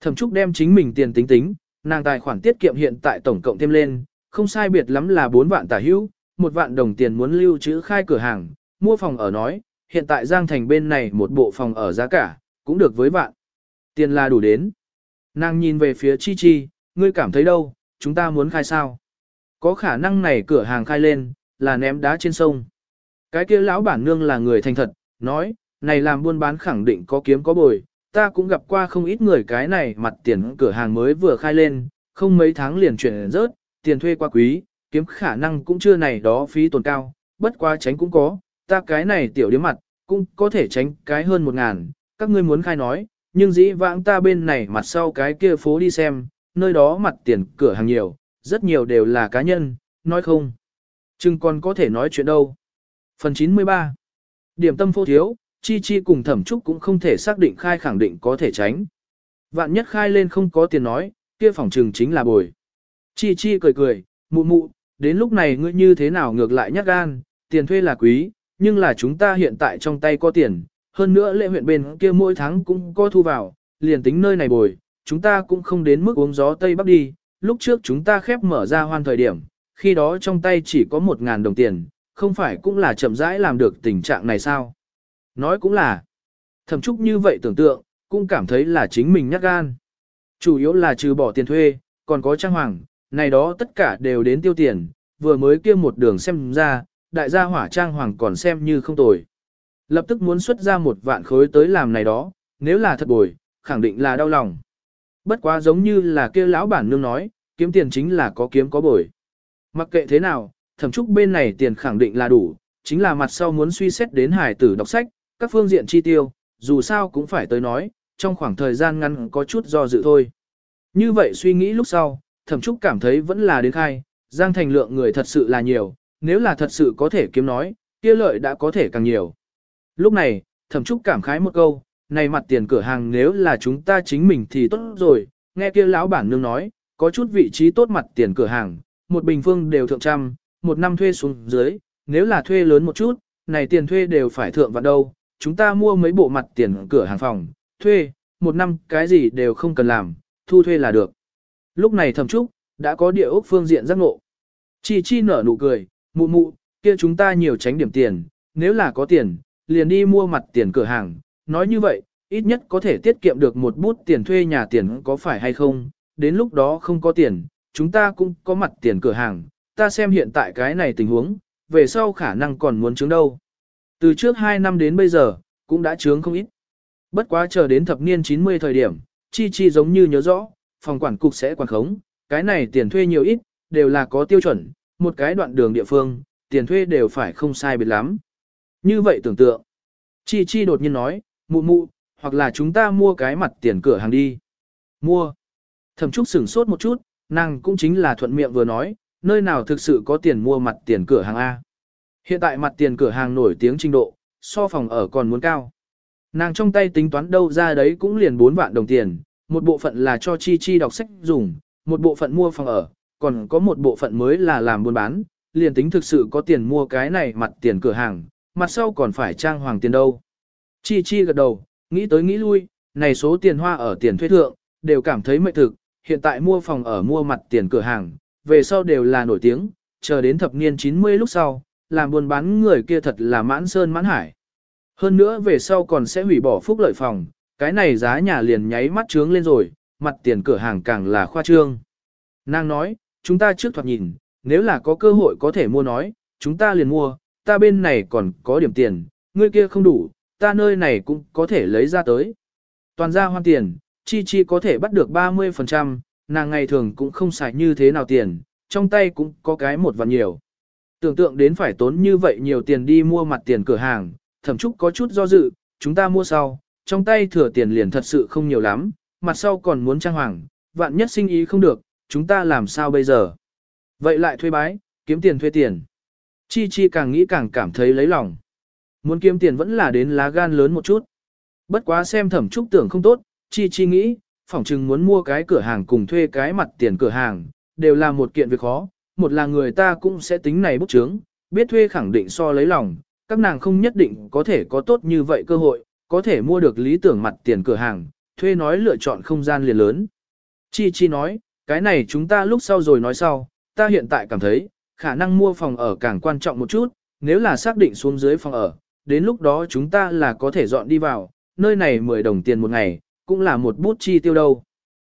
S1: Thẩm Trúc đem chính mình tiền tính tính, nàng tài khoản tiết kiệm hiện tại tổng cộng thêm lên, không sai biệt lắm là 4 vạn tả hữu, một vạn đồng tiền muốn lưu trữ khai cửa hàng, mua phòng ở nói, hiện tại Giang Thành bên này một bộ phòng ở giá cả, cũng được với vạn. Tiền là đủ đến. Nàng nhìn về phía Chi Chi, ngươi cảm thấy đâu, chúng ta muốn khai sao? Có khả năng này cửa hàng khai lên, là ném đá trên sông. Cái kia lão bản nương là người thành thật, nói, này làm buôn bán khẳng định có kiếm có bồi, ta cũng gặp qua không ít người cái này mặt tiền cửa hàng mới vừa khai lên, không mấy tháng liền chuyển rớt, tiền thuê quá quý, kiếm khả năng cũng chưa này đó phí tồn cao, bất quá tránh cũng có, ta cái này tiểu điếm mặt, cũng có thể tránh cái hơn một ngàn, các ngươi muốn khai nói, nhưng dĩ vãng ta bên này mặt sau cái kia phố đi xem, nơi đó mặt tiền cửa hàng nhiều, rất nhiều đều là cá nhân, nói không. Chừng còn có thể nói chuyện đâu. Phần 93 Điểm tâm phô thiếu, Chi Chi cùng Thẩm Trúc cũng không thể xác định khai khẳng định có thể tránh. Vạn nhất khai lên không có tiền nói, kia phòng trừng chính là bồi. Chi Chi cười cười, mụ mụ, đến lúc này ngươi như thế nào ngược lại nhát gan, tiền thuê là quý, nhưng là chúng ta hiện tại trong tay có tiền, hơn nữa lệ huyện bên kia mỗi tháng cũng có thu vào, liền tính nơi này bồi, chúng ta cũng không đến mức uống gió Tây Bắc đi, lúc trước chúng ta khép mở ra hoan thời điểm, khi đó trong tay chỉ có một ngàn đồng tiền, không phải cũng là chậm rãi làm được tình trạng này sao? Nói cũng là, thẩm trúc như vậy tưởng tượng, cũng cảm thấy là chính mình nhát gan. Chủ yếu là trừ bỏ tiền thuê, còn có trang hoàng, này đó tất cả đều đến tiêu tiền, vừa mới kia một đường xem ra, đại gia hỏa trang hoàng còn xem như không tồi. Lập tức muốn xuất ra một vạn khối tới làm này đó, nếu là thật bồi, khẳng định là đau lòng. Bất quá giống như là kia lão bản nương nói, kiếm tiền chính là có kiếm có bồi. Mặc kệ thế nào, thẩm trúc bên này tiền khẳng định là đủ, chính là mặt sau muốn suy xét đến hải tử đọc sách, các phương diện chi tiêu, dù sao cũng phải tới nói, trong khoảng thời gian ngắn có chút do dự thôi. Như vậy suy nghĩ lúc sau, thẩm trúc cảm thấy vẫn là đến khai, giang thành lượng người thật sự là nhiều, nếu là thật sự có thể kiếm nói, kia lợi đã có thể càng nhiều. Lúc này, thẩm trúc cảm khái một câu, này mặt tiền cửa hàng nếu là chúng ta chính mình thì tốt rồi, nghe kia lão bản nương nói, có chút vị trí tốt mặt tiền cửa hàng, một bình phương đều thượng trăm, một năm thuê xuống dưới, nếu là thuê lớn một chút, này tiền thuê đều phải thượng vạn đâu, chúng ta mua mấy bộ mặt tiền cửa hàng phòng, thuê, một năm cái gì đều không cần làm, thu thuê là được. Lúc này thẩm trúc, đã có địa ốc phương diện giác ngộ. Chi chi nở nụ cười, mụ mụ, kia chúng ta nhiều tránh điểm tiền, nếu là có tiền, liền đi mua mặt tiền cửa hàng, nói như vậy, ít nhất có thể tiết kiệm được một bút tiền thuê nhà tiền có phải hay không, đến lúc đó không có tiền, chúng ta cũng có mặt tiền cửa hàng, ta xem hiện tại cái này tình huống, về sau khả năng còn muốn chứng đâu. Từ trước 2 năm đến bây giờ, cũng đã trướng không ít. Bất quá chờ đến thập niên 90 thời điểm, chi chi giống như nhớ rõ, phòng quản cục sẽ quản khống, cái này tiền thuê nhiều ít, đều là có tiêu chuẩn, một cái đoạn đường địa phương, tiền thuê đều phải không sai biệt lắm. Như vậy tưởng tượng, chi chi đột nhiên nói, mụ mụ, hoặc là chúng ta mua cái mặt tiền cửa hàng đi. Mua. Thẩm Trúc sửng sốt một chút, nàng cũng chính là thuận miệng vừa nói, nơi nào thực sự có tiền mua mặt tiền cửa hàng A. Hiện tại mặt tiền cửa hàng nổi tiếng trình độ, so phòng ở còn muốn cao. Nàng trong tay tính toán đâu ra đấy cũng liền 4 vạn đồng tiền, một bộ phận là cho Chi Chi đọc sách dùng, một bộ phận mua phòng ở, còn có một bộ phận mới là làm buôn bán, liền tính thực sự có tiền mua cái này mặt tiền cửa hàng, mặt sau còn phải trang hoàng tiền đâu. Chi Chi gật đầu, nghĩ tới nghĩ lui, này số tiền hoa ở tiền thuê thượng, đều cảm thấy mệt thực, hiện tại mua phòng ở mua mặt tiền cửa hàng, về sau đều là nổi tiếng, chờ đến thập niên 90 lúc sau, làm buôn bán người kia thật là mãn sơn mãn hải. Hơn nữa về sau còn sẽ hủy bỏ phúc lợi phòng, cái này giá nhà liền nháy mắt trướng lên rồi, mặt tiền cửa hàng càng là khoa trương. Nàng nói, chúng ta trước thoạt nhìn, nếu là có cơ hội có thể mua nói, chúng ta liền mua, ta bên này còn có điểm tiền, ngươi kia không đủ, ta nơi này cũng có thể lấy ra tới. Toàn ra hoan tiền, chi chi có thể bắt được 30%, nàng ngày thường cũng không xài như thế nào tiền, trong tay cũng có cái một vạn nhiều. Tưởng tượng đến phải tốn như vậy nhiều tiền đi mua mặt tiền cửa hàng, thẩm chúc có chút do dự, chúng ta mua sau, trong tay thừa tiền liền thật sự không nhiều lắm, mặt sau còn muốn trang hoàng, vạn nhất sinh ý không được, chúng ta làm sao bây giờ? Vậy lại thuê bái, kiếm tiền thuê tiền. Chi Chi càng nghĩ càng cảm thấy lấy lòng. Muốn kiếm tiền vẫn là đến lá gan lớn một chút. Bất quá xem thẩm trúc tưởng không tốt, Chi Chi nghĩ, phỏng chừng muốn mua cái cửa hàng cùng thuê cái mặt tiền cửa hàng, đều là một kiện việc khó. Một là người ta cũng sẽ tính này bút trướng, biết thuê khẳng định so lấy lòng, các nàng không nhất định có thể có tốt như vậy cơ hội, có thể mua được lý tưởng mặt tiền cửa hàng, thuê nói lựa chọn không gian liền lớn. Chi Chi nói, cái này chúng ta lúc sau rồi nói sau, ta hiện tại cảm thấy, khả năng mua phòng ở càng quan trọng một chút, nếu là xác định xuống dưới phòng ở, đến lúc đó chúng ta là có thể dọn đi vào, nơi này 10 đồng tiền một ngày, cũng là một bút chi tiêu đâu.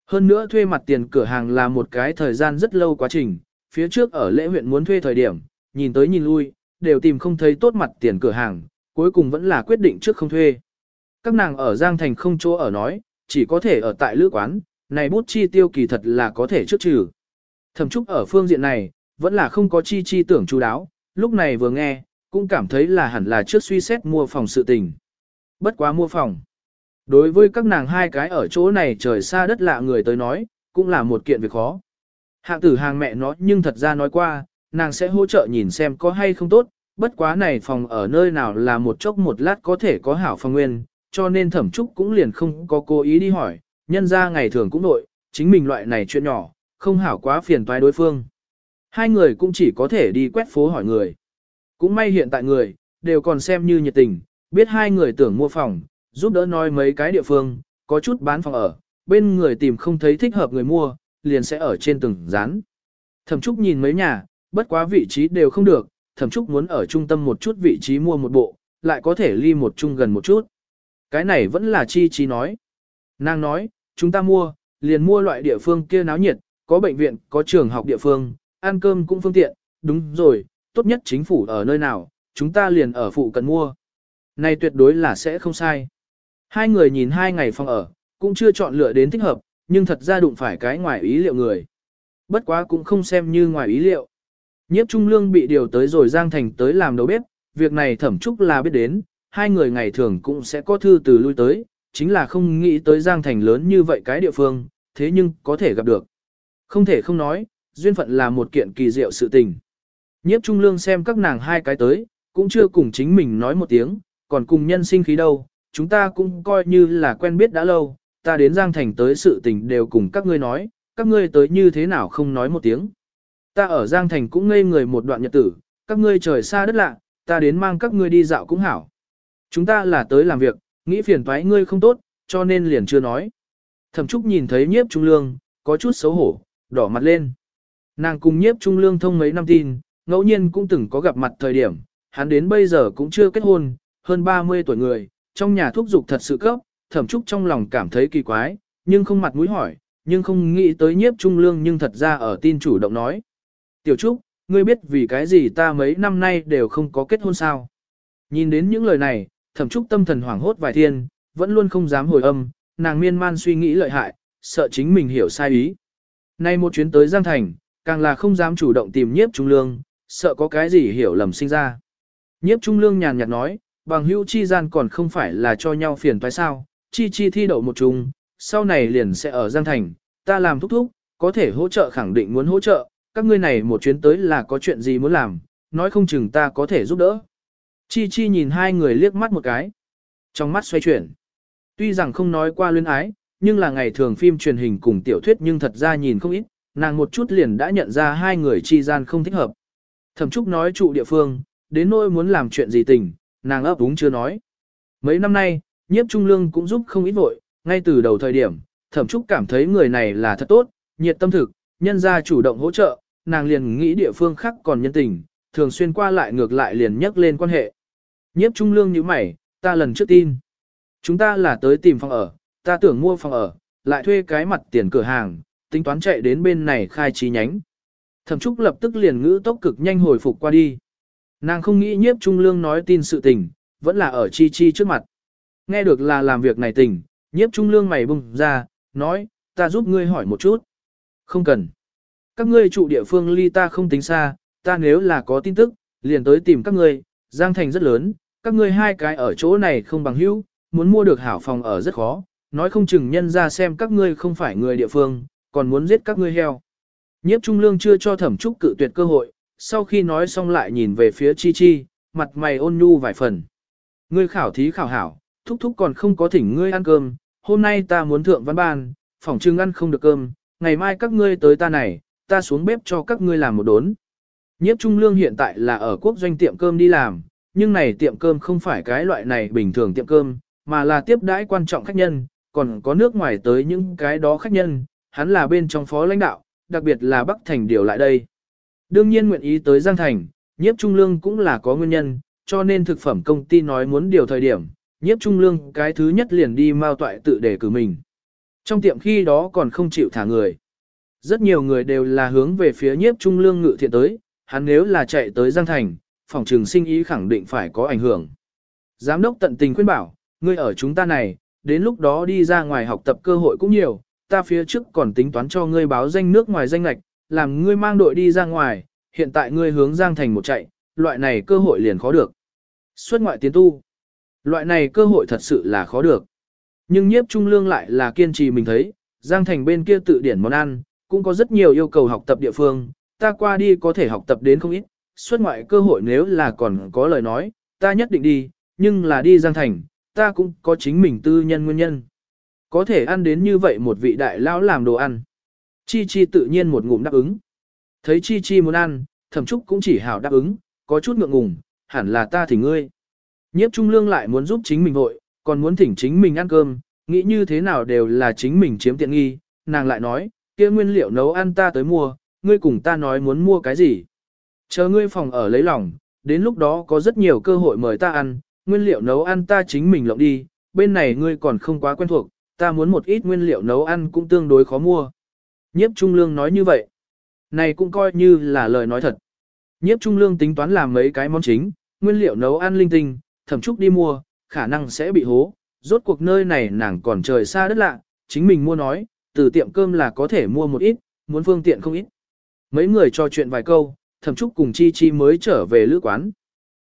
S1: Hơn nữa thuê mặt tiền cửa hàng là một cái thời gian rất lâu quá trình, phía trước ở lễ huyện muốn thuê thời điểm, nhìn tới nhìn lui, đều tìm không thấy tốt mặt tiền cửa hàng, cuối cùng vẫn là quyết định trước không thuê. Các nàng ở Giang Thành không chỗ ở nói, chỉ có thể ở tại lữ quán, này bút chi tiêu kỳ thật là có thể trước trừ. Thẩm Trúc ở phương diện này, vẫn là không có chi chi tưởng chú đáo, lúc này vừa nghe, cũng cảm thấy là hẳn là trước suy xét mua phòng sự tình. Bất quá mua phòng. Đối với các nàng hai cái ở chỗ này trời xa đất lạ người tới nói, cũng là một kiện việc khó. Hạng tử hàng mẹ nó nhưng thật ra nói qua, nàng sẽ hỗ trợ nhìn xem có hay không tốt, bất quá này phòng ở nơi nào là một chốc một lát có thể có hảo phòng nguyên, cho nên thẩm trúc cũng liền không có cố ý đi hỏi, nhân ra ngày thường cũng nội, chính mình loại này chuyện nhỏ, không hảo quá phiền toái đối phương. Hai người cũng chỉ có thể đi quét phố hỏi người. Cũng may hiện tại người, đều còn xem như nhiệt tình, biết hai người tưởng mua phòng, giúp đỡ nói mấy cái địa phương, có chút bán phòng ở, bên người tìm không thấy thích hợp người mua, liền sẽ ở trên từng rán. Thẩm Trúc nhìn mấy nhà, bất quá vị trí đều không được, Thẩm Trúc muốn ở trung tâm một chút vị trí mua một bộ, lại có thể ly một chung gần một chút. Cái này vẫn là chi chi nói. Nàng nói, chúng ta mua, liền mua loại địa phương kia náo nhiệt, có bệnh viện, có trường học địa phương, ăn cơm cũng phương tiện, đúng rồi, tốt nhất chính phủ ở nơi nào, chúng ta liền ở phụ cận mua. Này tuyệt đối là sẽ không sai. Hai người nhìn hai ngày phòng ở, cũng chưa chọn lựa đến thích hợp, nhưng thật ra đụng phải cái ngoài ý liệu người. Bất quá cũng không xem như ngoài ý liệu. Nhiếp Trung Lương bị điều tới rồi Giang Thành tới làm đầu bếp, việc này thẩm trúc là biết đến, hai người ngày thường cũng sẽ có thư từ lui tới, chính là không nghĩ tới Giang Thành lớn như vậy cái địa phương, thế nhưng có thể gặp được. Không thể không nói, duyên phận là một kiện kỳ diệu sự tình. Nhiếp Trung Lương xem các nàng hai cái tới, cũng chưa cùng chính mình nói một tiếng, còn cùng nhân sinh khí đâu, chúng ta cũng coi như là quen biết đã lâu, ta đến Giang Thành tới sự tình đều cùng các ngươi nói, các ngươi tới như thế nào không nói một tiếng. Ta ở Giang Thành cũng ngây người một đoạn nhật tử, các ngươi trời xa đất lạ, ta đến mang các ngươi đi dạo cũng hảo. Chúng ta là tới làm việc, nghĩ phiền toái ngươi không tốt, cho nên liền chưa nói. Thẩm Trúc nhìn thấy nhiếp trung lương, có chút xấu hổ, đỏ mặt lên. Nàng cùng nhiếp trung lương thông mấy năm tin, ngẫu nhiên cũng từng có gặp mặt thời điểm, hắn đến bây giờ cũng chưa kết hôn, hơn 30 tuổi người, trong nhà thúc dục thật sự cấp, thẩm Trúc trong lòng cảm thấy kỳ quái, nhưng không mặt mũi hỏi, nhưng không nghĩ tới nhiếp trung lương nhưng thật ra ở tin chủ động nói. Tiểu Trúc, ngươi biết vì cái gì ta mấy năm nay đều không có kết hôn sao? Nhìn đến những lời này, thẩm trúc tâm thần hoảng hốt vài thiên, vẫn luôn không dám hồi âm, nàng miên man suy nghĩ lợi hại, sợ chính mình hiểu sai ý. Nay một chuyến tới Giang Thành, càng là không dám chủ động tìm nhiếp trung lương, sợ có cái gì hiểu lầm sinh ra. Nhiếp trung lương nhàn nhạt nói, bằng hữu chi gian còn không phải là cho nhau phiền toái sao, chi chi thi đậu một chung, sau này liền sẽ ở Giang Thành, ta làm thúc thúc, có thể hỗ trợ khẳng định muốn hỗ trợ, các ngươi này một chuyến tới là có chuyện gì muốn làm, nói không chừng ta có thể giúp đỡ. Chi Chi nhìn hai người liếc mắt một cái. Trong mắt xoay chuyển. Tuy rằng không nói qua luyến ái, nhưng là ngày thường phim truyền hình cùng tiểu thuyết nhưng thật ra nhìn không ít, nàng một chút liền đã nhận ra hai người chi gian không thích hợp. Thẩm Trúc nói trụ địa phương, đến nỗi muốn làm chuyện gì tình, nàng ấp úng chưa nói. Mấy năm nay, nhiếp trung lương cũng giúp không ít vội, ngay từ đầu thời điểm, Thẩm Trúc cảm thấy người này là thật tốt, nhiệt tâm thực, nhân ra chủ động hỗ trợ, nàng liền nghĩ địa phương khác còn nhân tình, thường xuyên qua lại ngược lại liền nhắc lên quan hệ. Nhiếp trung lương như mày, ta lần trước tin. Chúng ta là tới tìm phòng ở, ta tưởng mua phòng ở, lại thuê cái mặt tiền cửa hàng, tính toán chạy đến bên này khai trí nhánh. Thẩm Trúc lập tức liền ngữ tốc cực nhanh hồi phục qua đi. Nàng không nghĩ nhiếp trung lương nói tin sự tình, vẫn là ở chi chi trước mặt. Nghe được là làm việc này tình, nhiếp trung lương mày bùng ra, nói, ta giúp ngươi hỏi một chút. Không cần. Các ngươi trụ địa phương ly ta không tính xa, ta nếu là có tin tức, liền tới tìm các ngươi, Giang Thành rất lớn, các ngươi hai cái ở chỗ này không bằng hữu, muốn mua được hảo phòng ở rất khó, nói không chừng nhân ra xem các ngươi không phải người địa phương, còn muốn giết các ngươi heo. Nhiếp Trung Lương chưa cho thẩm trúc cự tuyệt cơ hội, sau khi nói xong lại nhìn về phía Chi Chi, mặt mày ôn nhu vài phần. Ngươi khảo thí khảo hảo, thúc thúc còn không có thỉnh ngươi ăn cơm, hôm nay ta muốn thượng văn ban, phòng trưng ăn không được cơm, ngày mai các ngươi tới ta này, ta xuống bếp cho các ngươi làm một đốn. Nhiếp Trung Lương hiện tại là ở quốc doanh tiệm cơm đi làm, nhưng này tiệm cơm không phải cái loại này bình thường tiệm cơm, mà là tiếp đãi quan trọng khách nhân, còn có nước ngoài tới những cái đó khách nhân, hắn là bên trong phó lãnh đạo, đặc biệt là Bắc Thành điều lại đây. Đương nhiên nguyện ý tới Giang Thành, nhiếp trung lương cũng là có nguyên nhân, cho nên thực phẩm công ty nói muốn điều thời điểm, nhiếp trung lương cái thứ nhất liền đi mao toại tự để cử mình. Trong tiệm khi đó còn không chịu thả người. Rất nhiều người đều là hướng về phía nhiếp trung lương ngự thiện tới, hắn nếu là chạy tới Giang Thành, phòng trường sinh ý khẳng định phải có ảnh hưởng. Giám đốc tận tình khuyên bảo, ngươi ở chúng ta này, đến lúc đó đi ra ngoài học tập cơ hội cũng nhiều, ta phía trước còn tính toán cho ngươi báo danh nước ngoài danh lạch, làm ngươi mang đội đi ra ngoài, hiện tại ngươi hướng Giang Thành một chạy, loại này cơ hội liền khó được. Xuất ngoại tiến tu, loại này cơ hội thật sự là khó được. Nhưng nhiếp trung lương lại là kiên trì mình thấy, Giang Thành bên kia tự điển món ăn, cũng có rất nhiều yêu cầu học tập địa phương, ta qua đi có thể học tập đến không ít, xuất ngoại cơ hội nếu là còn có lời nói, ta nhất định đi, nhưng là đi Giang Thành, ta cũng có chính mình tư nhân nguyên nhân. Có thể ăn đến như vậy một vị đại lão làm đồ ăn. Chi Chi tự nhiên một ngụm đáp ứng. Thấy Chi Chi muốn ăn, thẩm trúc cũng chỉ hảo đáp ứng, có chút ngượng ngùng, hẳn là ta thì ngươi. Nhiếp Trung Lương lại muốn giúp chính mình vội, còn muốn thỉnh chính mình ăn cơm, nghĩ như thế nào đều là chính mình chiếm tiện nghi, nàng lại nói, kia nguyên liệu nấu ăn ta tới mua, ngươi cùng ta nói muốn mua cái gì. Chờ ngươi phòng ở lấy lòng, đến lúc đó có rất nhiều cơ hội mời ta ăn, nguyên liệu nấu ăn ta chính mình lộng đi, bên này ngươi còn không quá quen thuộc, ta muốn một ít nguyên liệu nấu ăn cũng tương đối khó mua. Nhiếp Trung Lương nói như vậy. Này cũng coi như là lời nói thật. Nhiếp Trung Lương tính toán làm mấy cái món chính, nguyên liệu nấu ăn linh tinh, thẩm trúc đi mua, khả năng sẽ bị hố. Rốt cuộc nơi này nàng còn trời xa đất lạ, chính mình mua nói, từ tiệm cơm là có thể mua một ít, muốn phương tiện không ít. Mấy người trò chuyện vài câu, thẩm trúc cùng Chi Chi mới trở về lữ quán.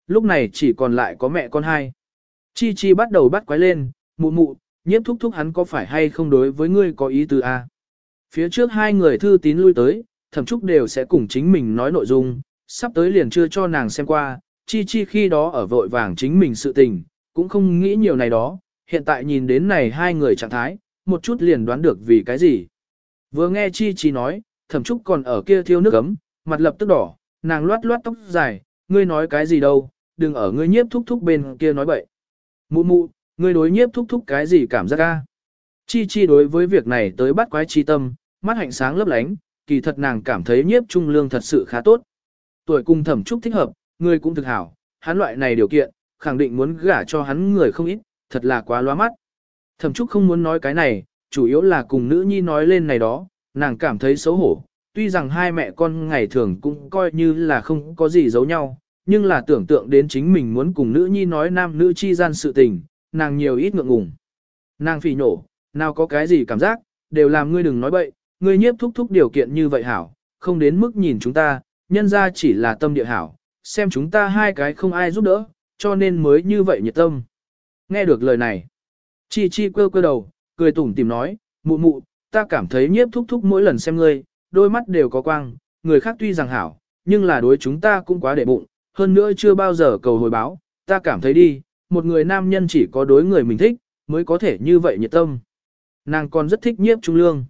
S1: Lúc này chỉ còn lại có mẹ con hai. Chi Chi bắt đầu bắt quái lên, mụ mụ, nhiếp thúc thúc hắn có phải hay không đối với ngươi có ý tứ a? À? Phía trước hai người thư tín lui tới, thẩm trúc đều sẽ cùng chính mình nói nội dung, sắp tới liền chưa cho nàng xem qua, chi chi khi đó ở vội vàng chính mình sự tình, cũng không nghĩ nhiều này đó, hiện tại nhìn đến này hai người trạng thái, một chút liền đoán được vì cái gì. Vừa nghe chi chi nói, thẩm trúc còn ở kia thiêu nước ấm, mặt lập tức đỏ, nàng loát loát tóc dài, ngươi nói cái gì đâu, đừng ở ngươi nhiếp thúc thúc bên kia nói bậy. Mụ mụ, ngươi đối nhiếp thúc thúc cái gì cảm giác ca? Chi chi đối với việc này tới bắt quái chi tâm, mắt hạnh sáng lấp lánh, kỳ thật nàng cảm thấy nhiếp trung lương thật sự khá tốt. Tuổi cung thẩm trúc thích hợp, ngươi cũng thực hảo, hắn loại này điều kiện, khẳng định muốn gả cho hắn người không ít, thật là quá loa mắt. Thẩm trúc không muốn nói cái này, chủ yếu là cùng nữ nhi nói lên này đó, nàng cảm thấy xấu hổ. Tuy rằng hai mẹ con ngày thường cũng coi như là không có gì giấu nhau, nhưng là tưởng tượng đến chính mình muốn cùng nữ nhi nói nam nữ chi gian sự tình, nàng nhiều ít ngượng ngùng. Nàng phỉ nổ, nào có cái gì cảm giác, đều làm ngươi đừng nói bậy, ngươi nhiếp thúc thúc điều kiện như vậy hảo, không đến mức nhìn chúng ta, nhân ra chỉ là tâm địa hảo, xem chúng ta hai cái không ai giúp đỡ, cho nên mới như vậy nhiệt tâm. Nghe được lời này, chi chi quơ quơ đầu, cười tủm tìm nói, mụ mụ, ta cảm thấy nhiếp thúc thúc mỗi lần xem ngươi, đôi mắt đều có quang, người khác tuy rằng hảo, nhưng là đối chúng ta cũng quá để bụng, hơn nữa chưa bao giờ cầu hồi báo, ta cảm thấy đi, một người nam nhân chỉ có đối người mình thích, mới có thể như vậy nhiệt tâm. Nàng còn rất thích nhiếp trung lương.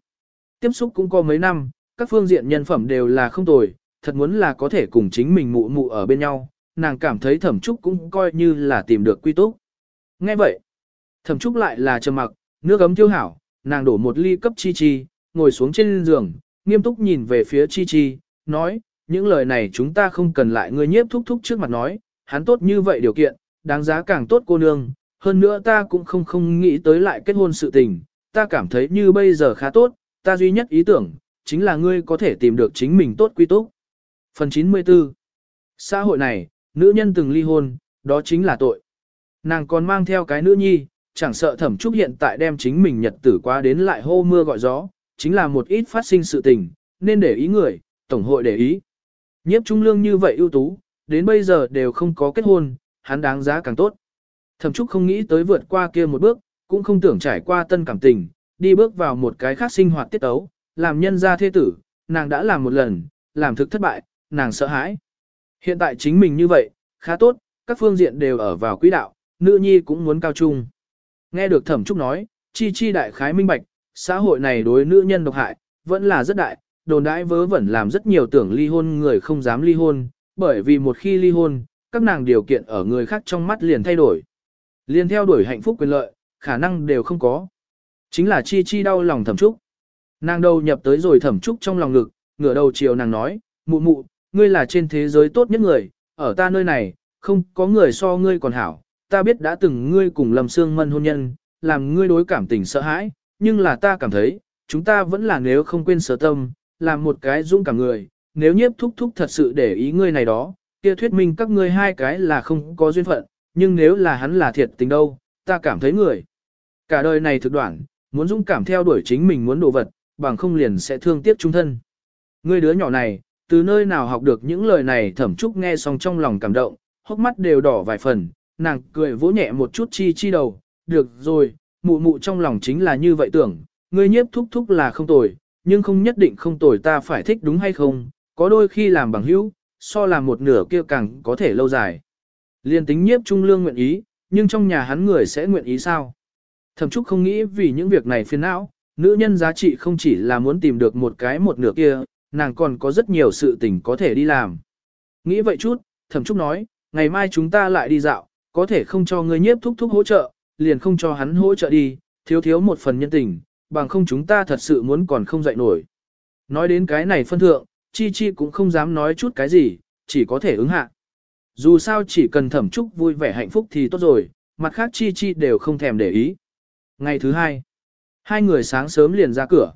S1: Tiếp xúc cũng có mấy năm, các phương diện nhân phẩm đều là không tồi, thật muốn là có thể cùng chính mình mụ mụ ở bên nhau, nàng cảm thấy thẩm trúc cũng coi như là tìm được quy túc. Nghe vậy, thẩm trúc lại là trầm mặc, nước ấm tiêu hảo, nàng đổ một ly cấp chi chi, ngồi xuống trên giường, nghiêm túc nhìn về phía chi chi, nói, những lời này chúng ta không cần lại ngươi nhiếp thúc thúc trước mặt nói, hắn tốt như vậy điều kiện, đáng giá càng tốt cô nương, hơn nữa ta cũng không không nghĩ tới lại kết hôn sự tình, ta cảm thấy như bây giờ khá tốt, ta duy nhất ý tưởng, chính là ngươi có thể tìm được chính mình tốt quy túc. Phần 94 Xã hội này, nữ nhân từng ly hôn, đó chính là tội. Nàng còn mang theo cái nữ nhi, chẳng sợ thẩm trúc hiện tại đem chính mình nhật tử qua đến lại hô mưa gọi gió, chính là một ít phát sinh sự tình, nên để ý người, tổng hội để ý. Nhiếp trung lương như vậy ưu tú, đến bây giờ đều không có kết hôn, hắn đáng giá càng tốt. Thẩm trúc không nghĩ tới vượt qua kia một bước, cũng không tưởng trải qua tân cảm tình, đi bước vào một cái khác sinh hoạt tiết tấu, làm nhân gia thế tử, nàng đã làm một lần, làm thực thất bại, nàng sợ hãi. Hiện tại chính mình như vậy, khá tốt, các phương diện đều ở vào quỹ đạo, nữ nhi cũng muốn cao trung. Nghe được thẩm trúc nói, chi chi đại khái minh bạch, xã hội này đối nữ nhân độc hại, vẫn là rất đại, đồn đãi vớ vẩn làm rất nhiều tưởng ly hôn người không dám ly hôn, bởi vì một khi ly hôn, các nàng điều kiện ở người khác trong mắt liền thay đổi. Liền theo đuổi hạnh phúc quyền lợi, khả năng đều không có. Chính là chi chi đau lòng thẩm trúc. Nàng đầu nhập tới rồi thẩm trúc trong lòng ngực, ngửa đầu chiều nàng nói, mụ mụ, ngươi là trên thế giới tốt nhất người, ở ta nơi này, không có người so ngươi còn hảo, ta biết đã từng ngươi cùng lầm xương mân hôn nhân, làm ngươi đối cảm tình sợ hãi, nhưng là ta cảm thấy, chúng ta vẫn là nếu không quên sở tâm, làm một cái dũng cảm người, nếu nhiếp thúc thúc thật sự để ý ngươi này đó, kia thuyết minh các ngươi hai cái là không có duyên phận, nhưng nếu là hắn là thiệt tình đâu, ta cảm thấy người. Cả đời này thực đoạn, muốn dũng cảm theo đuổi chính mình muốn đồ vật, bằng không liền sẽ thương tiếc trung thân. Ngươi đứa nhỏ này, từ nơi nào học được những lời này thẩm trúc nghe xong trong lòng cảm động, hốc mắt đều đỏ vài phần, nàng cười vỗ nhẹ một chút chi chi đầu, được rồi, mụ mụ trong lòng chính là như vậy tưởng, ngươi nhiếp thúc thúc là không tồi, nhưng không nhất định không tồi ta phải thích đúng hay không, có đôi khi làm bằng hữu, so làm một nửa kia càng có thể lâu dài. Liên tính nhiếp trung lương nguyện ý, nhưng trong nhà hắn người sẽ nguyện ý sao? Thẩm Trúc không nghĩ vì những việc này phiền não, nữ nhân giá trị không chỉ là muốn tìm được một cái một nửa kia, nàng còn có rất nhiều sự tình có thể đi làm. Nghĩ vậy chút, Thẩm Trúc nói, ngày mai chúng ta lại đi dạo, có thể không cho ngươi nhiếp thúc thúc hỗ trợ, liền không cho hắn hỗ trợ đi, thiếu thiếu một phần nhân tình, bằng không chúng ta thật sự muốn còn không dậy nổi. Nói đến cái này phân thượng, Chi Chi cũng không dám nói chút cái gì, chỉ có thể ứng hạ. Dù sao chỉ cần thẩm trúc vui vẻ hạnh phúc thì tốt rồi, mặt khác Chi Chi đều không thèm để ý. Ngày thứ hai, hai người sáng sớm liền ra cửa.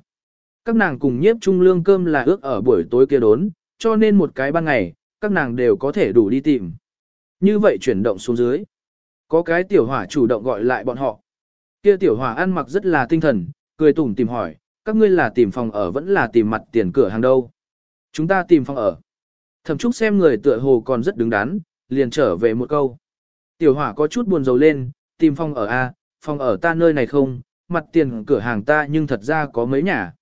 S1: Các nàng cùng nhiếp trung lương cơm là ước ở buổi tối kia đốn, cho nên một cái ban ngày, các nàng đều có thể đủ đi tìm. Như vậy chuyển động xuống dưới. Có cái tiểu hỏa chủ động gọi lại bọn họ. Kia tiểu hỏa ăn mặc rất là tinh thần, cười tủm tìm hỏi, các ngươi là tìm phòng ở vẫn là tìm mặt tiền cửa hàng đâu. Chúng ta tìm phòng ở. Thẩm Trúc xem người tựa hồ còn rất đứng đắn, liền trở về một câu. Tiểu hỏa có chút buồn rầu lên, tìm phòng ở A, phòng ở ta nơi này không, mặt tiền cửa hàng ta nhưng thật ra có mấy nhà.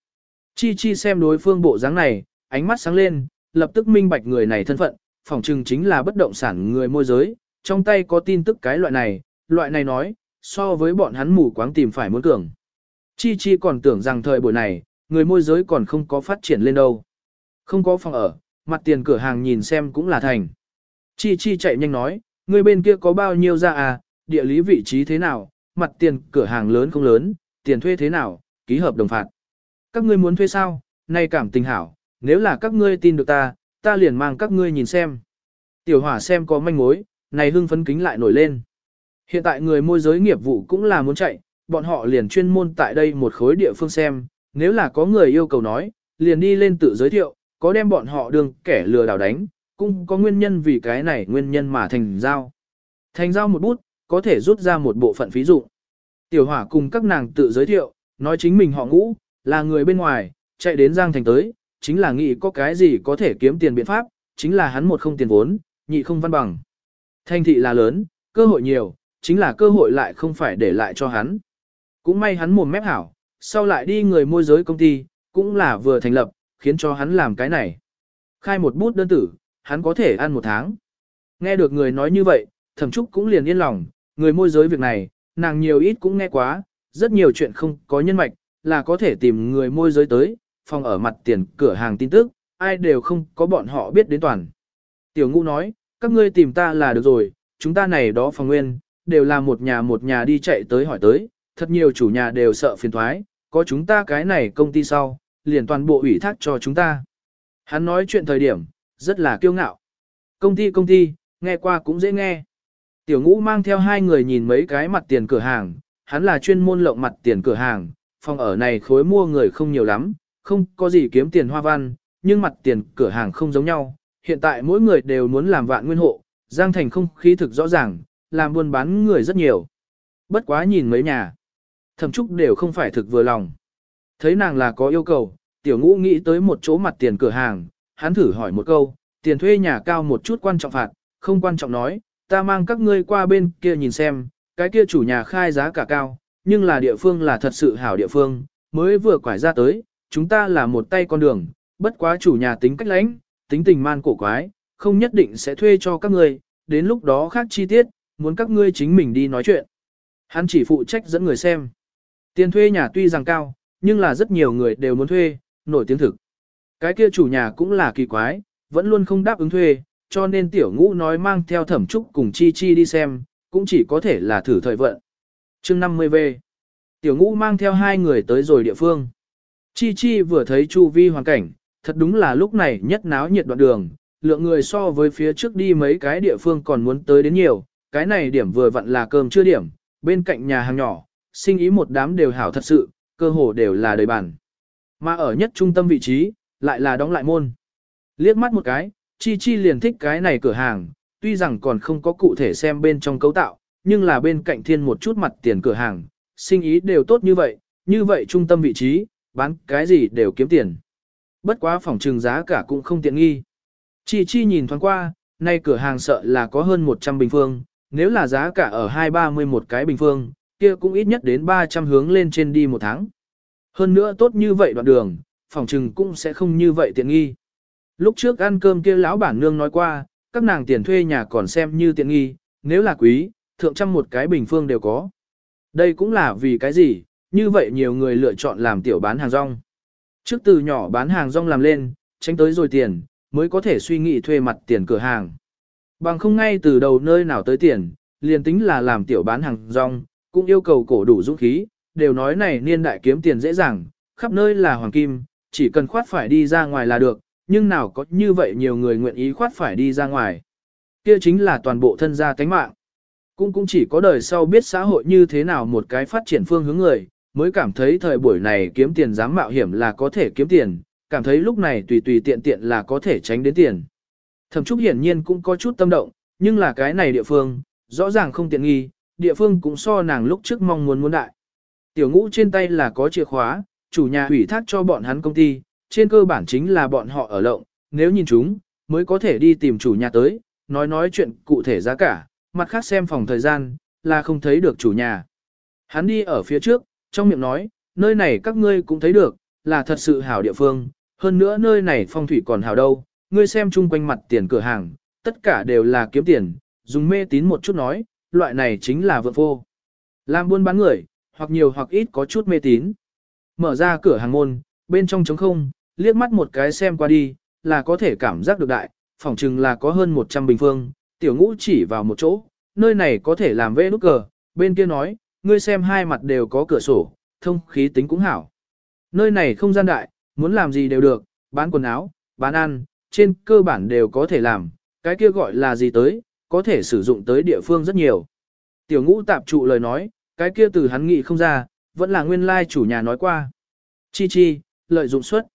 S1: Chi Chi xem đối phương bộ dáng này, ánh mắt sáng lên, lập tức minh bạch người này thân phận, phòng trừng chính là bất động sản người môi giới, trong tay có tin tức cái loại này, loại này nói, so với bọn hắn mù quáng tìm phải muốn cường. Chi Chi còn tưởng rằng thời buổi này, người môi giới còn không có phát triển lên đâu. Không có phòng ở, mặt tiền cửa hàng nhìn xem cũng là thành. Chi Chi chạy nhanh nói, người bên kia có bao nhiêu ra à, địa lý vị trí thế nào, mặt tiền cửa hàng lớn không lớn, tiền thuê thế nào, ký hợp đồng phạt. Các ngươi muốn thuê sao, nay cảm tình hảo, nếu là các ngươi tin được ta, ta liền mang các ngươi nhìn xem. Tiểu hỏa xem có manh mối, này hưng phấn kính lại nổi lên. Hiện tại người môi giới nghiệp vụ cũng là muốn chạy, bọn họ liền chuyên môn tại đây một khối địa phương xem, nếu là có người yêu cầu nói, liền đi lên tự giới thiệu, có đem bọn họ đường kẻ lừa đảo đánh, cũng có nguyên nhân vì cái này nguyên nhân mà thành giao. Thành giao một bút, có thể rút ra một bộ phận phí dụ. Tiểu hỏa cùng các nàng tự giới thiệu, nói chính mình họ ngũ, là người bên ngoài, chạy đến Giang Thành tới, chính là nghĩ có cái gì có thể kiếm tiền biện pháp, chính là hắn một không tiền vốn, nhị không văn bằng. Thành thị là lớn, cơ hội nhiều, chính là cơ hội lại không phải để lại cho hắn. Cũng may hắn mồm mép hảo, sau lại đi người môi giới công ty, cũng là vừa thành lập, khiến cho hắn làm cái này. Khai một bút đơn tử, hắn có thể ăn một tháng. Nghe được người nói như vậy, thẩm trúc cũng liền yên lòng, người môi giới việc này, nàng nhiều ít cũng nghe quá, rất nhiều chuyện không có nhân mạch, là có thể tìm người môi giới tới, phòng ở mặt tiền cửa hàng tin tức, ai đều không có bọn họ biết đến toàn. Tiểu ngũ nói, các ngươi tìm ta là được rồi, chúng ta này đó phòng nguyên, đều là một nhà một nhà đi chạy tới hỏi tới, thật nhiều chủ nhà đều sợ phiền thoái, có chúng ta cái này công ty sau, liền toàn bộ ủy thác cho chúng ta. Hắn nói chuyện thời điểm, rất là kiêu ngạo. Công ty công ty, nghe qua cũng dễ nghe. Tiểu ngũ mang theo hai người nhìn mấy cái mặt tiền cửa hàng, hắn là chuyên môn lộng mặt tiền cửa hàng, phòng ở này khối mua người không nhiều lắm, không có gì kiếm tiền hoa văn, nhưng mặt tiền cửa hàng không giống nhau. Hiện tại mỗi người đều muốn làm vạn nguyên hộ, Giang Thành không khí thực rõ ràng, làm buôn bán người rất nhiều. Bất quá nhìn mấy nhà, thậm chúc đều không phải thực vừa lòng. Thấy nàng là có yêu cầu, tiểu ngũ nghĩ tới một chỗ mặt tiền cửa hàng, hắn thử hỏi một câu, tiền thuê nhà cao một chút quan trọng phạt, không quan trọng nói, ta mang các ngươi qua bên kia nhìn xem, cái kia chủ nhà khai giá cả cao, nhưng là địa phương là thật sự hảo địa phương, mới vừa quải ra tới, chúng ta là một tay con đường, bất quá chủ nhà tính cách lãnh, tính tình man cổ quái, không nhất định sẽ thuê cho các ngươi, đến lúc đó khác chi tiết, muốn các ngươi chính mình đi nói chuyện. Hắn chỉ phụ trách dẫn người xem. Tiền thuê nhà tuy rằng cao, nhưng là rất nhiều người đều muốn thuê, nổi tiếng thực. Cái kia chủ nhà cũng là kỳ quái, vẫn luôn không đáp ứng thuê, cho nên tiểu ngũ nói mang theo thẩm trúc cùng chi chi đi xem, cũng chỉ có thể là thử thời vận chương 50V Tiểu ngũ mang theo hai người tới rồi địa phương. Chi chi vừa thấy chu vi hoàn cảnh, thật đúng là lúc này nhất náo nhiệt đoạn đường, lượng người so với phía trước đi mấy cái địa phương còn muốn tới đến nhiều, cái này điểm vừa vặn là cơm chưa điểm, bên cạnh nhà hàng nhỏ, sinh ý một đám đều hảo thật sự, cơ hồ đều là đầy bàn. Mà ở nhất trung tâm vị trí, lại là đóng lại môn. Liếc mắt một cái, Chi Chi liền thích cái này cửa hàng, tuy rằng còn không có cụ thể xem bên trong cấu tạo, nhưng là bên cạnh thiên một chút mặt tiền cửa hàng, sinh ý đều tốt như vậy, như vậy trung tâm vị trí, bán cái gì đều kiếm tiền. Bất quá phòng trừng giá cả cũng không tiện nghi. Chi Chi nhìn thoáng qua, nay cửa hàng sợ là có hơn 100 bình phương, nếu là giá cả ở 230 một cái bình phương, kia cũng ít nhất đến 300 hướng lên trên đi một tháng. Hơn nữa tốt như vậy đoạn đường, phòng trừng cũng sẽ không như vậy tiện nghi. Lúc trước ăn cơm kia lão bản nương nói qua, các nàng tiền thuê nhà còn xem như tiện nghi, nếu là quý, thượng trăm một cái bình phương đều có. Đây cũng là vì cái gì, như vậy nhiều người lựa chọn làm tiểu bán hàng rong. Trước từ nhỏ bán hàng rong làm lên, tránh tới rồi tiền, mới có thể suy nghĩ thuê mặt tiền cửa hàng. Bằng không ngay từ đầu nơi nào tới tiền, liền tính là làm tiểu bán hàng rong, cũng yêu cầu cổ đủ dũng khí, đều nói này niên đại kiếm tiền dễ dàng, khắp nơi là hoàng kim, chỉ cần khoát phải đi ra ngoài là được, nhưng nào có như vậy nhiều người nguyện ý khoát phải đi ra ngoài. Kia chính là toàn bộ thân gia tánh mạng. Cũng cũng chỉ có đời sau biết xã hội như thế nào một cái phát triển phương hướng người, mới cảm thấy thời buổi này kiếm tiền dám mạo hiểm là có thể kiếm tiền, cảm thấy lúc này tùy tùy tiện tiện là có thể tránh đến tiền. Thẩm Trúc hiển nhiên cũng có chút tâm động, nhưng là cái này địa phương, rõ ràng không tiện nghi, địa phương cũng so nàng lúc trước mong muốn muốn đại. Tiểu ngũ trên tay là có chìa khóa, chủ nhà ủy thác cho bọn hắn công ty, trên cơ bản chính là bọn họ ở lộng, nếu nhìn chúng, mới có thể đi tìm chủ nhà tới, nói nói chuyện cụ thể giá cả, mặt khác xem phòng thời gian, là không thấy được chủ nhà. Hắn đi ở phía trước, trong miệng nói, nơi này các ngươi cũng thấy được, là thật sự hảo địa phương, hơn nữa nơi này phong thủy còn hảo đâu, ngươi xem chung quanh mặt tiền cửa hàng, tất cả đều là kiếm tiền, dùng mê tín một chút nói, loại này chính là vượng vô. Làm buôn bán người, hoặc nhiều hoặc ít có chút mê tín. Mở ra cửa hàng môn, bên trong trống không, liếc mắt một cái xem qua đi, là có thể cảm giác được đại, phòng chừng là có hơn 100 bình phương, tiểu ngũ chỉ vào một chỗ, nơi này có thể làm vẽ nút cờ, bên kia nói, ngươi xem hai mặt đều có cửa sổ, thông khí tính cũng hảo. Nơi này không gian đại, muốn làm gì đều được, bán quần áo, bán ăn, trên cơ bản đều có thể làm, cái kia gọi là gì tới, có thể sử dụng tới địa phương rất nhiều. Tiểu ngũ tạp trụ lời nói, cái kia từ hắn nghĩ không ra, vẫn là nguyên lai chủ nhà nói qua. Chi chi, lợi dụng suất.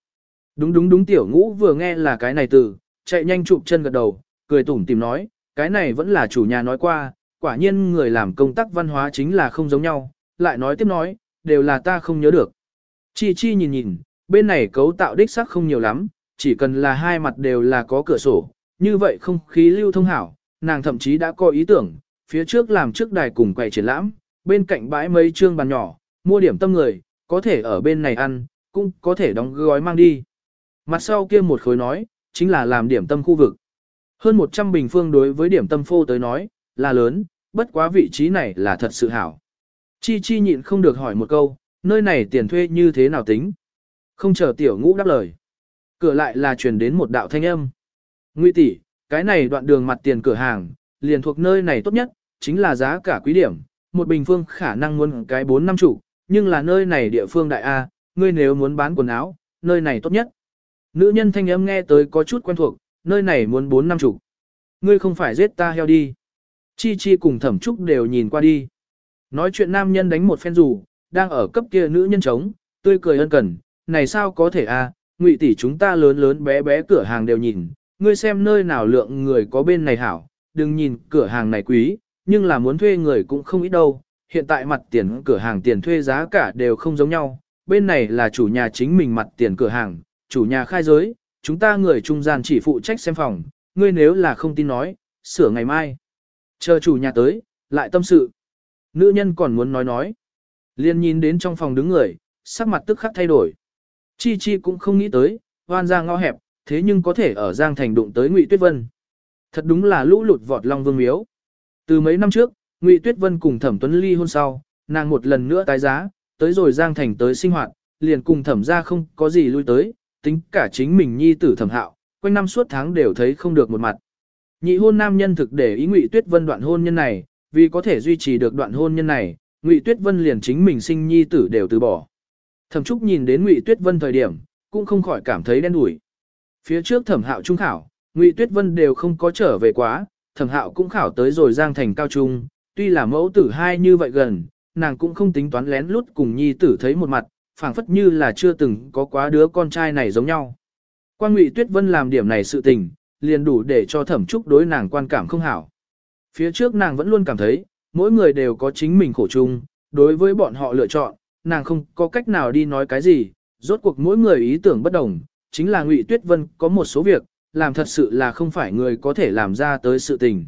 S1: Đúng đúng đúng tiểu ngũ vừa nghe là cái này từ, chạy nhanh chụp chân gật đầu, cười tủm tìm nói, cái này vẫn là chủ nhà nói qua, quả nhiên người làm công tác văn hóa chính là không giống nhau, lại nói tiếp nói, đều là ta không nhớ được. Chi chi nhìn nhìn, bên này cấu tạo đích sắc không nhiều lắm, chỉ cần là hai mặt đều là có cửa sổ, như vậy không khí lưu thông hảo, nàng thậm chí đã có ý tưởng, phía trước làm trước đài cùng quầy triển lãm, bên cạnh bãi mấy trương bàn nhỏ, mua điểm tâm người, có thể ở bên này ăn, cũng có thể đóng gói mang đi. Mặt sau kia một khối nói, chính là làm điểm tâm khu vực. Hơn 100 bình phương đối với điểm tâm phô tới nói, là lớn, bất quá vị trí này là thật sự hảo. Chi Chi nhịn không được hỏi một câu, nơi này tiền thuê như thế nào tính? Không chờ tiểu ngũ đáp lời. Cửa lại là truyền đến một đạo thanh âm. Ngụy tỷ, cái này đoạn đường mặt tiền cửa hàng, liền thuộc nơi này tốt nhất, chính là giá cả quý điểm, một bình phương khả năng muốn cái 4 năm chủ, nhưng là nơi này địa phương đại A, ngươi nếu muốn bán quần áo, nơi này tốt nhất. Nữ nhân thanh âm nghe tới có chút quen thuộc, nơi này muốn bốn năm chủ. Ngươi không phải giết ta heo đi. Chi Chi cùng thẩm trúc đều nhìn qua đi. Nói chuyện nam nhân đánh một phen rủ, đang ở cấp kia nữ nhân trống, tươi cười ân cần, này sao có thể a? ngụy tỷ chúng ta lớn lớn bé bé cửa hàng đều nhìn, ngươi xem nơi nào lượng người có bên này hảo, đừng nhìn cửa hàng này quý, nhưng là muốn thuê người cũng không ít đâu, hiện tại mặt tiền cửa hàng tiền thuê giá cả đều không giống nhau, bên này là chủ nhà chính mình mặt tiền cửa hàng, chủ nhà khai giới, chúng ta người trung gian chỉ phụ trách xem phòng, ngươi nếu là không tin nói, sửa ngày mai. Chờ chủ nhà tới, lại tâm sự. Nữ nhân còn muốn nói nói. Liên nhìn đến trong phòng đứng người, sắc mặt tức khắc thay đổi. Chi Chi cũng không nghĩ tới, hoan ra ngõ hẹp, thế nhưng có thể ở Giang Thành đụng tới Ngụy Tuyết Vân. Thật đúng là lũ lụt vọt long vương miếu. Từ mấy năm trước, Ngụy Tuyết Vân cùng Thẩm Tuấn ly hôn sau, nàng một lần nữa tái giá, tới rồi Giang Thành tới sinh hoạt, liền cùng Thẩm gia không có gì lui tới, tính cả chính mình nhi tử Thẩm Hạo, quanh năm suốt tháng đều thấy không được một mặt. Nhị hôn nam nhân thực để ý Ngụy Tuyết Vân đoạn hôn nhân này, vì có thể duy trì được đoạn hôn nhân này, Ngụy Tuyết Vân liền chính mình sinh nhi tử đều từ bỏ. Thẩm Trúc nhìn đến Ngụy Tuyết Vân thời điểm, cũng không khỏi cảm thấy đen đủi. Phía trước Thẩm Hạo trung khảo, Ngụy Tuyết Vân đều không có trở về quá, Thẩm Hạo cũng khảo tới rồi Giang Thành cao trung, tuy là mẫu tử hai như vậy gần, nàng cũng không tính toán lén lút cùng nhi tử thấy một mặt, phảng phất như là chưa từng có quá đứa con trai này giống nhau. Quan Ngụy Tuyết Vân làm điểm này sự tình, liền đủ để cho Thẩm Trúc đối nàng quan cảm không hảo. Phía trước nàng vẫn luôn cảm thấy, mỗi người đều có chính mình khổ chung, đối với bọn họ lựa chọn, nàng không có cách nào đi nói cái gì, rốt cuộc mỗi người ý tưởng bất đồng, chính là Ngụy Tuyết Vân có một số việc, làm thật sự là không phải người có thể làm ra tới sự tình.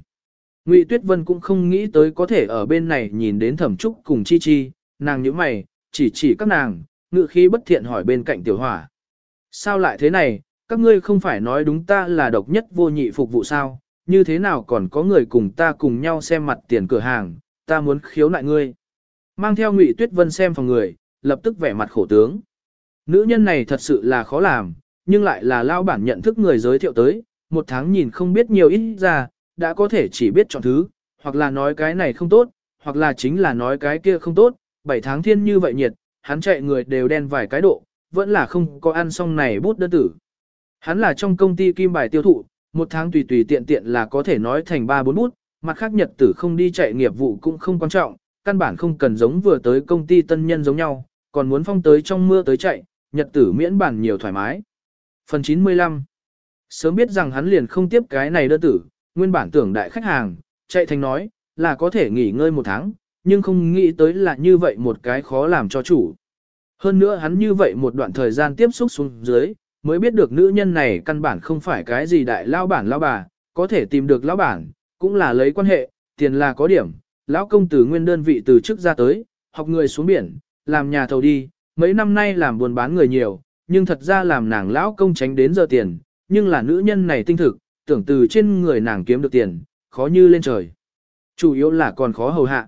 S1: Ngụy Tuyết Vân cũng không nghĩ tới có thể ở bên này nhìn đến Thẩm Trúc cùng Chi Chi, nàng nhíu mày, chỉ chỉ các nàng, ngự khí bất thiện hỏi bên cạnh Tiểu Hỏa. Sao lại thế này, các ngươi không phải nói đúng ta là độc nhất vô nhị phục vụ sao, như thế nào còn có người cùng ta cùng nhau xem mặt tiền cửa hàng, ta muốn khiếu nại ngươi. Mang theo Ngụy Tuyết Vân xem phòng người, lập tức vẻ mặt khổ tướng. Nữ nhân này thật sự là khó làm, nhưng lại là lao bản nhận thức người giới thiệu tới, một tháng nhìn không biết nhiều ít ra, đã có thể chỉ biết chọn thứ, hoặc là nói cái này không tốt, hoặc là chính là nói cái kia không tốt, bảy tháng thiên như vậy nhiệt, hắn chạy người đều đen vài cái độ, vẫn là không có ăn xong này bút đơn tử. Hắn là trong công ty kim bài tiêu thụ, một tháng tùy tùy tiện tiện là có thể nói thành ba bốn bút, mặt khác nhật tử không đi chạy nghiệp vụ cũng không quan trọng, căn bản không cần giống vừa tới công ty tân nhân giống nhau, còn muốn phong tới trong mưa tới chạy, nhật tử miễn bản nhiều thoải mái. Phần 95 Sớm biết rằng hắn liền không tiếp cái này đơn tử, nguyên bản tưởng đại khách hàng, chạy thành nói, là có thể nghỉ ngơi một tháng, nhưng không nghĩ tới là như vậy một cái khó làm cho chủ. Hơn nữa hắn như vậy một đoạn thời gian tiếp xúc xuống dưới, mới biết được nữ nhân này căn bản không phải cái gì đại lao bản lao bà, có thể tìm được lao bản, cũng là lấy quan hệ, tiền là có điểm, lão công tử nguyên đơn vị từ trước ra tới, học người xuống biển, làm nhà thầu đi, mấy năm nay làm buôn bán người nhiều, nhưng thật ra làm nàng lão công tránh đến giờ tiền, nhưng là nữ nhân này tinh thực, tưởng từ trên người nàng kiếm được tiền, khó như lên trời. Chủ yếu là còn khó hầu hạ.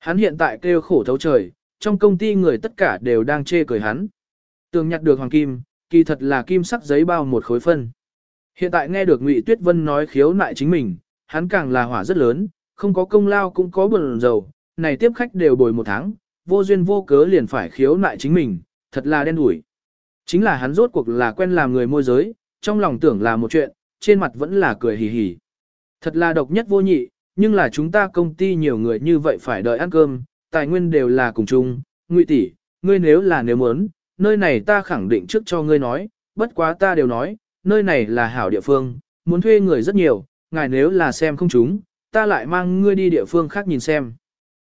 S1: Hắn hiện tại kêu khổ thấu trời, trong công ty người tất cả đều đang chê cười hắn. Tường nhặt được hoàng kim, kỳ thật là kim sắc giấy bao một khối phân. Hiện tại nghe được Ngụy Tuyết Vân nói khiếu nại chính mình, hắn càng là hỏa rất lớn, không có công lao cũng có buồn dầu, này tiếp khách đều bồi một tháng, vô duyên vô cớ liền phải khiếu nại chính mình, thật là đen đủi. Chính là hắn rốt cuộc là quen làm người môi giới, trong lòng tưởng là một chuyện, trên mặt vẫn là cười hì hì. Thật là độc nhất vô nhị, nhưng là chúng ta công ty nhiều người như vậy phải đợi ăn cơm, tài nguyên đều là cùng chung, ngụy tỷ, ngươi nếu là nếu muốn, nơi này ta khẳng định trước cho ngươi nói, bất quá ta đều nói, nơi này là hảo địa phương, muốn thuê người rất nhiều, ngài nếu là xem không chúng, ta lại mang ngươi đi địa phương khác nhìn xem.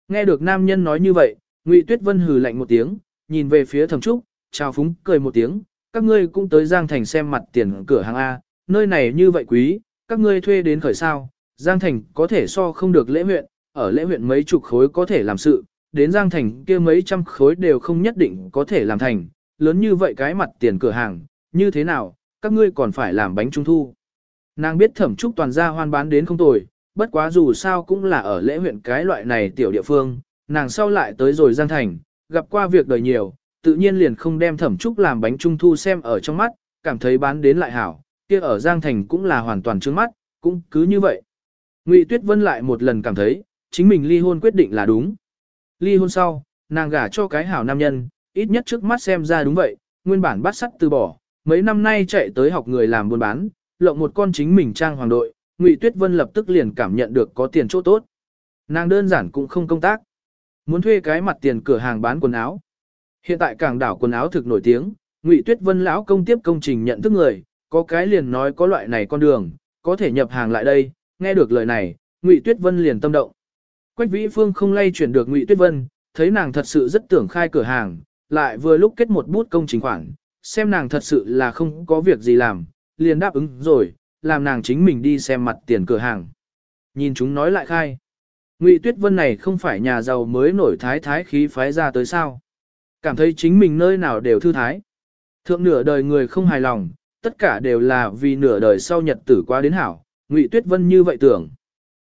S1: Nghe được nam nhân nói như vậy, Ngụy Tuyết Vân hừ lạnh một tiếng, nhìn về phía Thẩm Trúc, chào phúng cười một tiếng, các ngươi cũng tới Giang Thành xem mặt tiền cửa hàng A, nơi này như vậy quý, các ngươi thuê đến khởi sao, Giang Thành có thể so không được lễ huyện, ở lễ huyện mấy chục khối có thể làm sự, đến Giang Thành kia mấy trăm khối đều không nhất định có thể làm thành, lớn như vậy cái mặt tiền cửa hàng, như thế nào, các ngươi còn phải làm bánh trung thu. Nàng biết thẩm trúc toàn gia hoan bán đến không tồi, bất quá dù sao cũng là ở lễ huyện cái loại này tiểu địa phương, nàng sau lại tới rồi Giang Thành, gặp qua việc đời nhiều, tự nhiên liền không đem thẩm trúc làm bánh trung thu xem ở trong mắt, cảm thấy bán đến lại hảo, kia ở Giang Thành cũng là hoàn toàn trướng mắt, cũng cứ như vậy. Ngụy Tuyết Vân lại một lần cảm thấy, chính mình ly hôn quyết định là đúng. Ly hôn sau, nàng gả cho cái hảo nam nhân, ít nhất trước mắt xem ra đúng vậy, nguyên bản bắt sắt từ bỏ, mấy năm nay chạy tới học người làm buôn bán, lộng một con chính mình trang hoàng đội, Ngụy Tuyết Vân lập tức liền cảm nhận được có tiền chỗ tốt. Nàng đơn giản cũng không công tác, muốn thuê cái mặt tiền cửa hàng bán quần áo. Hiện tại cảng đảo quần áo thực nổi tiếng, Ngụy Tuyết Vân lão công tiếp công trình nhận thức người, có cái liền nói có loại này con đường, có thể nhập hàng lại đây, nghe được lời này, Ngụy Tuyết Vân liền tâm động. Quách Vĩ Phương không lay chuyển được Ngụy Tuyết Vân, thấy nàng thật sự rất tưởng khai cửa hàng, lại vừa lúc kết một bút công trình khoản, xem nàng thật sự là không có việc gì làm, liền đáp ứng rồi, làm nàng chính mình đi xem mặt tiền cửa hàng. Nhìn chúng nói lại khai. Ngụy Tuyết Vân này không phải nhà giàu mới nổi thái thái khí phái ra tới sao. Cảm thấy chính mình nơi nào đều thư thái. Thượng nửa đời người không hài lòng, tất cả đều là vì nửa đời sau nhật tử qua đến hảo, Ngụy Tuyết Vân như vậy tưởng.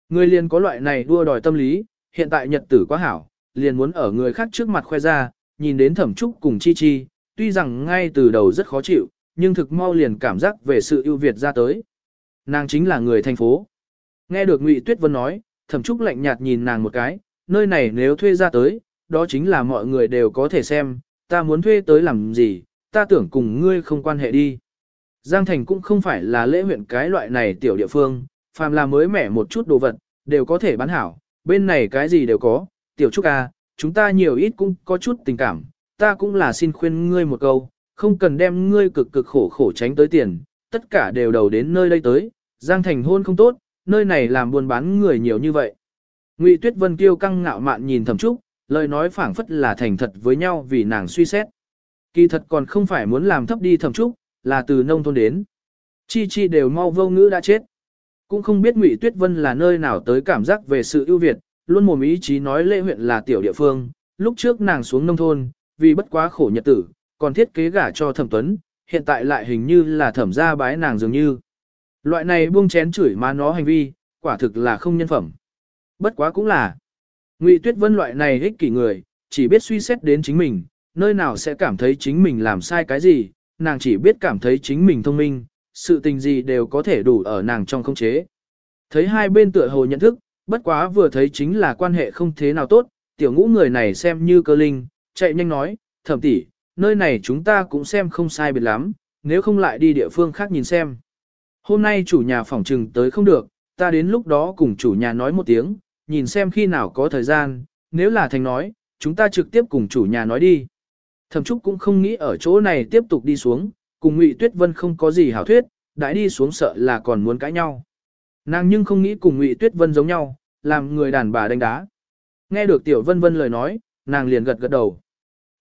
S1: Người liền có loại này đua đòi tâm lý, hiện tại nhật tử quá hảo, liền muốn ở người khác trước mặt khoe ra, nhìn đến thẩm trúc cùng chi chi, tuy rằng ngay từ đầu rất khó chịu, nhưng thực mau liền cảm giác về sự ưu việt ra tới. Nàng chính là người thành phố. Nghe được Ngụy Tuyết Vân nói, thẩm trúc lạnh nhạt nhìn nàng một cái, nơi này nếu thuê ra tới, đó chính là mọi người đều có thể xem, ta muốn thuê tới làm gì, ta tưởng cùng ngươi không quan hệ đi. Giang Thành cũng không phải là lễ huyện cái loại này tiểu địa phương, phàm là mới mẻ một chút đồ vật, đều có thể bán hảo, bên này cái gì đều có, tiểu trúc à, chúng ta nhiều ít cũng có chút tình cảm, ta cũng là xin khuyên ngươi một câu, không cần đem ngươi cực cực khổ khổ tránh tới tiền, tất cả đều đầu đến nơi đây tới, Giang Thành hôn không tốt, nơi này làm buôn bán người nhiều như vậy. Ngụy Tuyết Vân kiêu căng ngạo mạn nhìn Thẩm Trúc, lời nói phảng phất là thành thật với nhau vì nàng suy xét. Kỳ thật còn không phải muốn làm thấp đi Thẩm Trúc, là từ nông thôn đến. Chi chi đều mau vô ngữ đã chết. Cũng không biết Ngụy Tuyết Vân là nơi nào tới cảm giác về sự ưu việt, luôn mồm ý chí nói lễ huyện là tiểu địa phương, lúc trước nàng xuống nông thôn, vì bất quá khổ nhật tử, còn thiết kế gả cho Thẩm Tuấn, hiện tại lại hình như là thẩm gia bái nàng dường như. Loại này buông chén chửi má nó hành vi, quả thực là không nhân phẩm. Bất quá cũng là. Ngụy Tuyết Vân loại này ích kỷ người, chỉ biết suy xét đến chính mình, nơi nào sẽ cảm thấy chính mình làm sai cái gì, nàng chỉ biết cảm thấy chính mình thông minh, sự tình gì đều có thể đủ ở nàng trong không chế. Thấy hai bên tựa hồ nhận thức, bất quá vừa thấy chính là quan hệ không thế nào tốt, tiểu ngũ người này xem như cơ linh, chạy nhanh nói, thẩm tỷ, nơi này chúng ta cũng xem không sai biệt lắm, nếu không lại đi địa phương khác nhìn xem. Hôm nay chủ nhà phòng trừng tới không được, ta đến lúc đó cùng chủ nhà nói một tiếng, nhìn xem khi nào có thời gian, nếu là thành nói, chúng ta trực tiếp cùng chủ nhà nói đi. Thẩm Trúc cũng không nghĩ ở chỗ này tiếp tục đi xuống, cùng Ngụy Tuyết Vân không có gì hảo thuyết, đãi đi xuống sợ là còn muốn cãi nhau. Nàng nhưng không nghĩ cùng Ngụy Tuyết Vân giống nhau, làm người đàn bà đánh đá. Nghe được Tiểu Vân Vân lời nói, nàng liền gật gật đầu.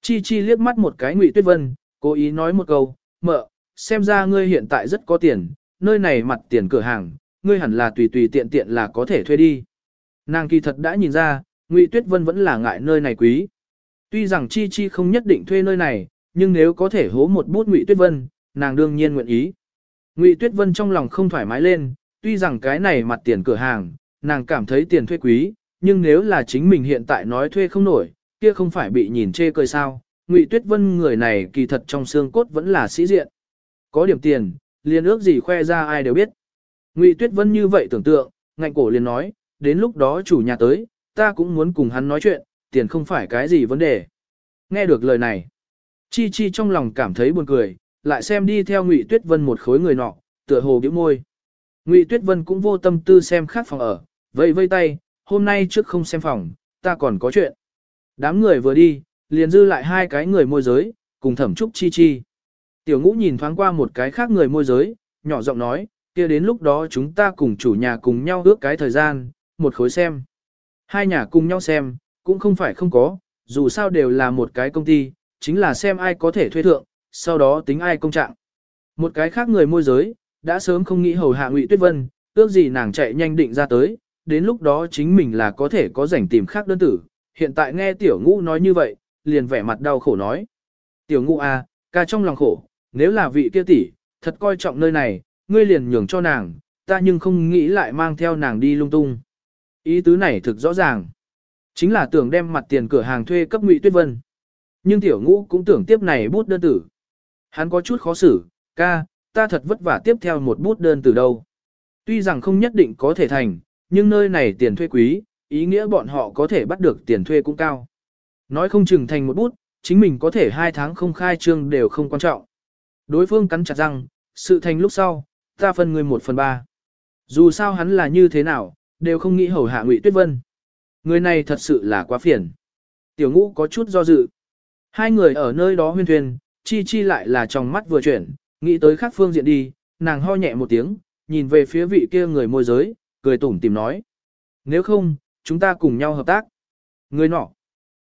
S1: Chi Chi liếc mắt một cái Ngụy Tuyết Vân, cố ý nói một câu, mợ, xem ra ngươi hiện tại rất có tiền, nơi này mặt tiền cửa hàng, ngươi hẳn là tùy tùy tiện tiện là có thể thuê đi. Nàng kỳ thật đã nhìn ra, Ngụy Tuyết Vân vẫn là ngại nơi này quý. Tuy rằng Chi Chi không nhất định thuê nơi này, nhưng nếu có thể hố một bút Ngụy Tuyết Vân, nàng đương nhiên nguyện ý. Ngụy Tuyết Vân trong lòng không thoải mái lên, tuy rằng cái này mặt tiền cửa hàng, nàng cảm thấy tiền thuê quý, nhưng nếu là chính mình hiện tại nói thuê không nổi, kia không phải bị nhìn chê cười sao. Ngụy Tuyết Vân người này kỳ thật trong xương cốt vẫn là sĩ diện. Có điểm tiền, liền ước gì khoe ra ai đều biết. Ngụy Tuyết Vân như vậy tưởng tượng, ngạnh cổ liền nói, đến lúc đó chủ nhà tới, ta cũng muốn cùng hắn nói chuyện, tiền không phải cái gì vấn đề. Nghe được lời này, Chi Chi trong lòng cảm thấy buồn cười, lại xem đi theo Ngụy Tuyết Vân một khối người nọ, tựa hồ bĩu môi. Ngụy Tuyết Vân cũng vô tâm tư xem khác phòng ở, vây vây tay, hôm nay trước không xem phòng, ta còn có chuyện. Đám người vừa đi, liền dư lại hai cái người môi giới, cùng thẩm trúc chi chi. Tiểu ngũ nhìn thoáng qua một cái khác người môi giới, nhỏ giọng nói, kia đến lúc đó chúng ta cùng chủ nhà cùng nhau ước cái thời gian, một khối xem. Hai nhà cùng nhau xem, cũng không phải không có, dù sao đều là một cái công ty, chính là xem ai có thể thuê thượng, sau đó tính ai công trạng. Một cái khác người môi giới, đã sớm không nghĩ hầu hạ Ngụy Tuyết Vân, ước gì nàng chạy nhanh định ra tới, đến lúc đó chính mình là có thể có rảnh tìm khác đơn tử, hiện tại nghe tiểu ngũ nói như vậy, liền vẻ mặt đau khổ nói. Tiểu ngũ à, ca trong lòng khổ, nếu là vị kia tỷ, thật coi trọng nơi này, ngươi liền nhường cho nàng, ta nhưng không nghĩ lại mang theo nàng đi lung tung. Ý tứ này thực rõ ràng. Chính là tưởng đem mặt tiền cửa hàng thuê cấp Ngụy Tuyết Vân. Nhưng tiểu ngũ cũng tưởng tiếp này bút đơn tử. Hắn có chút khó xử, ca, ta thật vất vả tiếp theo một bút đơn từ đâu. Tuy rằng không nhất định có thể thành, nhưng nơi này tiền thuê quý, ý nghĩa bọn họ có thể bắt được tiền thuê cũng cao. Nói không chừng thành một bút, chính mình có thể hai tháng không khai trương đều không quan trọng. Đối phương cắn chặt răng, sự thành lúc sau, ta phân người một phần ba. Dù sao hắn là như thế nào, đều không nghĩ hầu hạ Ngụy Tuyết Vân. Người này thật sự là quá phiền. Tiểu ngũ có chút do dự. Hai người ở nơi đó huyên thuyền, chi chi lại là trong mắt vừa chuyển, nghĩ tới khác phương diện đi, nàng ho nhẹ một tiếng, nhìn về phía vị kia người môi giới, cười tủm tìm nói. Nếu không, chúng ta cùng nhau hợp tác. Người nọ.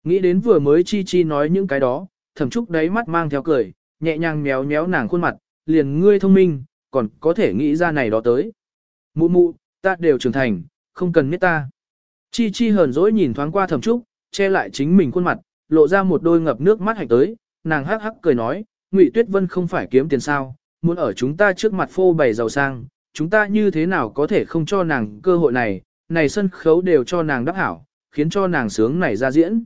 S1: Nghĩ đến vừa mới chi chi nói những cái đó, thẩm trúc đáy mắt mang theo cười, nhẹ nhàng méo méo nàng khuôn mặt, liền ngươi thông minh, còn có thể nghĩ ra này đó tới. Mụ mụ, ta đều trưởng thành, không cần biết ta. Chi chi hờn dỗi nhìn thoáng qua thẩm trúc, che lại chính mình khuôn mặt, lộ ra một đôi ngập nước mắt hạnh tới, nàng hắc hắc cười nói, Ngụy Tuyết Vân không phải kiếm tiền sao, muốn ở chúng ta trước mặt phô bày giàu sang, chúng ta như thế nào có thể không cho nàng cơ hội này, này sân khấu đều cho nàng đắc hảo, khiến cho nàng sướng này ra diễn.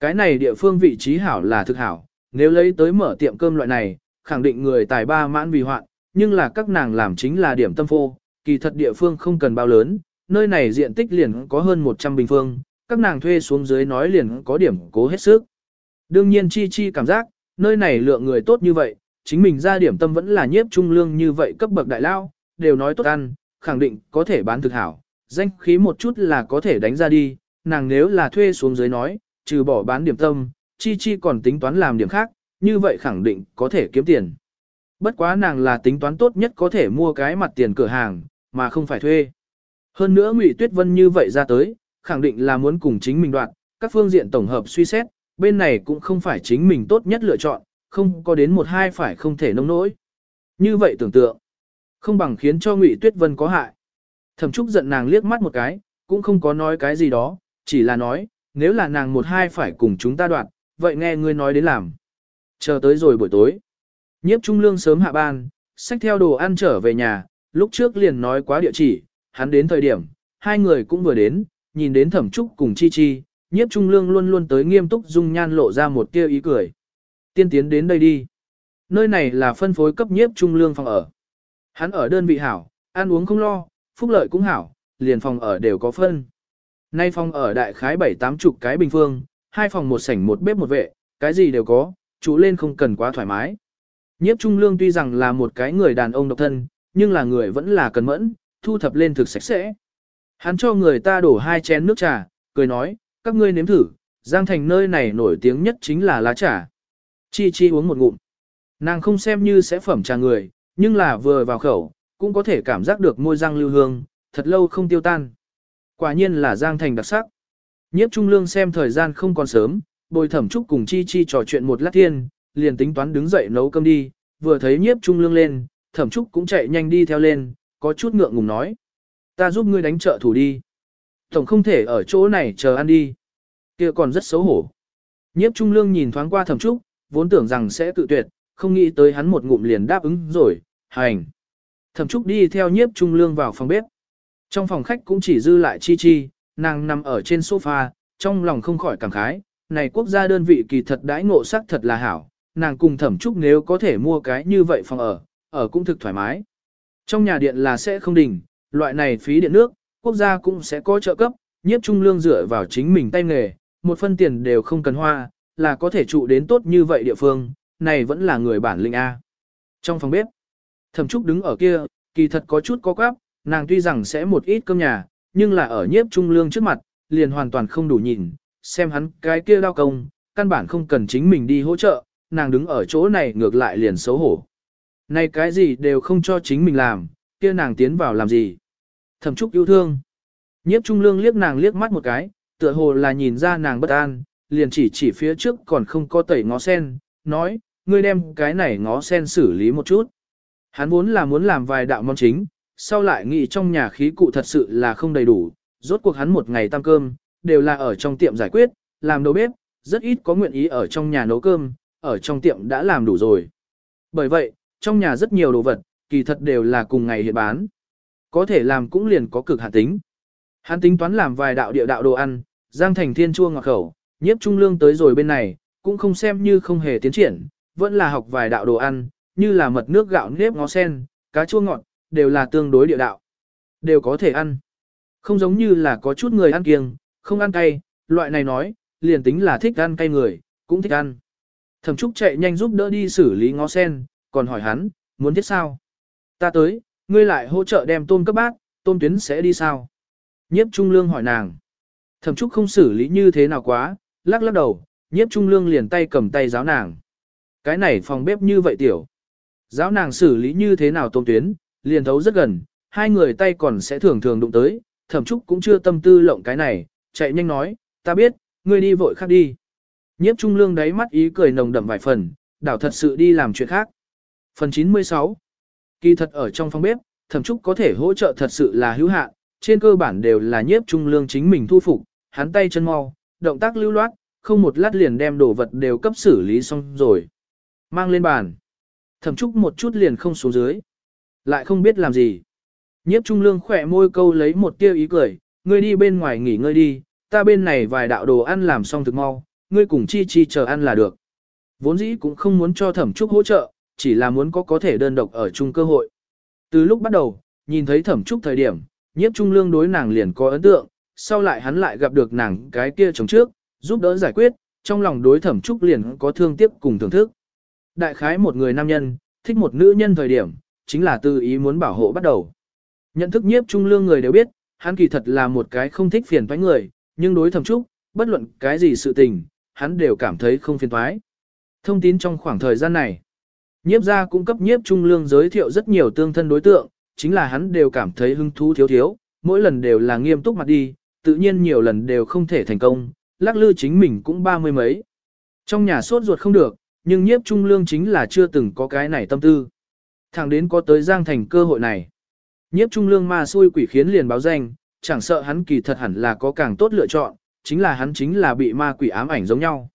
S1: Cái này địa phương vị trí hảo là thực hảo, nếu lấy tới mở tiệm cơm loại này, khẳng định người tài ba mãn vì hoạn, nhưng là các nàng làm chính là điểm tâm phô, kỳ thật địa phương không cần bao lớn, nơi này diện tích liền có hơn 100 bình phương, các nàng thuê xuống dưới nói liền có điểm cố hết sức. Đương nhiên chi chi cảm giác, nơi này lượng người tốt như vậy, chính mình ra điểm tâm vẫn là nhiếp trung lương như vậy cấp bậc đại lao, đều nói tốt ăn, khẳng định có thể bán thực hảo, danh khí một chút là có thể đánh ra đi, nàng nếu là thuê xuống dưới nói, trừ bỏ bán điểm tâm, chi chi còn tính toán làm điểm khác, như vậy khẳng định có thể kiếm tiền. Bất quá nàng là tính toán tốt nhất có thể mua cái mặt tiền cửa hàng, mà không phải thuê. Hơn nữa Ngụy Tuyết Vân như vậy ra tới, khẳng định là muốn cùng chính mình đoạn, các phương diện tổng hợp suy xét, bên này cũng không phải chính mình tốt nhất lựa chọn, không có đến một hai phải không thể nông nỗi. Như vậy tưởng tượng, không bằng khiến cho Ngụy Tuyết Vân có hại. Thẩm Trúc giận nàng liếc mắt một cái, cũng không có nói cái gì đó, chỉ là nói, nếu là nàng một hai phải cùng chúng ta đoạn, vậy nghe ngươi nói đến làm. Chờ tới rồi buổi tối. Nhiếp Trung Lương sớm hạ ban, xách theo đồ ăn trở về nhà, lúc trước liền nói quá địa chỉ, hắn đến thời điểm, hai người cũng vừa đến, nhìn đến Thẩm Trúc cùng Chi Chi, nhiếp trung lương luôn luôn tới nghiêm túc dung nhan lộ ra một tia ý cười. Tiên tiến đến đây đi. Nơi này là phân phối cấp nhiếp trung lương phòng ở. Hắn ở đơn vị hảo, ăn uống không lo, phúc lợi cũng hảo, liền phòng ở đều có phân. Nay phòng ở đại khái bảy tám chục cái bình phương, hai phòng một sảnh một bếp một vệ, cái gì đều có, chủ lên không cần quá thoải mái. Nhiếp trung lương tuy rằng là một cái người đàn ông độc thân, nhưng là người vẫn là cần mẫn, thu thập lên thực sạch sẽ. Hắn cho người ta đổ hai chén nước trà, cười nói, các ngươi nếm thử, Giang Thành nơi này nổi tiếng nhất chính là lá trà. Chi Chi uống một ngụm. Nàng không xem như sẽ phẩm trà người, nhưng là vừa vào khẩu, cũng có thể cảm giác được môi răng lưu hương, thật lâu không tiêu tan. Quả nhiên là Giang Thành đặc sắc. Nhiếp Trung Lương xem thời gian không còn sớm, bồi thẩm trúc cùng Chi Chi trò chuyện một lát thiên, liền tính toán đứng dậy nấu cơm đi, vừa thấy Nhiếp Trung Lương lên, thẩm trúc cũng chạy nhanh đi theo lên, có chút ngượng ngùng nói. Ta giúp ngươi đánh trợ thủ đi. Tổng không thể ở chỗ này chờ ăn đi. kia còn rất xấu hổ. Nhiếp Trung Lương nhìn thoáng qua thẩm trúc, vốn tưởng rằng sẽ tự tuyệt, không nghĩ tới hắn một ngụm liền đáp ứng rồi, hành. Thẩm trúc đi theo nhiếp Trung Lương vào phòng bếp. Trong phòng khách cũng chỉ dư lại chi chi, nàng nằm ở trên sofa, trong lòng không khỏi cảm khái, này quốc gia đơn vị kỳ thật đãi ngộ sắc thật là hảo, nàng cùng thẩm trúc nếu có thể mua cái như vậy phòng ở, ở cũng thực thoải mái. Trong nhà điện là sẽ không đỉnh loại này phí điện nước, quốc gia cũng sẽ có trợ cấp, nhiếp trung lương dựa vào chính mình tay nghề, một phân tiền đều không cần hoa, là có thể trụ đến tốt như vậy địa phương, này vẫn là người bản lĩnh A. Trong phòng bếp, thẩm trúc đứng ở kia, kỳ thật có chút có quáp, nàng tuy rằng sẽ một ít cơm nhà, nhưng là ở nhiếp trung lương trước mặt, liền hoàn toàn không đủ nhìn, xem hắn cái kia lao công, căn bản không cần chính mình đi hỗ trợ, nàng đứng ở chỗ này ngược lại liền xấu hổ. Này cái gì đều không cho chính mình làm, kia nàng tiến vào làm gì. Thẩm Trúc yêu thương. Nhiếp Trung Lương liếc nàng liếc mắt một cái, tựa hồ là nhìn ra nàng bất an, liền chỉ chỉ phía trước còn không có tẩy ngó sen, nói, ngươi đem cái này ngó sen xử lý một chút. Hắn vốn là muốn làm vài đạo món chính, sau lại nghĩ trong nhà khí cụ thật sự là không đầy đủ, rốt cuộc hắn một ngày tăng cơm, đều là ở trong tiệm giải quyết, làm đầu bếp, rất ít có nguyện ý ở trong nhà nấu cơm, ở trong tiệm đã làm đủ rồi. Bởi vậy, trong nhà rất nhiều đồ vật, kỳ thật đều là cùng ngày hiện bán. Có thể làm cũng liền có cực hạn tính. Hắn tính toán làm vài đạo địa đạo đồ ăn, giang thành thiên chua ngọt khẩu, nhiếp trung lương tới rồi bên này, cũng không xem như không hề tiến triển, vẫn là học vài đạo đồ ăn, như là mật nước gạo nếp ngó sen, cá chua ngọt, đều là tương đối địa đạo. Đều có thể ăn. Không giống như là có chút người ăn kiêng, không ăn cay, loại này nói, liền tính là thích ăn cay người, cũng thích ăn. Thẩm Trúc chạy nhanh giúp đỡ đi xử lý ngó sen, còn hỏi hắn, muốn thiết sao? Ta tới, ngươi lại hỗ trợ đem tôm cấp bát, tôm tuyến sẽ đi sao? Nhiếp Trung Lương hỏi nàng. Thẩm Trúc không xử lý như thế nào quá, lắc lắc đầu, nhiếp Trung Lương liền tay cầm tay giáo nàng. Cái này phòng bếp như vậy tiểu. Giáo nàng xử lý như thế nào tôm tuyến, liền thấu rất gần, hai người tay còn sẽ thường thường đụng tới, thẩm trúc cũng chưa tâm tư lộng cái này, chạy nhanh nói, ta biết, ngươi đi vội khác đi. Nhiếp trung lương đáy mắt ý cười nồng đậm vài phần, đảo thật sự đi làm chuyện khác. Phần 96 Kỳ thật ở trong phòng bếp, thẩm trúc có thể hỗ trợ thật sự là hữu hạn, trên cơ bản đều là nhiếp trung lương chính mình thu phục, hắn tay chân mau, động tác lưu loát, không một lát liền đem đồ vật đều cấp xử lý xong rồi. Mang lên bàn. Thẩm trúc một chút liền không xuống dưới. Lại không biết làm gì. Nhiếp trung lương khỏe môi câu lấy một tiêu ý cười, ngươi đi bên ngoài nghỉ ngơi đi, ta bên này vài đạo đồ ăn làm xong thực mau, ngươi cùng chi chi chờ ăn là được. Vốn dĩ cũng không muốn cho thẩm trúc hỗ trợ, chỉ là muốn có có thể đơn độc ở chung cơ hội. Từ lúc bắt đầu, nhìn thấy thẩm trúc thời điểm, nhiếp trung lương đối nàng liền có ấn tượng, sau lại hắn lại gặp được nàng cái kia chồng trước, giúp đỡ giải quyết, trong lòng đối thẩm trúc liền có thương tiếc cùng thưởng thức. Đại khái một người nam nhân, thích một nữ nhân thời điểm, chính là tư ý muốn bảo hộ bắt đầu. Nhận thức nhiếp trung lương người đều biết, hắn kỳ thật là một cái không thích phiền toái người, nhưng đối thẩm trúc, bất luận cái gì sự tình, hắn đều cảm thấy không phiền toái. Thông tin trong khoảng thời gian này, nhiếp gia cũng cấp nhiếp trung lương giới thiệu rất nhiều tương thân đối tượng, chính là hắn đều cảm thấy hứng thú thiếu thiếu, mỗi lần đều là nghiêm túc mặt đi, tự nhiên nhiều lần đều không thể thành công, lắc lư chính mình cũng ba mươi mấy. Trong nhà sốt ruột không được, nhưng nhiếp trung lương chính là chưa từng có cái này tâm tư. Thẳng đến có tới Giang Thành cơ hội này. Nhiếp trung lương ma xui quỷ khiến liền báo danh, chẳng sợ hắn kỳ thật hẳn là có càng tốt lựa chọn, chính là hắn chính là bị ma quỷ ám ảnh giống nhau.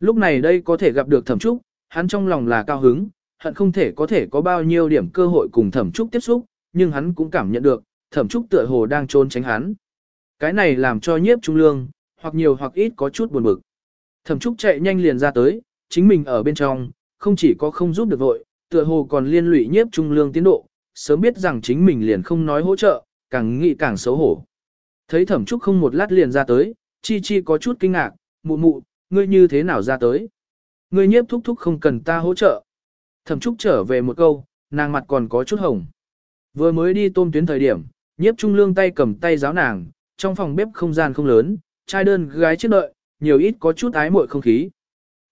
S1: Lúc này đây có thể gặp được thẩm trúc, hắn trong lòng là cao hứng, hận không thể có thể có bao nhiêu điểm cơ hội cùng thẩm trúc tiếp xúc, nhưng hắn cũng cảm nhận được, thẩm trúc tựa hồ đang trốn tránh hắn. Cái này làm cho nhiếp trung lương, hoặc nhiều hoặc ít có chút buồn bực. Thẩm trúc chạy nhanh liền ra tới, chính mình ở bên trong, không chỉ có không giúp được vội, tựa hồ còn liên lụy nhiếp trung lương tiến độ, sớm biết rằng chính mình liền không nói hỗ trợ, càng nghĩ càng xấu hổ. Thấy thẩm trúc không một lát liền ra tới, chi chi có chút kinh ngạc, mụ mụ, ngươi như thế nào ra tới? Ngươi nhiếp thúc thúc không cần ta hỗ trợ. Thẩm trúc trở về một câu, nàng mặt còn có chút hồng. Vừa mới đi tôm tuyến thời điểm, nhiếp trung lương tay cầm tay giáo nàng, trong phòng bếp không gian không lớn, trai đơn gái trước đợi, nhiều ít có chút ái muội không khí.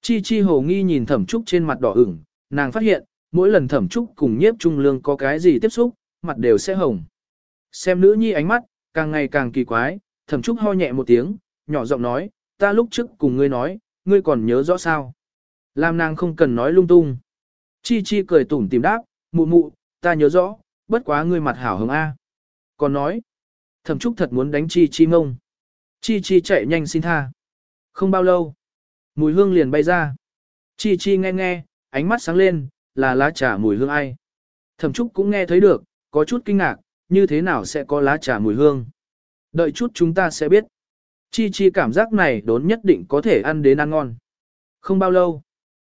S1: Chi chi hồ nghi nhìn thẩm trúc trên mặt đỏ ửng, nàng phát hiện, mỗi lần thẩm trúc cùng nhiếp trung lương có cái gì tiếp xúc, mặt đều sẽ hồng. Xem nữ nhi ánh mắt, càng ngày càng kỳ quái, thẩm trúc ho nhẹ một tiếng, nhỏ giọng nói, ta lúc trước cùng ngươi nói, ngươi còn nhớ rõ sao. Làm nàng không cần nói lung tung. Chi chi cười tủm tìm đáp, mụ mụ, ta nhớ rõ, bất quá ngươi mặt hảo hứng A. Còn nói, thẩm trúc thật muốn đánh chi chi ngông. Chi chi chạy nhanh xin tha. Không bao lâu, mùi hương liền bay ra. Chi chi nghe nghe, ánh mắt sáng lên, là lá trà mùi hương ai. Thẩm Trúc cũng nghe thấy được, có chút kinh ngạc, như thế nào sẽ có lá trà mùi hương. Đợi chút chúng ta sẽ biết. Chi chi cảm giác này đốn nhất định có thể ăn đến ăn ngon. Không bao lâu,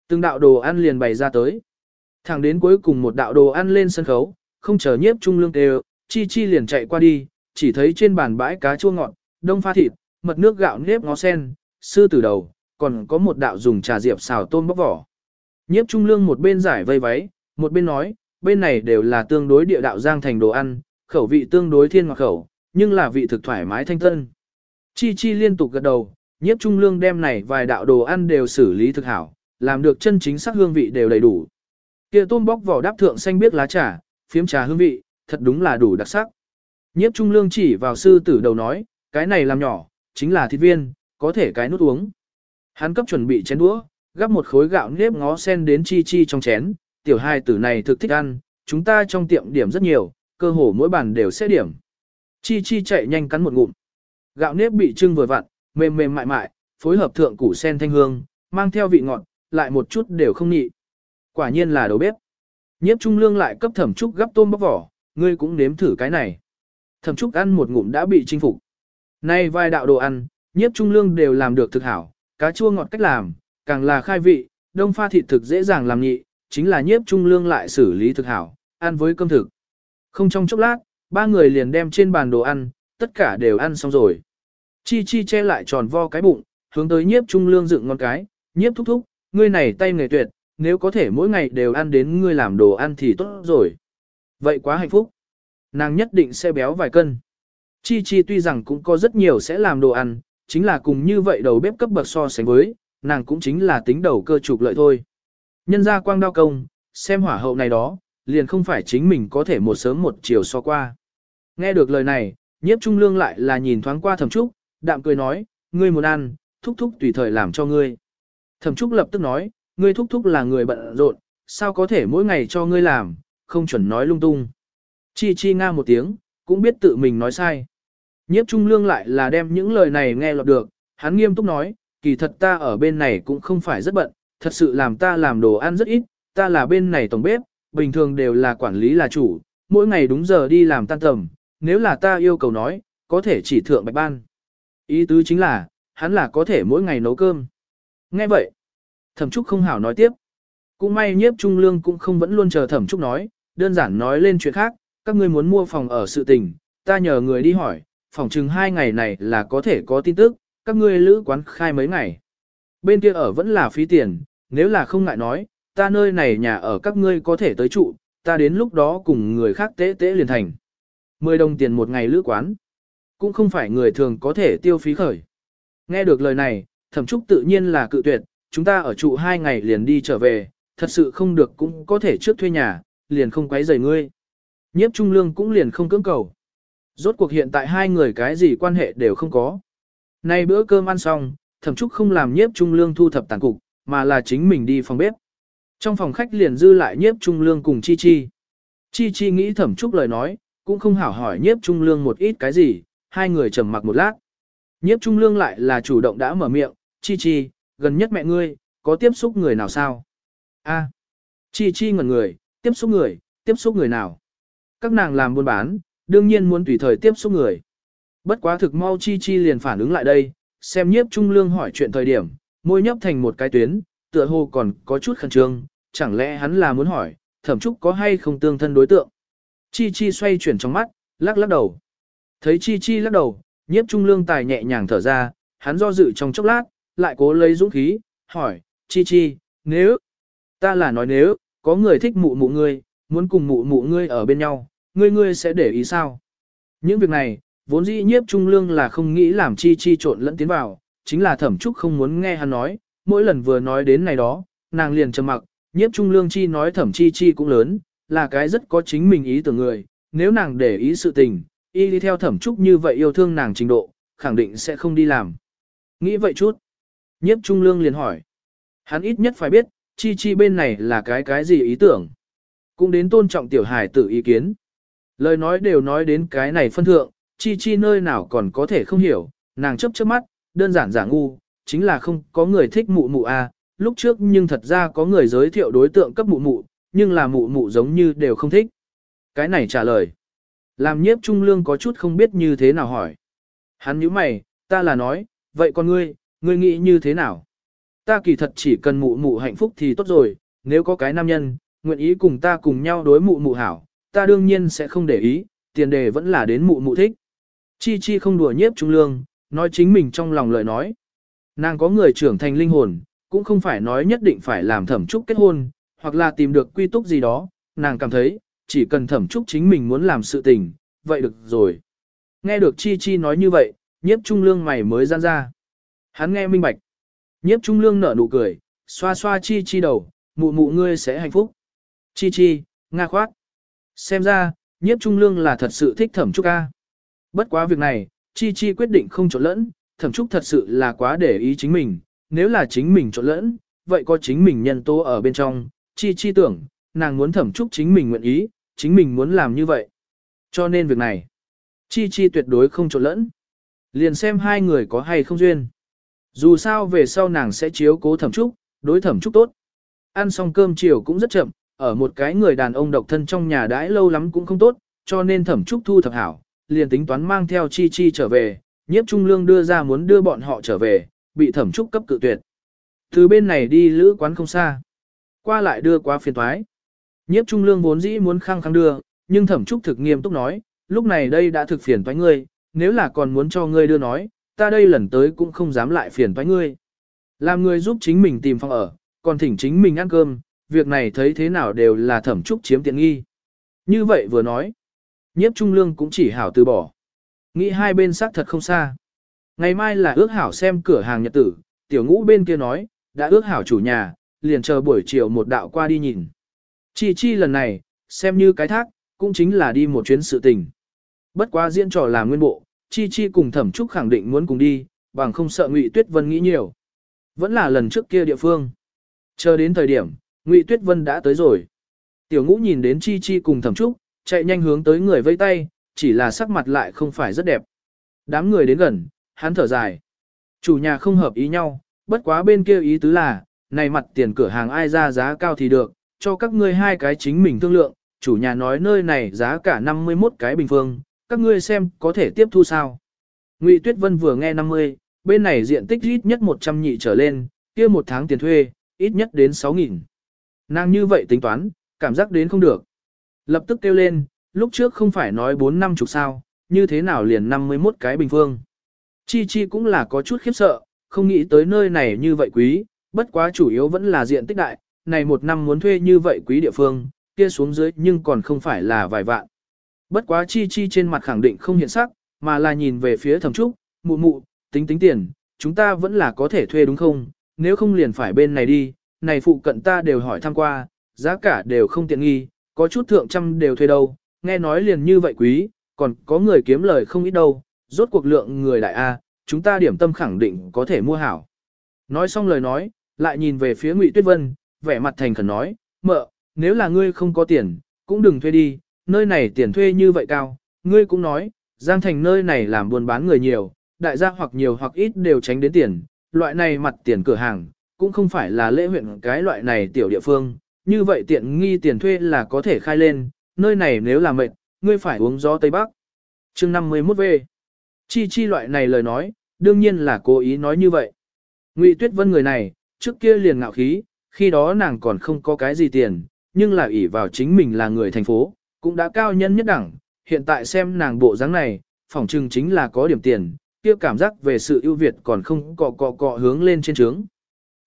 S1: từng đạo đồ ăn liền bày ra tới. Thẳng đến cuối cùng một đạo đồ ăn lên sân khấu, không chờ nhiếp trung lương đều, chi chi liền chạy qua đi, chỉ thấy trên bàn bãi cá chua ngọt, đông pha thịt, mật nước gạo nếp ngó sen, sư tử đầu, còn có một đạo dùng trà diệp xào tôm bóc vỏ. Nhiếp trung lương một bên giải vây váy, một bên nói, bên này đều là tương đối địa đạo giang thành đồ ăn, khẩu vị tương đối thiên ngọt khẩu, nhưng là vị thực thoải mái thanh tân. Chi chi liên tục gật đầu, nhiếp trung lương đem này vài đạo đồ ăn đều xử lý thực hảo, làm được chân chính sắc hương vị đều đầy đủ. Kia tôm bóc vỏ đáp thượng xanh biết lá trà, phiếm trà hương vị, thật đúng là đủ đặc sắc. Nhiếp trung lương chỉ vào sư tử đầu nói, cái này làm nhỏ, chính là thịt viên, có thể cái nút uống. Hắn cấp chuẩn bị chén đũa, gắp một khối gạo nếp ngó sen đến chi chi trong chén, tiểu hai tử này thực thích ăn, chúng ta trong tiệm điểm rất nhiều, cơ hồ mỗi bàn đều sẽ điểm. Chi chi chạy nhanh cắn một ngụm. Gạo nếp bị trưng vừa vặn, mềm mềm mại mại, phối hợp thượng củ sen thanh hương, mang theo vị ngọt, lại một chút đều không nhị. Quả nhiên là đầu bếp. Nhiếp trung lương lại cấp thẩm trúc gấp tôm bóc vỏ, ngươi cũng nếm thử cái này. Thẩm trúc ăn một ngụm đã bị chinh phục. Nay vài đạo đồ ăn, nhiếp trung lương đều làm được thực hảo, cá chua ngọt cách làm, càng là khai vị, đông pha thịt thực dễ dàng làm nhị, chính là nhiếp trung lương lại xử lý thực hảo, ăn với cơm thực. Không trong chốc lát, ba người liền đem trên bàn đồ ăn, tất cả đều ăn xong rồi. Chi chi che lại tròn vo cái bụng, hướng tới nhiếp trung lương dựng ngon cái, nhiếp thúc thúc, ngươi này tay nghề tuyệt, nếu có thể mỗi ngày đều ăn đến ngươi làm đồ ăn thì tốt rồi. Vậy quá hạnh phúc. Nàng nhất định sẽ béo vài cân. Chi chi tuy rằng cũng có rất nhiều sẽ làm đồ ăn, chính là cùng như vậy đầu bếp cấp bậc so sánh với, nàng cũng chính là tính đầu cơ trục lợi thôi. Nhân ra quang đao công, xem hỏa hậu này đó, liền không phải chính mình có thể một sớm một chiều so qua. Nghe được lời này, nhiếp trung lương lại là nhìn thoáng qua thẩm trúc, đạm cười nói, ngươi muốn ăn, thúc thúc tùy thời làm cho ngươi. Thẩm trúc lập tức nói, ngươi thúc thúc là người bận rộn, sao có thể mỗi ngày cho ngươi làm, không chuẩn nói lung tung. Chi chi nga một tiếng, cũng biết tự mình nói sai. Nhiếp trung lương lại là đem những lời này nghe lọt được, hắn nghiêm túc nói, kỳ thật ta ở bên này cũng không phải rất bận, thật sự làm ta làm đồ ăn rất ít, ta là bên này tổng bếp, bình thường đều là quản lý là chủ, mỗi ngày đúng giờ đi làm tan tầm, nếu là ta yêu cầu nói, có thể chỉ thượng bạch ban. Ý tứ chính là, hắn là có thể mỗi ngày nấu cơm. Nghe vậy, thẩm trúc không hảo nói tiếp. Cũng may nhiếp trung lương cũng không vẫn luôn chờ thẩm trúc nói, đơn giản nói lên chuyện khác, các ngươi muốn mua phòng ở sự tình, ta nhờ người đi hỏi, phòng chừng hai ngày này là có thể có tin tức, các ngươi lữ quán khai mấy ngày. Bên kia ở vẫn là phí tiền, nếu là không ngại nói, ta nơi này nhà ở các ngươi có thể tới trụ, ta đến lúc đó cùng người khác tế tế liền thành. 10 đồng tiền một ngày lữ quán, cũng không phải người thường có thể tiêu phí khởi. Nghe được lời này, thẩm trúc tự nhiên là cự tuyệt, chúng ta ở trụ hai ngày liền đi trở về, thật sự không được cũng có thể trước thuê nhà, liền không quấy rầy ngươi. Nhiếp trung lương cũng liền không cưỡng cầu. Rốt cuộc hiện tại hai người cái gì quan hệ đều không có. Nay bữa cơm ăn xong, thẩm trúc không làm nhiếp trung lương thu thập tàn cục, mà là chính mình đi phòng bếp. Trong phòng khách liền dư lại nhiếp trung lương cùng Chi Chi. Chi Chi nghĩ thẩm trúc lời nói, cũng không hảo hỏi nhiếp trung lương một ít cái gì, hai người trầm mặc một lát. Nhiếp trung lương lại là chủ động đã mở miệng, Chi Chi, gần nhất mẹ ngươi, có tiếp xúc người nào sao? A. Chi Chi ngẩn người, tiếp xúc người, tiếp xúc người nào? Các nàng làm buôn bán, đương nhiên muốn tùy thời tiếp xúc người. Bất quá thực mau Chi Chi liền phản ứng lại đây, xem nhiếp trung lương hỏi chuyện thời điểm, môi nhấp thành một cái tuyến, tựa hồ còn có chút khẩn trương, chẳng lẽ hắn là muốn hỏi, thẩm trúc có hay không tương thân đối tượng. Chi Chi xoay chuyển trong mắt, lắc lắc đầu. Thấy Chi Chi lắc đầu, nhiếp trung lương tài nhẹ nhàng thở ra, hắn do dự trong chốc lát, lại cố lấy dũng khí, hỏi, Chi Chi, nếu, ta là nói nếu, có người thích mụ mụ ngươi, muốn cùng mụ mụ ngươi ở bên nhau, ngươi ngươi sẽ để ý sao? Những việc này, vốn dĩ nhiếp trung lương là không nghĩ làm Chi Chi trộn lẫn tiến vào, chính là thẩm trúc không muốn nghe hắn nói, mỗi lần vừa nói đến này đó, nàng liền trầm mặc, nhiếp trung lương chi nói thẩm chi chi cũng lớn, là cái rất có chính mình ý tưởng người, nếu nàng để ý sự tình, y đi theo thẩm trúc như vậy yêu thương nàng trình độ, khẳng định sẽ không đi làm. Nghĩ vậy chút. Nhiếp trung lương liền hỏi. Hắn ít nhất phải biết, chi chi bên này là cái cái gì ý tưởng. Cũng đến tôn trọng tiểu hải tự ý kiến. Lời nói đều nói đến cái này phân thượng, chi chi nơi nào còn có thể không hiểu, nàng chấp chớp mắt, đơn giản giả ngu, chính là không có người thích mụ mụ a. À. lúc trước nhưng thật ra có người giới thiệu đối tượng cấp mụ mụ, nhưng là mụ mụ giống như đều không thích. Cái này trả lời. Làm nhiếp trung lương có chút không biết như thế nào hỏi. Hắn nhíu mày, ta là nói, vậy con ngươi, ngươi nghĩ như thế nào? Ta kỳ thật chỉ cần mụ mụ hạnh phúc thì tốt rồi, nếu có cái nam nhân, nguyện ý cùng ta cùng nhau đối mụ mụ hảo, ta đương nhiên sẽ không để ý, tiền đề vẫn là đến mụ mụ thích. Chi chi không đùa nhiếp trung lương, nói chính mình trong lòng lời nói. Nàng có người trưởng thành linh hồn, cũng không phải nói nhất định phải làm thẩm trúc kết hôn, hoặc là tìm được quy túc gì đó, nàng cảm thấy, chỉ cần thẩm trúc chính mình muốn làm sự tình, vậy được rồi. Nghe được Chi Chi nói như vậy, nhiếp trung lương mày mới gian ra. Hắn nghe minh bạch. Nhiếp trung lương nở nụ cười, xoa xoa Chi Chi đầu, mụ mụ ngươi sẽ hạnh phúc. Chi Chi, nga khoát. Xem ra, nhiếp trung lương là thật sự thích thẩm trúc ca. Bất quá việc này, Chi Chi quyết định không trộn lẫn, thẩm trúc thật sự là quá để ý chính mình, nếu là chính mình trộn lẫn, vậy có chính mình nhân tố ở bên trong, Chi Chi tưởng, nàng muốn thẩm trúc chính mình nguyện ý, chính mình muốn làm như vậy. Cho nên việc này, Chi Chi tuyệt đối không trộn lẫn. Liền xem hai người có hay không duyên. Dù sao về sau nàng sẽ chiếu cố thẩm trúc, đối thẩm trúc tốt. Ăn xong cơm chiều cũng rất chậm, ở một cái người đàn ông độc thân trong nhà đãi lâu lắm cũng không tốt, cho nên thẩm trúc thu thập hảo, liền tính toán mang theo chi chi trở về, nhiếp trung lương đưa ra muốn đưa bọn họ trở về, bị thẩm trúc cấp cự tuyệt. Từ bên này đi lữ quán không xa, qua lại đưa quá phiền thoái. Nhiếp trung lương vốn dĩ muốn khăng khăng đưa, nhưng thẩm trúc thực nghiêm túc nói, lúc này đây đã thực phiền toái ngươi, nếu là còn muốn cho ngươi đưa nói, ta đây lần tới cũng không dám lại phiền toái ngươi. Làm người giúp chính mình tìm phòng ở, còn thỉnh chính mình ăn cơm, việc này thấy thế nào đều là thẩm trúc chiếm tiện nghi. Như vậy vừa nói, nhiếp trung lương cũng chỉ hảo từ bỏ. Nghĩ hai bên xác thật không xa. Ngày mai là ước hảo xem cửa hàng nhật tử, tiểu ngũ bên kia nói, đã ước hảo chủ nhà, liền chờ buổi chiều một đạo qua đi nhìn. Chi chi lần này, xem như cái thác, cũng chính là đi một chuyến sự tình. Bất quá diễn trò làm nguyên bộ, chi chi cùng thẩm trúc khẳng định muốn cùng đi, bằng không sợ ngụy tuyết vân nghĩ nhiều. Vẫn là lần trước kia địa phương. Chờ đến thời điểm, ngụy tuyết vân đã tới rồi. Tiểu ngũ nhìn đến chi chi cùng thẩm trúc, chạy nhanh hướng tới người vây tay, chỉ là sắc mặt lại không phải rất đẹp. Đám người đến gần, hắn thở dài. Chủ nhà không hợp ý nhau, bất quá bên kia ý tứ là, này mặt tiền cửa hàng ai ra giá cao thì được, cho các ngươi hai cái chính mình thương lượng, chủ nhà nói nơi này giá cả 51 cái bình phương, các ngươi xem có thể tiếp thu sao. Ngụy Tuyết Vân vừa nghe 50, bên này diện tích ít nhất 100 nhị trở lên, kia một tháng tiền thuê, ít nhất đến 6.000. Nàng như vậy tính toán, cảm giác đến không được. Lập tức kêu lên, lúc trước không phải nói 4 năm chục sao, như thế nào liền 51 cái bình phương. Chi Chi cũng là có chút khiếp sợ, không nghĩ tới nơi này như vậy quý, bất quá chủ yếu vẫn là diện tích đại, này một năm muốn thuê như vậy quý địa phương, kia xuống dưới nhưng còn không phải là vài vạn. Bất quá Chi Chi trên mặt khẳng định không hiện sắc, mà là nhìn về phía thẩm trúc, mụ mụ, tính tính tiền, chúng ta vẫn là có thể thuê đúng không, nếu không liền phải bên này đi, này phụ cận ta đều hỏi thăm qua, giá cả đều không tiện nghi, có chút thượng trăm đều thuê đâu, nghe nói liền như vậy quý, còn có người kiếm lời không ít đâu, rốt cuộc lượng người đại A, chúng ta điểm tâm khẳng định có thể mua hảo. Nói xong lời nói, lại nhìn về phía Ngụy Tuyết Vân, vẻ mặt thành khẩn nói, mợ, nếu là ngươi không có tiền, cũng đừng thuê đi, nơi này tiền thuê như vậy cao, ngươi cũng nói, Giang Thành nơi này làm buôn bán người nhiều, đại gia hoặc nhiều hoặc ít đều tránh đến tiền, loại này mặt tiền cửa hàng, cũng không phải là lễ huyện cái loại này tiểu địa phương, như vậy tiện nghi tiền thuê là có thể khai lên, nơi này nếu là mệt, ngươi phải uống gió Tây Bắc. chương 51 V. Chi chi loại này lời nói, đương nhiên là cố ý nói như vậy. Ngụy Tuyết Vân người này, trước kia liền ngạo khí, khi đó nàng còn không có cái gì tiền, nhưng là ỷ vào chính mình là người thành phố, cũng đã cao nhân nhất đẳng, hiện tại xem nàng bộ dáng này, phỏng chừng chính là có điểm tiền, kia cảm giác về sự ưu việt còn không cọ cọ cọ hướng lên trên trướng.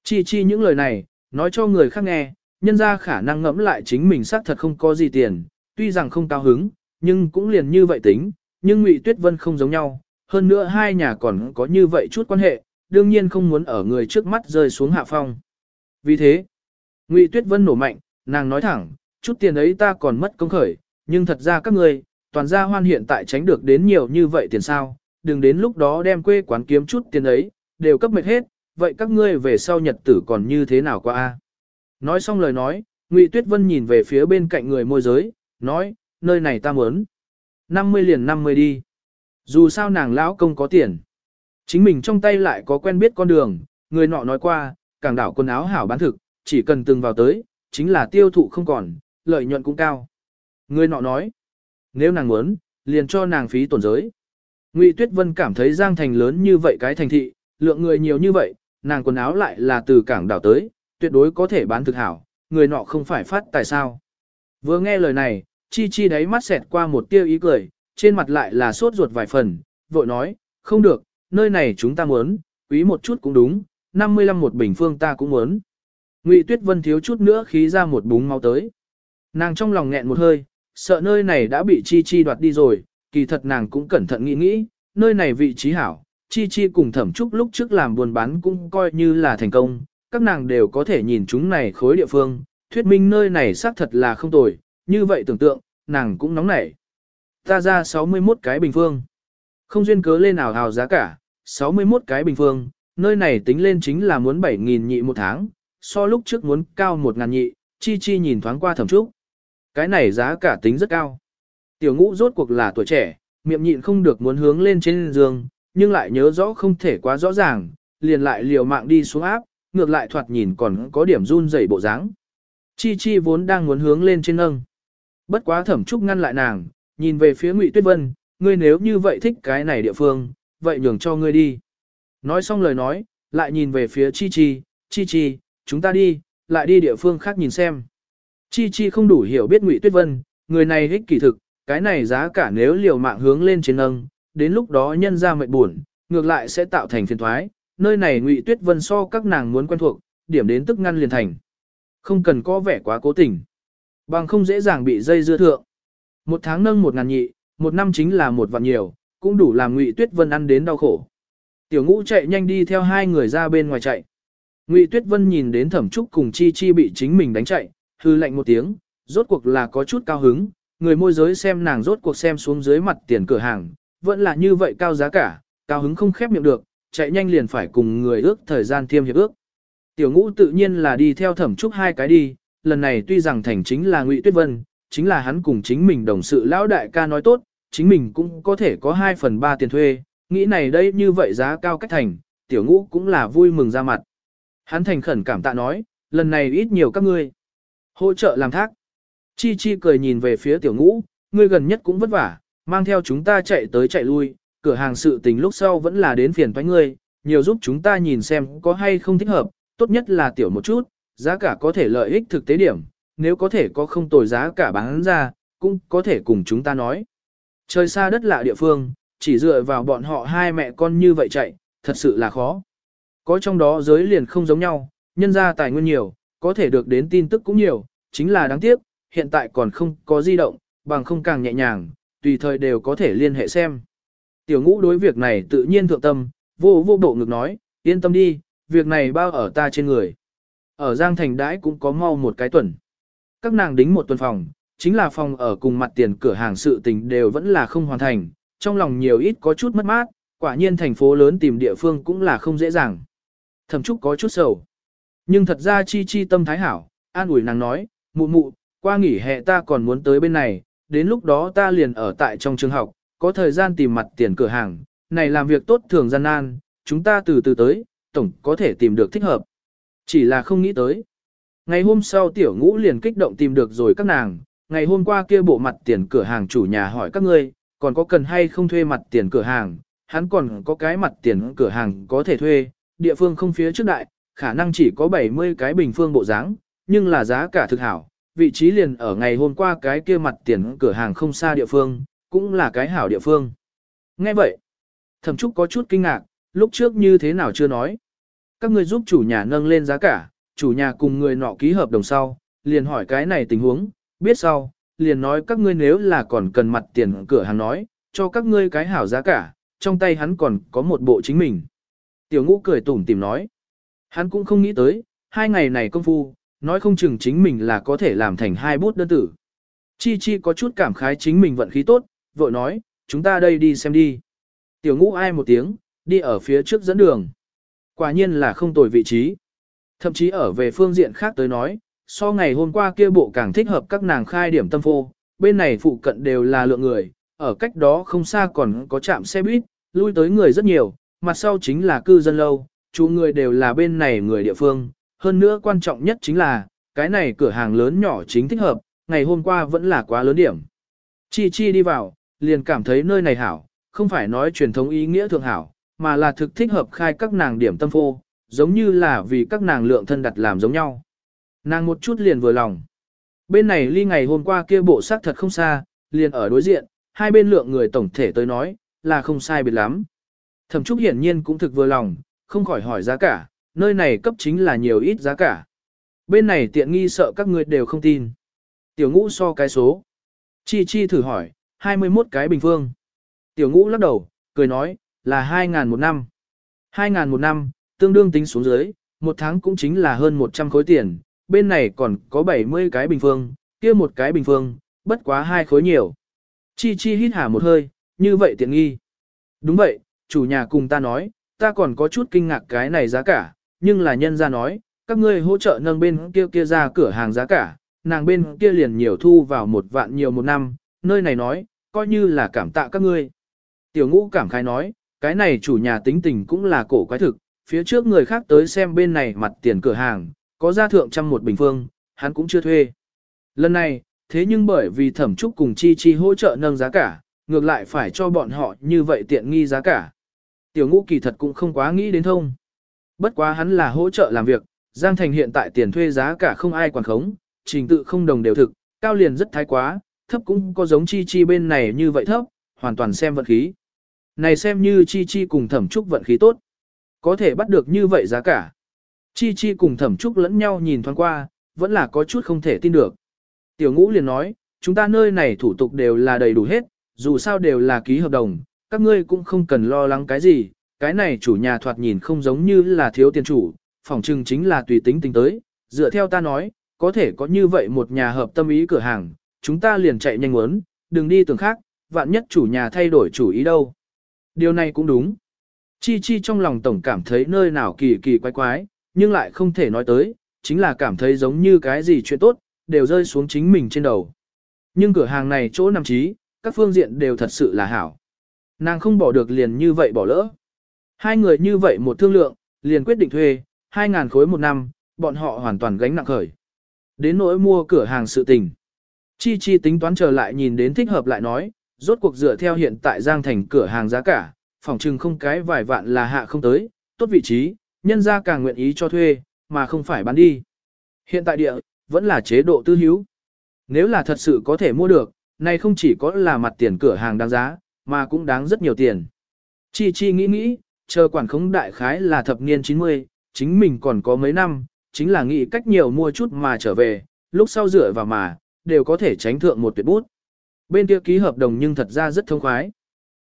S1: Chi chi những lời này, nói cho người khác nghe, nhân ra khả năng ngẫm lại chính mình xác thật không có gì tiền, tuy rằng không cao hứng, nhưng cũng liền như vậy tính, nhưng Ngụy Tuyết Vân không giống nhau, hơn nữa hai nhà còn có như vậy chút quan hệ, đương nhiên không muốn ở người trước mắt rơi xuống hạ phong. Vì thế, Ngụy Tuyết Vân nổ mạnh, nàng nói thẳng, chút tiền ấy ta còn mất công khởi, nhưng thật ra các ngươi toàn gia hoan hiện tại tránh được đến nhiều như vậy tiền sao, đừng đến lúc đó đem quê quán kiếm chút tiền ấy, đều cấp mệt hết, vậy các ngươi về sau nhật tử còn như thế nào qua a? Nói xong lời nói, Ngụy Tuyết Vân nhìn về phía bên cạnh người môi giới, nói, nơi này ta muốn. 50 liền 50 đi. Dù sao nàng lão công có tiền. Chính mình trong tay lại có quen biết con đường, người nọ nói qua, càng đảo quần áo hảo bán thực, chỉ cần từng vào tới, chính là tiêu thụ không còn, lợi nhuận cũng cao. Người nọ nói, nếu nàng muốn, liền cho nàng phí tổn giới. Ngụy Tuyết Vân cảm thấy Giang Thành lớn như vậy cái thành thị, lượng người nhiều như vậy, nàng quần áo lại là từ cảng đảo tới, tuyệt đối có thể bán thực hảo, người nọ không phải phát tại sao. Vừa nghe lời này, Chi Chi đáy mắt xẹt qua một tia ý cười, trên mặt lại là sốt ruột vài phần, vội nói, không được, nơi này chúng ta muốn, quý một chút cũng đúng, 55 một bình phương ta cũng muốn. Ngụy Tuyết Vân thiếu chút nữa khí ra một búng máu tới. Nàng trong lòng nghẹn một hơi, sợ nơi này đã bị Chi Chi đoạt đi rồi, kỳ thật nàng cũng cẩn thận nghĩ nghĩ, nơi này vị trí hảo, Chi Chi cùng Thẩm Trúc lúc trước làm buôn bán cũng coi như là thành công, các nàng đều có thể nhìn chúng này khối địa phương, thuyết minh nơi này xác thật là không tồi, như vậy tưởng tượng, nàng cũng nóng nảy. Ta ra 61 cái bình phương. Không duyên cớ lên nào hào giá cả, 61 cái bình phương, nơi này tính lên chính là muốn 7.000 nhị một tháng, so lúc trước muốn cao 1.000 nhị, chi chi nhìn thoáng qua thẩm trúc. Cái này giá cả tính rất cao. Tiểu ngũ rốt cuộc là tuổi trẻ, miệng nhịn không được muốn hướng lên trên giường, nhưng lại nhớ rõ không thể quá rõ ràng, liền lại liều mạng đi xuống áp, ngược lại thoạt nhìn còn có điểm run rẩy bộ dáng. Chi Chi vốn đang muốn hướng lên trên nâng. Bất quá thẩm trúc ngăn lại nàng, nhìn về phía Ngụy Tuyết Vân, ngươi nếu như vậy thích cái này địa phương, vậy nhường cho ngươi đi. Nói xong lời nói, lại nhìn về phía Chi Chi, Chi Chi, chúng ta đi, lại đi địa phương khác nhìn xem. Chi Chi không đủ hiểu biết Ngụy Tuyết Vân, người này ích kỷ thực, cái này giá cả nếu liều mạng hướng lên trên nâng, đến lúc đó nhân ra mệt buồn, ngược lại sẽ tạo thành phiền thoái, nơi này Ngụy Tuyết Vân so các nàng muốn quen thuộc, điểm đến tức ngăn liền thành. Không cần có vẻ quá cố tình. Bằng không dễ dàng bị dây dưa thượng. Một tháng nâng một ngàn nhị, một năm chính là một vạn nhiều, cũng đủ làm Ngụy Tuyết Vân ăn đến đau khổ. Tiểu ngũ chạy nhanh đi theo hai người ra bên ngoài chạy. Ngụy Tuyết Vân nhìn đến Thẩm Trúc cùng Chi Chi bị chính mình đánh chạy, hư lạnh một tiếng, rốt cuộc là có chút cao hứng, người môi giới xem nàng rốt cuộc xem xuống dưới mặt tiền cửa hàng, vẫn là như vậy cao giá cả, cao hứng không khép miệng được, chạy nhanh liền phải cùng người ước thời gian thiêm hiệp ước. Tiểu ngũ tự nhiên là đi theo thẩm trúc hai cái đi, lần này tuy rằng thành chính là ngụy Tuyết Vân, chính là hắn cùng chính mình đồng sự lão đại ca nói tốt, chính mình cũng có thể có 2 phần 3 tiền thuê, nghĩ này đây như vậy giá cao cách thành, tiểu ngũ cũng là vui mừng ra mặt. Hắn thành khẩn cảm tạ nói, lần này ít nhiều các ngươi. Hỗ trợ làm thác. Chi Chi cười nhìn về phía tiểu ngũ, ngươi gần nhất cũng vất vả, mang theo chúng ta chạy tới chạy lui, cửa hàng sự tình lúc sau vẫn là đến phiền toái ngươi, nhiều giúp chúng ta nhìn xem có hay không thích hợp, tốt nhất là tiểu một chút, giá cả có thể lợi ích thực tế điểm, nếu có thể có không tồi giá cả bán ra, cũng có thể cùng chúng ta nói. Trời xa đất lạ địa phương, chỉ dựa vào bọn họ hai mẹ con như vậy chạy, thật sự là khó. Có trong đó giới liền không giống nhau, nhân ra tài nguyên nhiều, có thể được đến tin tức cũng nhiều, chính là đáng tiếc, hiện tại còn không có di động, bằng không càng nhẹ nhàng, tùy thời đều có thể liên hệ xem. Tiểu ngũ đối việc này tự nhiên thượng tâm, vô vô bộ ngực nói, yên tâm đi, việc này bao ở ta trên người. Ở Giang Thành đãi cũng có mau một cái tuần. Các nàng đính một tuần phòng, chính là phòng ở cùng mặt tiền cửa hàng sự tình đều vẫn là không hoàn thành, trong lòng nhiều ít có chút mất mát, quả nhiên thành phố lớn tìm địa phương cũng là không dễ dàng. Thẩm Trúc có chút sầu. Nhưng thật ra chi chi tâm thái hảo, an ủi nàng nói, mụ mụ, qua nghỉ hè ta còn muốn tới bên này, đến lúc đó ta liền ở tại trong trường học, có thời gian tìm mặt tiền cửa hàng, này làm việc tốt thường gian nan, chúng ta từ từ tới, tổng có thể tìm được thích hợp. Chỉ là không nghĩ tới. Ngày hôm sau tiểu ngũ liền kích động tìm được rồi các nàng, ngày hôm qua kia bộ mặt tiền cửa hàng chủ nhà hỏi các ngươi, còn có cần hay không thuê mặt tiền cửa hàng, hắn còn có cái mặt tiền cửa hàng có thể thuê, địa phương không phía trước đại, khả năng chỉ có 70 cái bình phương bộ dáng, nhưng là giá cả thực hảo, vị trí liền ở ngày hôm qua cái kia mặt tiền cửa hàng không xa địa phương, cũng là cái hảo địa phương. Nghe vậy, thẩm trúc có chút kinh ngạc, lúc trước như thế nào chưa nói. Các người giúp chủ nhà nâng lên giá cả, chủ nhà cùng người nọ ký hợp đồng sau, liền hỏi cái này tình huống, biết sau, liền nói các ngươi nếu là còn cần mặt tiền cửa hàng nói, cho các ngươi cái hảo giá cả, trong tay hắn còn có một bộ chính mình. Tiểu ngũ cười tủm tìm nói, hắn cũng không nghĩ tới, hai ngày này công phu, nói không chừng chính mình là có thể làm thành hai bút đơn tử. Chi Chi có chút cảm khái chính mình vận khí tốt, vội nói, chúng ta đây đi xem đi. Tiểu ngũ ai một tiếng, đi ở phía trước dẫn đường. Quả nhiên là không tồi vị trí. Thậm chí ở về phương diện khác tới nói, so ngày hôm qua kia bộ càng thích hợp các nàng khai điểm tâm phô, bên này phụ cận đều là lượng người, ở cách đó không xa còn có trạm xe buýt, lui tới người rất nhiều, mặt sau chính là cư dân lâu, chủ người đều là bên này người địa phương, hơn nữa quan trọng nhất chính là, cái này cửa hàng lớn nhỏ chính thích hợp, ngày hôm qua vẫn là quá lớn điểm. Chi chi đi vào, liền cảm thấy nơi này hảo, không phải nói truyền thống ý nghĩa thượng hảo, mà là thực thích hợp khai các nàng điểm tâm phô, giống như là vì các nàng lượng thân đặt làm giống nhau. Nàng một chút liền vừa lòng. Bên này ly ngày hôm qua kia bộ sắc thật không xa, liền ở đối diện, hai bên lượng người tổng thể tới nói, là không sai biệt lắm. Thẩm Trúc hiển nhiên cũng thực vừa lòng, không khỏi hỏi giá cả, nơi này cấp chính là nhiều ít giá cả. Bên này tiện nghi sợ các người đều không tin. Tiểu ngũ so cái số. Chi chi thử hỏi, 21 cái bình phương. Tiểu ngũ lắc đầu, cười nói, là 2.000 một năm. 2.000 một năm, tương đương tính xuống dưới, một tháng cũng chính là hơn 100 khối tiền, bên này còn có 70 cái bình phương, kia một cái bình phương, bất quá hai khối nhiều. Chi chi hít hả một hơi, như vậy tiện nghi. Đúng vậy, chủ nhà cùng ta nói, ta còn có chút kinh ngạc cái này giá cả, nhưng là nhân ra nói, các ngươi hỗ trợ nâng bên kia kia ra cửa hàng giá cả, nàng bên kia liền nhiều thu vào một vạn nhiều một năm, nơi này nói, coi như là cảm tạ các ngươi. Tiểu ngũ cảm khái nói, cái này chủ nhà tính tình cũng là cổ quái thực, phía trước người khác tới xem bên này mặt tiền cửa hàng, có ra thượng trăm một bình phương, hắn cũng chưa thuê. Lần này, thế nhưng bởi vì thẩm trúc cùng chi chi hỗ trợ nâng giá cả, ngược lại phải cho bọn họ như vậy tiện nghi giá cả. Tiểu ngũ kỳ thật cũng không quá nghĩ đến thông. Bất quá hắn là hỗ trợ làm việc, Giang Thành hiện tại tiền thuê giá cả không ai quản khống, trình tự không đồng đều thực, cao liền rất thái quá, thấp cũng có giống chi chi bên này như vậy thấp, hoàn toàn xem vận khí. Này xem như chi chi cùng thẩm trúc vận khí tốt. Có thể bắt được như vậy giá cả. Chi chi cùng thẩm trúc lẫn nhau nhìn thoáng qua, vẫn là có chút không thể tin được. Tiểu ngũ liền nói, chúng ta nơi này thủ tục đều là đầy đủ hết, dù sao đều là ký hợp đồng, các ngươi cũng không cần lo lắng cái gì, cái này chủ nhà thoạt nhìn không giống như là thiếu tiền chủ, phỏng chừng chính là tùy tính tính tới, dựa theo ta nói, có thể có như vậy một nhà hợp tâm ý cửa hàng, chúng ta liền chạy nhanh muốn, đừng đi tường khác, vạn nhất chủ nhà thay đổi chủ ý đâu. Điều này cũng đúng. Chi Chi trong lòng tổng cảm thấy nơi nào kỳ kỳ quái quái, nhưng lại không thể nói tới, chính là cảm thấy giống như cái gì chuyện tốt, đều rơi xuống chính mình trên đầu. Nhưng cửa hàng này chỗ nằm trí, các phương diện đều thật sự là hảo. Nàng không bỏ được liền như vậy bỏ lỡ. Hai người như vậy một thương lượng, liền quyết định thuê, 2.000 khối một năm, bọn họ hoàn toàn gánh nặng khởi. Đến nỗi mua cửa hàng sự tình. Chi Chi tính toán trở lại nhìn đến thích hợp lại nói, rốt cuộc dựa theo hiện tại Giang Thành cửa hàng giá cả, phòng trừng không cái vài vạn là hạ không tới, tốt vị trí, nhân gia càng nguyện ý cho thuê, mà không phải bán đi. Hiện tại địa, vẫn là chế độ tư hữu. Nếu là thật sự có thể mua được, này không chỉ có là mặt tiền cửa hàng đáng giá, mà cũng đáng rất nhiều tiền. Chi Chi nghĩ nghĩ, chờ quản khống đại khái là thập niên 90, chính mình còn có mấy năm, chính là nghĩ cách nhiều mua chút mà trở về, lúc sau rửa vào mà, đều có thể tránh thượng một tuyệt bút. Bên kia ký hợp đồng nhưng thật ra rất thông khoái.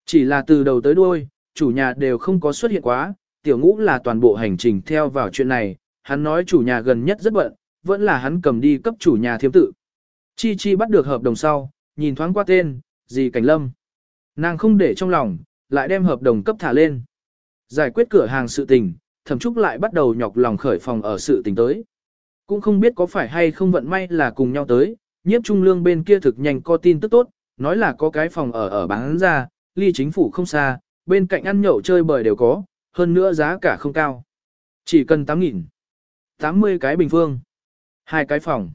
S1: Chỉ là từ đầu tới đuôi, chủ nhà đều không có xuất hiện quá, tiểu ngũ là toàn bộ hành trình theo vào chuyện này, hắn nói chủ nhà gần nhất rất bận, vẫn là hắn cầm đi cấp chủ nhà thiêm tự. Chi Chi bắt được hợp đồng sau, nhìn thoáng qua tên, gì cảnh lâm. Nàng không để trong lòng, lại đem hợp đồng cấp thả lên. Giải quyết cửa hàng sự tình, thẩm trúc lại bắt đầu nhọc lòng khởi phòng ở sự tình tới. Cũng không biết có phải hay không vận may là cùng nhau tới, nhiếp trung lương bên kia thực nhanh có tin tức tốt, nói là có cái phòng ở ở bán ra, ly chính phủ không xa, bên cạnh ăn nhậu chơi bời đều có, hơn nữa giá cả không cao. Chỉ cần 8.000. 80 cái bình phương. Hai cái phòng.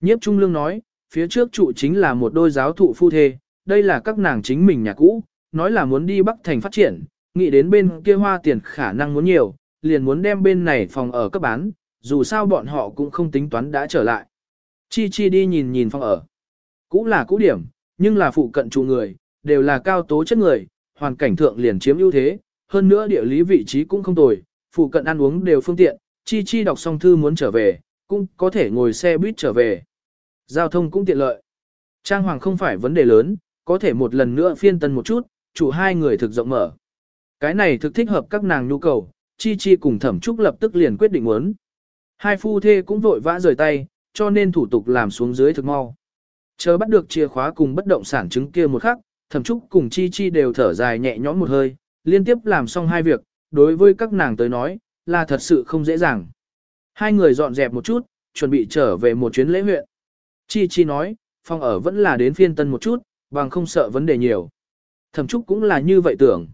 S1: Nhiếp trung lương nói, phía trước trụ chính là một đôi giáo thụ phu thê, đây là các nàng chính mình nhà cũ, nói là muốn đi Bắc Thành phát triển, nghĩ đến bên kia hoa tiền khả năng muốn nhiều, liền muốn đem bên này phòng ở cấp bán, dù sao bọn họ cũng không tính toán đã trở lại. Chi Chi đi nhìn nhìn phòng ở. Cũng là cũ điểm, nhưng là phụ cận trụ người, đều là cao tố chất người, hoàn cảnh thượng liền chiếm ưu thế, hơn nữa địa lý vị trí cũng không tồi, phụ cận ăn uống đều phương tiện, Chi Chi đọc xong thư muốn trở về, cũng có thể ngồi xe buýt trở về. Giao thông cũng tiện lợi. Trang hoàng không phải vấn đề lớn, có thể một lần nữa phiên tân một chút, chủ hai người thực rộng mở. Cái này thực thích hợp các nàng nhu cầu, Chi Chi cùng Thẩm Trúc lập tức liền quyết định muốn. Hai phu thê cũng vội vã rời tay, cho nên thủ tục làm xuống dưới thực mau. Chờ bắt được chìa khóa cùng bất động sản chứng kia một khắc, Thẩm Trúc cùng Chi Chi đều thở dài nhẹ nhõm một hơi, liên tiếp làm xong hai việc, đối với các nàng tới nói, là thật sự không dễ dàng. Hai người dọn dẹp một chút, chuẩn bị trở về một chuyến lễ huyện. Chi Chi nói, phòng ở vẫn là đến phiên tân một chút, bằng không sợ vấn đề nhiều. Thẩm Trúc cũng là như vậy tưởng.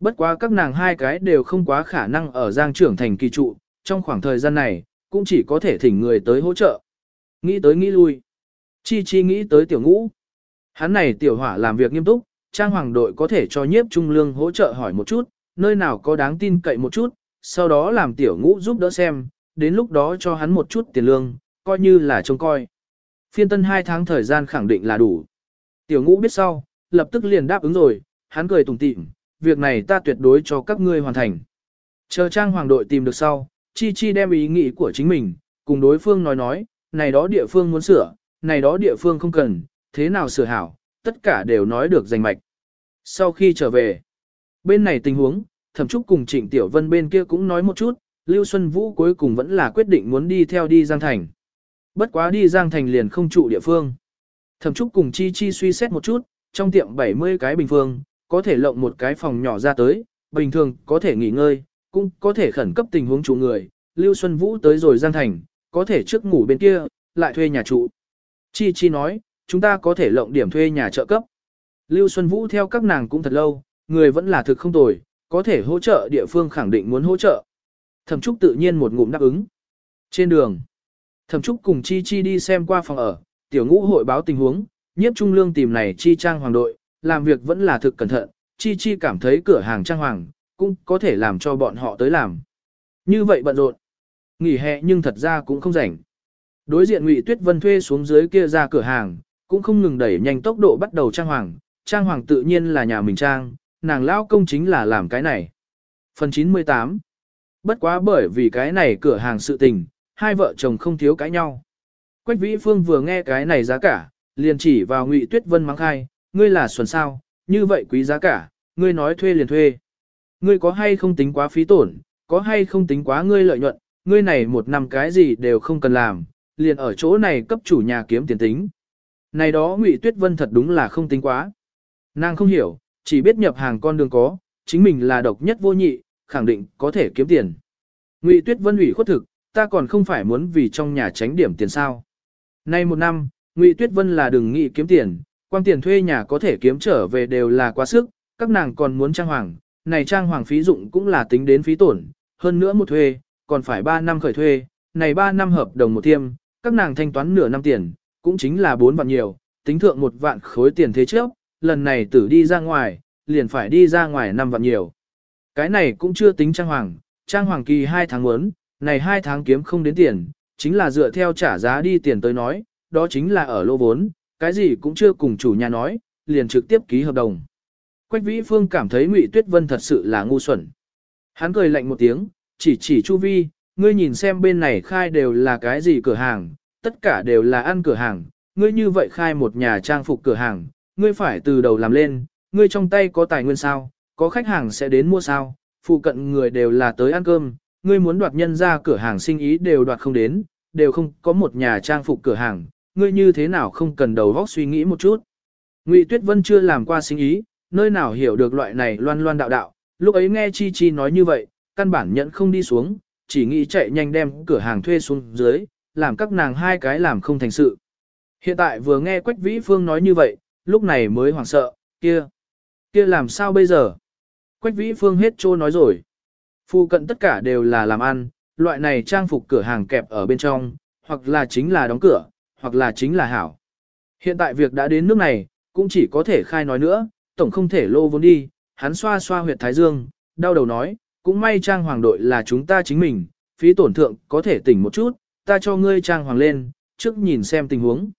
S1: Bất quá các nàng hai cái đều không quá khả năng ở giang trưởng thành kỳ trụ, trong khoảng thời gian này, cũng chỉ có thể thỉnh người tới hỗ trợ. Nghĩ tới nghĩ lui. Chi Chi nghĩ tới tiểu ngũ. Hắn này tiểu hỏa làm việc nghiêm túc, trang hoàng đội có thể cho nhiếp trung lương hỗ trợ hỏi một chút, nơi nào có đáng tin cậy một chút, sau đó làm tiểu ngũ giúp đỡ xem, đến lúc đó cho hắn một chút tiền lương, coi như là trông coi. Phiên tân hai tháng thời gian khẳng định là đủ. Tiểu ngũ biết sau, lập tức liền đáp ứng rồi, hắn cười tủm tỉm, việc này ta tuyệt đối cho các ngươi hoàn thành. Chờ trang hoàng đội tìm được sau, Chi Chi đem ý nghĩ của chính mình, cùng đối phương nói nói, này đó địa phương muốn sửa, này đó địa phương không cần, thế nào sửa hảo, tất cả đều nói được rành mạch. Sau khi trở về, bên này tình huống, thẩm trúc cùng trịnh Tiểu Vân bên kia cũng nói một chút, Lưu Xuân Vũ cuối cùng vẫn là quyết định muốn đi theo đi Giang Thành. Bất quá đi Giang Thành liền không trụ địa phương. Thẩm trúc cùng Chi Chi suy xét một chút, trong tiệm 70 cái bình phương, có thể lộng một cái phòng nhỏ ra tới, bình thường có thể nghỉ ngơi, cũng có thể khẩn cấp tình huống chủ người. Lưu Xuân Vũ tới rồi Giang Thành, có thể trước ngủ bên kia, lại thuê nhà trụ. Chi Chi nói, chúng ta có thể lộng điểm thuê nhà trợ cấp. Lưu Xuân Vũ theo các nàng cũng thật lâu, người vẫn là thực không tồi, có thể hỗ trợ địa phương khẳng định muốn hỗ trợ. Thẩm Trúc tự nhiên một ngụm đáp ứng. Trên đường, Thẩm Trúc cùng Chi Chi đi xem qua phòng ở, tiểu ngũ hội báo tình huống, nhiếp trung lương tìm này Chi Trang Hoàng đội, làm việc vẫn là thực cẩn thận, Chi Chi cảm thấy cửa hàng Trang Hoàng, cũng có thể làm cho bọn họ tới làm. Như vậy bận rộn, nghỉ hè nhưng thật ra cũng không rảnh. Đối diện Ngụy Tuyết Vân thuê xuống dưới kia ra cửa hàng, cũng không ngừng đẩy nhanh tốc độ bắt đầu Trang Hoàng, Trang Hoàng tự nhiên là nhà mình Trang, nàng lao công chính là làm cái này. Phần 98 Bất quá bởi vì cái này cửa hàng sự tình, hai vợ chồng không thiếu cãi nhau. Quách Vĩ Phương vừa nghe cái này giá cả, liền chỉ vào Ngụy Tuyết Vân mắng khai, ngươi là xuẩn sao, như vậy quý giá cả, ngươi nói thuê liền thuê. Ngươi có hay không tính quá phí tổn, có hay không tính quá ngươi lợi nhuận, ngươi này một năm cái gì đều không cần làm, liền ở chỗ này cấp chủ nhà kiếm tiền tính. Này đó Ngụy Tuyết Vân thật đúng là không tính quá. Nàng không hiểu, chỉ biết nhập hàng con đường có, chính mình là độc nhất vô nhị, khẳng định có thể kiếm tiền. Ngụy Tuyết Vân ủy khuất thực, ta còn không phải muốn vì trong nhà tránh điểm tiền sao. Nay một năm, Ngụy Tuyết Vân là đừng nghĩ kiếm tiền, quan tiền thuê nhà có thể kiếm trở về đều là quá sức, các nàng còn muốn trang hoàng, này trang hoàng phí dụng cũng là tính đến phí tổn, hơn nữa một thuê, còn phải 3 năm khởi thuê, này 3 năm hợp đồng một thiêm, các nàng thanh toán nửa năm tiền, cũng chính là 4 vạn nhiều, tính thượng một vạn khối tiền thế trước, lần này tử đi ra ngoài, liền phải đi ra ngoài 5 vạn nhiều. Cái này cũng chưa tính trang hoàng, trang hoàng kỳ 2 tháng muốn, này 2 tháng kiếm không đến tiền, chính là dựa theo trả giá đi tiền tới nói, đó chính là ở lô vốn, cái gì cũng chưa cùng chủ nhà nói, liền trực tiếp ký hợp đồng. Quách Vĩ Phương cảm thấy Ngụy Tuyết Vân thật sự là ngu xuẩn. Hắn cười lạnh một tiếng, chỉ chỉ Chu Vi, ngươi nhìn xem bên này khai đều là cái gì cửa hàng, tất cả đều là ăn cửa hàng, ngươi như vậy khai một nhà trang phục cửa hàng, ngươi phải từ đầu làm lên, ngươi trong tay có tài nguyên sao, có khách hàng sẽ đến mua sao, phụ cận người đều là tới ăn cơm, ngươi muốn đoạt nhân ra cửa hàng sinh ý đều đoạt không đến, đều không có một nhà trang phục cửa hàng, ngươi như thế nào không cần đầu óc suy nghĩ một chút. Ngụy Tuyết Vân chưa làm qua sinh ý, nơi nào hiểu được loại này loan loan đạo đạo, lúc ấy nghe Chi Chi nói như vậy, căn bản nhận không đi xuống, chỉ nghĩ chạy nhanh đem cửa hàng thuê xuống dưới, làm các nàng hai cái làm không thành sự. Hiện tại vừa nghe Quách Vĩ Phương nói như vậy, lúc này mới hoảng sợ, kia, kia làm sao bây giờ? Quách Vĩ Phương hết trô nói rồi. Phu cận tất cả đều là làm ăn, loại này trang phục cửa hàng kẹp ở bên trong, hoặc là chính là đóng cửa, hoặc là chính là hảo. Hiện tại việc đã đến nước này, cũng chỉ có thể khai nói nữa, tổng không thể lô vốn đi, hắn xoa xoa huyệt thái dương, đau đầu nói, cũng may trang hoàng đội là chúng ta chính mình, phí tổn thượng có thể tỉnh một chút, ta cho ngươi trang hoàng lên, trước nhìn xem tình huống.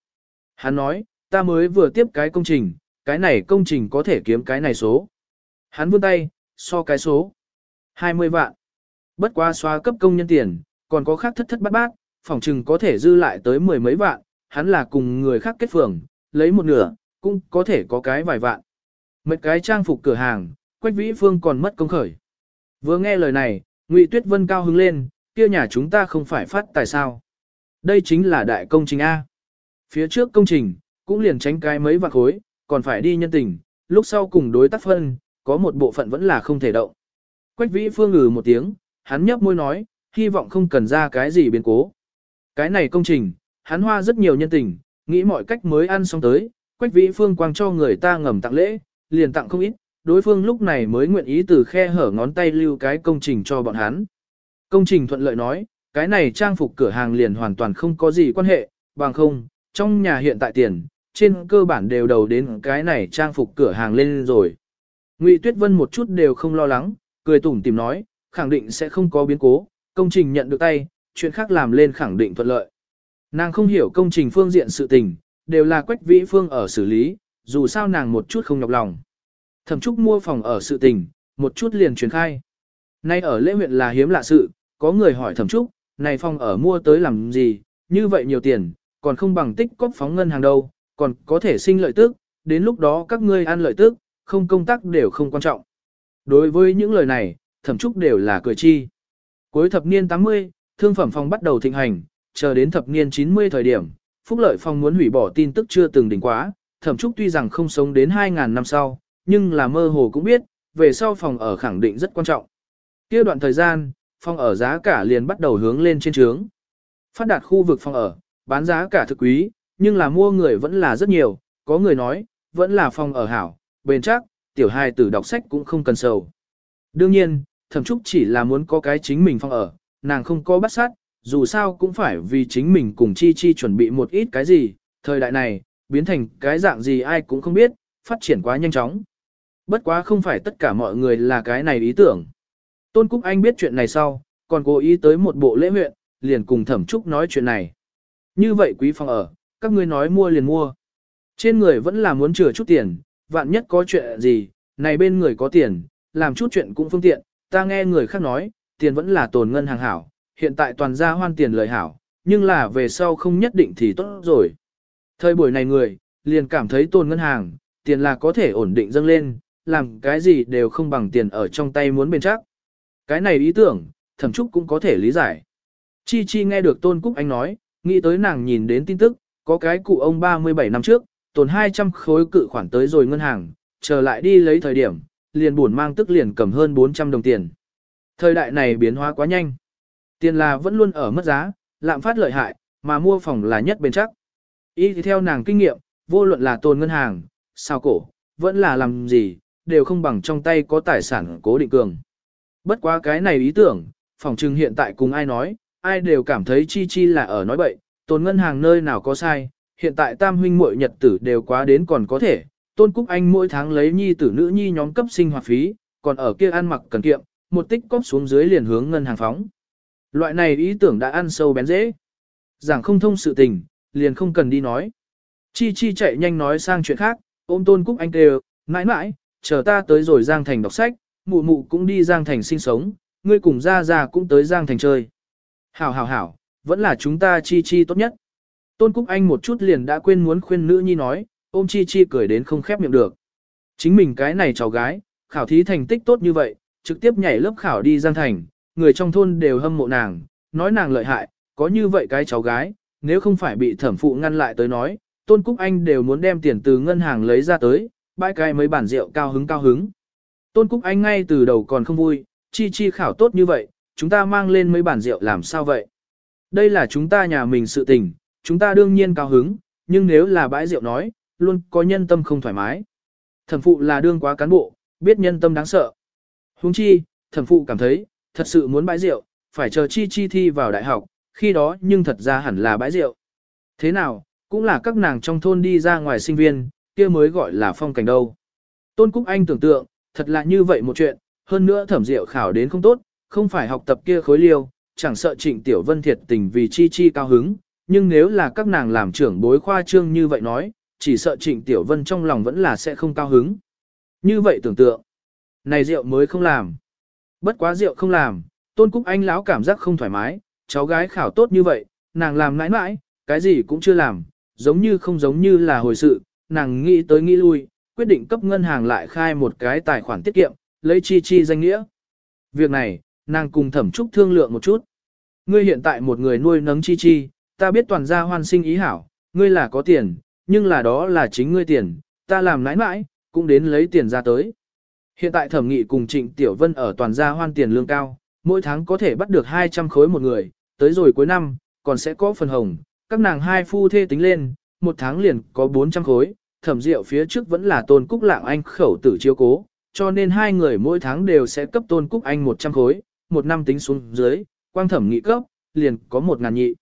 S1: Hắn nói, ta mới vừa tiếp cái công trình, cái này công trình có thể kiếm cái này số. Hắn vươn tay, so cái số. 20 vạn. Bất qua xóa cấp công nhân tiền, còn có khác thất thất bát bát, phòng trừng có thể dư lại tới mười mấy vạn, hắn là cùng người khác kết phường, lấy một nửa, cũng có thể có cái vài vạn. Mấy cái trang phục cửa hàng, Quách Vĩ Phương còn mất công khởi. Vừa nghe lời này, Ngụy Tuyết Vân cao hứng lên, kia nhà chúng ta không phải phát tài sao. Đây chính là đại công trình A. Phía trước công trình, cũng liền tránh cái mấy vạn khối, còn phải đi nhân tình, lúc sau cùng đối tác phân, có một bộ phận vẫn là không thể động. Quách Vĩ Phương ngừ một tiếng, hắn nhấp môi nói, hy vọng không cần ra cái gì biến cố. Cái này công trình, hắn hoa rất nhiều nhân tình, nghĩ mọi cách mới ăn xong tới, Quách Vĩ Phương quang cho người ta ngầm tặng lễ, liền tặng không ít, đối phương lúc này mới nguyện ý từ khe hở ngón tay lưu cái công trình cho bọn hắn. Công trình thuận lợi nói, cái này trang phục cửa hàng liền hoàn toàn không có gì quan hệ, bằng không, trong nhà hiện tại tiền, trên cơ bản đều đầu đến cái này trang phục cửa hàng lên rồi. Ngụy Tuyết Vân một chút đều không lo lắng, cười tủm tìm nói, khẳng định sẽ không có biến cố, công trình nhận được tay, chuyện khác làm lên khẳng định thuận lợi. Nàng không hiểu công trình phương diện sự tình, đều là quách vĩ phương ở xử lý, dù sao nàng một chút không nhọc lòng. Thẩm Trúc mua phòng ở sự tình, một chút liền truyền khai. Nay ở lễ huyện là hiếm lạ sự, có người hỏi Thẩm Trúc, này phòng ở mua tới làm gì, như vậy nhiều tiền, còn không bằng tích cóp phóng ngân hàng đâu, còn có thể sinh lợi tức, đến lúc đó các ngươi ăn lợi tức, không công tác đều không quan trọng. Đối với những lời này, Thẩm Trúc đều là cười chi. Cuối thập niên 80, thương phẩm phòng bắt đầu thịnh hành, chờ đến thập niên 90 thời điểm, Phúc Lợi Phòng muốn hủy bỏ tin tức chưa từng đỉnh quá, Thẩm Trúc tuy rằng không sống đến 2.000 năm sau, nhưng là mơ hồ cũng biết, về sau phòng ở khẳng định rất quan trọng. Kia đoạn thời gian, phòng ở giá cả liền bắt đầu hướng lên trên trướng. Phát đạt khu vực phòng ở, bán giá cả thực quý, nhưng là mua người vẫn là rất nhiều, có người nói, vẫn là phòng ở hảo, bền chắc, tiểu hài tử đọc sách cũng không cần sầu. Đương nhiên, thẩm trúc chỉ là muốn có cái chính mình phong ở, nàng không có bắt sát, dù sao cũng phải vì chính mình cùng chi chi chuẩn bị một ít cái gì, thời đại này, biến thành cái dạng gì ai cũng không biết, phát triển quá nhanh chóng. Bất quá không phải tất cả mọi người là cái này ý tưởng. Tôn Cúc Anh biết chuyện này sau, còn cố ý tới một bộ lễ huyện, liền cùng thẩm trúc nói chuyện này. Như vậy quý phòng ở, các ngươi nói mua liền mua. Trên người vẫn là muốn chừa chút tiền, vạn nhất có chuyện gì, này bên người có tiền, làm chút chuyện cũng phương tiện, ta nghe người khác nói, tiền vẫn là tồn ngân hàng hảo, hiện tại toàn gia hoan tiền lời hảo, nhưng là về sau không nhất định thì tốt rồi. Thời buổi này người, liền cảm thấy tồn ngân hàng, tiền là có thể ổn định dâng lên, làm cái gì đều không bằng tiền ở trong tay muốn bền chắc. Cái này ý tưởng, thẩm trúc cũng có thể lý giải. Chi Chi nghe được Tôn Cúc Anh nói, nghĩ tới nàng nhìn đến tin tức, có cái cụ ông 37 năm trước, tồn 200 khối cự khoản tới rồi ngân hàng, trở lại đi lấy thời điểm, liền buồn mang tức liền cầm hơn 400 đồng tiền. Thời đại này biến hóa quá nhanh. Tiền là vẫn luôn ở mất giá, lạm phát lợi hại, mà mua phòng là nhất bền chắc. Ý thì theo nàng kinh nghiệm, vô luận là tồn ngân hàng, sao cổ, vẫn là làm gì, đều không bằng trong tay có tài sản cố định cường. Bất quá cái này ý tưởng, phòng trưng hiện tại cùng ai nói, ai đều cảm thấy chi chi là ở nói bậy, tồn ngân hàng nơi nào có sai, hiện tại tam huynh muội nhật tử đều quá đến còn có thể, tôn cúc anh mỗi tháng lấy nhi tử nữ nhi nhóm cấp sinh hoạt phí, còn ở kia ăn mặc cần kiệm, một tích cóp xuống dưới liền hướng ngân hàng phóng. Loại này ý tưởng đã ăn sâu bén dễ. Giảng không thông sự tình, liền không cần đi nói. Chi chi chạy nhanh nói sang chuyện khác, ôm tôn cúc anh kêu, mãi mãi, chờ ta tới rồi Giang Thành đọc sách, mụ mụ cũng đi Giang Thành sinh sống, ngươi cùng ra ra cũng tới Giang Thành chơi. Hảo hảo hảo, vẫn là chúng ta chi chi tốt nhất. Tôn Cúc Anh một chút liền đã quên muốn khuyên nữ nhi nói, ôm chi chi cười đến không khép miệng được. Chính mình cái này cháu gái, khảo thí thành tích tốt như vậy, trực tiếp nhảy lớp khảo đi Giang Thành, người trong thôn đều hâm mộ nàng, nói nàng lợi hại, có như vậy cái cháu gái, nếu không phải bị thẩm phụ ngăn lại tới nói, Tôn Cúc Anh đều muốn đem tiền từ ngân hàng lấy ra tới, bãi cái mấy bản rượu cao hứng cao hứng. Tôn Cúc Anh ngay từ đầu còn không vui, chi chi khảo tốt như vậy, chúng ta mang lên mấy bản rượu làm sao vậy? Đây là chúng ta nhà mình sự tình, chúng ta đương nhiên cao hứng, nhưng nếu là bãi rượu nói, luôn có nhân tâm không thoải mái. Thẩm phụ là đương quá cán bộ, biết nhân tâm đáng sợ. Huống chi, thẩm phụ cảm thấy, thật sự muốn bãi rượu, phải chờ chi chi thi vào đại học, khi đó nhưng thật ra hẳn là bãi rượu. Thế nào, cũng là các nàng trong thôn đi ra ngoài sinh viên, kia mới gọi là phong cảnh đâu. Tôn Cúc Anh tưởng tượng, thật là như vậy một chuyện, hơn nữa thẩm rượu khảo đến không tốt, không phải học tập kia khối liêu, chẳng sợ trịnh tiểu vân thiệt tình vì chi chi cao hứng, nhưng nếu là các nàng làm trưởng bối khoa trương như vậy nói, chỉ sợ trịnh tiểu vân trong lòng vẫn là sẽ không cao hứng. Như vậy tưởng tượng, này rượu mới không làm. Bất quá rượu không làm, tôn cúc anh lão cảm giác không thoải mái, cháu gái khảo tốt như vậy, nàng làm nãi nãi, cái gì cũng chưa làm, giống như không giống như là hồi sự, nàng nghĩ tới nghĩ lui, quyết định cấp ngân hàng lại khai một cái tài khoản tiết kiệm, lấy chi chi danh nghĩa. Việc này, nàng cùng thẩm trúc thương lượng một chút. Ngươi hiện tại một người nuôi nấng chi chi, ta biết toàn gia hoan sinh ý hảo, ngươi là có tiền, nhưng là đó là chính ngươi tiền, ta làm nãi nãi, cũng đến lấy tiền ra tới. Hiện tại thẩm nghị cùng trịnh tiểu vân ở toàn gia hoan tiền lương cao, mỗi tháng có thể bắt được 200 khối một người, tới rồi cuối năm, còn sẽ có phần hồng, các nàng hai phu thê tính lên, một tháng liền có 400 khối, thẩm rượu phía trước vẫn là tôn cúc lạng anh khẩu tử chiếu cố, cho nên hai người mỗi tháng đều sẽ cấp tôn cúc anh 100 khối, một năm tính xuống dưới, quang thẩm nghị cấp, liền có một ngàn nhị.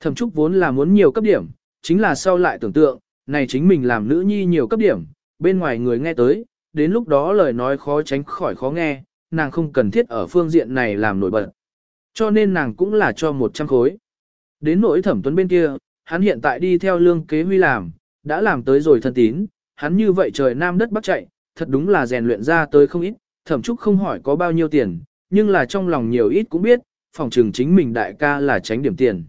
S1: Thẩm trúc vốn là muốn nhiều cấp điểm, chính là sau lại tưởng tượng, này chính mình làm nữ nhi nhiều cấp điểm, bên ngoài người nghe tới, đến lúc đó lời nói khó tránh khỏi khó nghe, nàng không cần thiết ở phương diện này làm nổi bật. Cho nên nàng cũng là cho 100 khối. Đến nỗi thẩm tuấn bên kia, hắn hiện tại đi theo lương kế huy làm, đã làm tới rồi thân tín, hắn như vậy trời nam đất bắc chạy, thật đúng là rèn luyện ra tới không ít, thẩm trúc không hỏi có bao nhiêu tiền, nhưng là trong lòng nhiều ít cũng biết, phòng trường chính mình đại ca là tránh điểm tiền.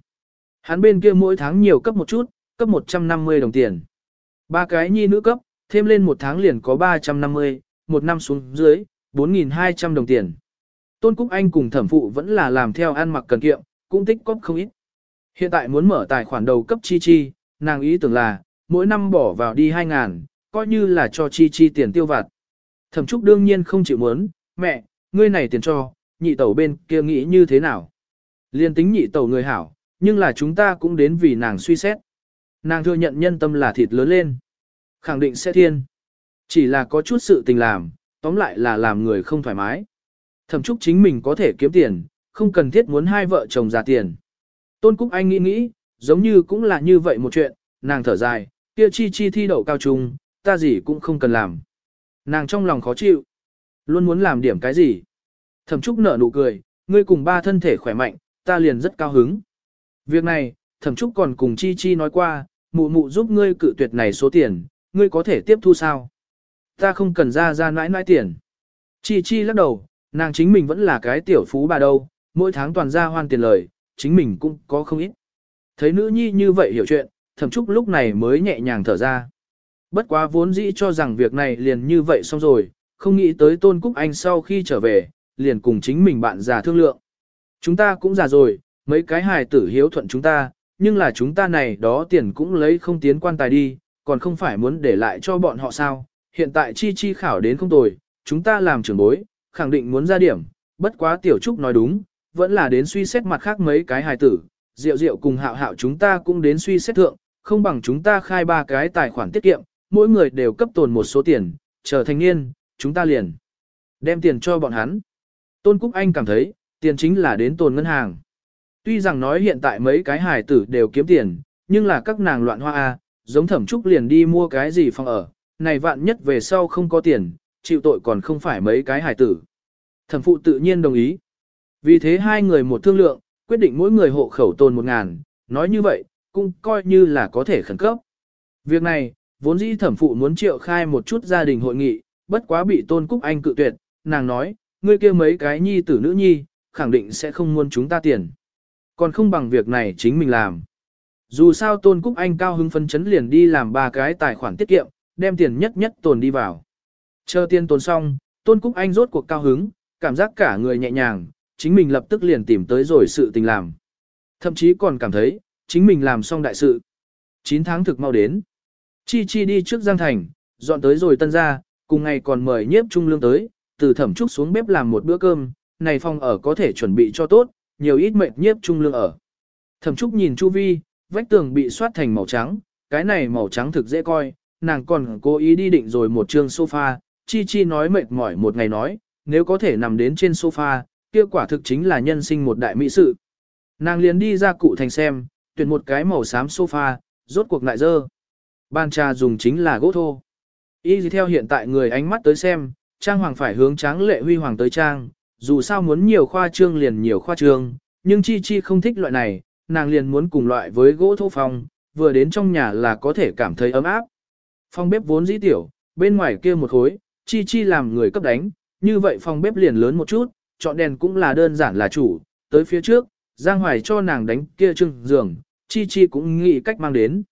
S1: Hắn bên kia mỗi tháng nhiều cấp một chút, cấp 150 đồng tiền. Ba cái nhi nữ cấp, thêm lên một tháng liền có 350, một năm xuống dưới, 4.200 đồng tiền. Tôn Cúc Anh cùng thẩm phụ vẫn là làm theo ăn mặc cần kiệm, cũng tích cóp không ít. Hiện tại muốn mở tài khoản đầu cấp chi chi, nàng ý tưởng là, mỗi năm bỏ vào đi 2.000 coi như là cho chi chi tiền tiêu vặt. Thẩm Trúc đương nhiên không chịu muốn, mẹ, ngươi này tiền cho, nhị tẩu bên kia nghĩ như thế nào. Liên tính nhị tẩu người hảo, nhưng là chúng ta cũng đến vì nàng suy xét. Nàng thừa nhận nhân tâm là thịt lớn lên. Khẳng định sẽ thiên. Chỉ là có chút sự tình làm, tóm lại là làm người không thoải mái. Thẩm Trúc chính mình có thể kiếm tiền, không cần thiết muốn hai vợ chồng già tiền. Tôn Cúc Anh nghĩ nghĩ, giống như cũng là như vậy một chuyện, nàng thở dài, kia chi chi thi đậu cao trung, ta gì cũng không cần làm. Nàng trong lòng khó chịu, luôn muốn làm điểm cái gì. Thẩm Trúc nở nụ cười, ngươi cùng ba thân thể khỏe mạnh, ta liền rất cao hứng. Việc này, Thẩm Trúc còn cùng Chi Chi nói qua, mụ mụ giúp ngươi cự tuyệt này số tiền, ngươi có thể tiếp thu sao? Ta không cần ra ra nãi nãi tiền. Chi Chi lắc đầu, nàng chính mình vẫn là cái tiểu phú bà đâu, mỗi tháng toàn ra hoan tiền lời, chính mình cũng có không ít. Thấy nữ nhi như vậy hiểu chuyện, thẩm trúc lúc này mới nhẹ nhàng thở ra. Bất quá vốn dĩ cho rằng việc này liền như vậy xong rồi, không nghĩ tới Tôn Cúc Anh sau khi trở về, liền cùng chính mình bạn già thương lượng. Chúng ta cũng già rồi, mấy cái hài tử hiếu thuận chúng ta, nhưng là chúng ta này đó tiền cũng lấy không tiến quan tài đi, còn không phải muốn để lại cho bọn họ sao. Hiện tại chi chi khảo đến không tồi, chúng ta làm trưởng bối, khẳng định muốn ra điểm, bất quá tiểu trúc nói đúng, vẫn là đến suy xét mặt khác mấy cái hài tử, rượu rượu cùng hạo hạo chúng ta cũng đến suy xét thượng, không bằng chúng ta khai ba cái tài khoản tiết kiệm, mỗi người đều cấp tồn một số tiền, chờ thành niên, chúng ta liền đem tiền cho bọn hắn. Tôn Cúc Anh cảm thấy, tiền chính là đến tồn ngân hàng. Tuy rằng nói hiện tại mấy cái hài tử đều kiếm tiền, nhưng là các nàng loạn hoa A, giống thẩm trúc liền đi mua cái gì phòng ở, này vạn nhất về sau không có tiền, chịu tội còn không phải mấy cái hài tử. Thẩm phụ tự nhiên đồng ý. Vì thế hai người một thương lượng, quyết định mỗi người hộ khẩu tồn một ngàn, nói như vậy, cũng coi như là có thể khẩn cấp. Việc này, vốn dĩ thẩm phụ muốn triệu khai một chút gia đình hội nghị, bất quá bị Tôn Cúc Anh cự tuyệt, nàng nói, ngươi kia mấy cái nhi tử nữ nhi, khẳng định sẽ không muốn chúng ta tiền. Còn không bằng việc này chính mình làm. Dù sao Tôn Cúc Anh cao hứng phân chấn liền đi làm ba cái tài khoản tiết kiệm, đem tiền nhất nhất tồn đi vào. Chờ tiền tồn xong, Tôn Cúc Anh rốt cuộc cao hứng, cảm giác cả người nhẹ nhàng, chính mình lập tức liền tìm tới rồi sự tình làm. Thậm chí còn cảm thấy, chính mình làm xong đại sự. 9 tháng thực mau đến. Chi Chi đi trước Giang Thành, dọn tới rồi tân ra, cùng ngày còn mời nhiếp trung lương tới, từ thẩm trúc xuống bếp làm một bữa cơm, này phòng ở có thể chuẩn bị cho tốt, nhiều ít mệt nhiếp trung lương ở. Thẩm trúc nhìn chu vi, vách tường bị soát thành màu trắng, cái này màu trắng thực dễ coi, nàng còn cố ý đi định rồi một chương sofa, chi chi nói mệt mỏi một ngày nói, nếu có thể nằm đến trên sofa, kia quả thực chính là nhân sinh một đại mỹ sự. Nàng liền đi ra cụ thành xem, tuyển một cái màu xám sofa, rốt cuộc lại dơ. ban trà dùng chính là gỗ thô. Y gì theo hiện tại người ánh mắt tới xem, trang hoàng phải hướng tráng lệ huy hoàng tới trang, dù sao muốn nhiều khoa trương liền nhiều khoa trương, nhưng chi chi không thích loại này, nàng liền muốn cùng loại với gỗ thô phòng, vừa đến trong nhà là có thể cảm thấy ấm áp. Phòng bếp vốn dĩ tiểu, bên ngoài kia một khối, chi chi làm người cấp đánh, như vậy phòng bếp liền lớn một chút, chọn đèn cũng là đơn giản là chủ, tới phía trước, Giang Hoài cho nàng đánh kia trưng giường, chi chi cũng nghĩ cách mang đến.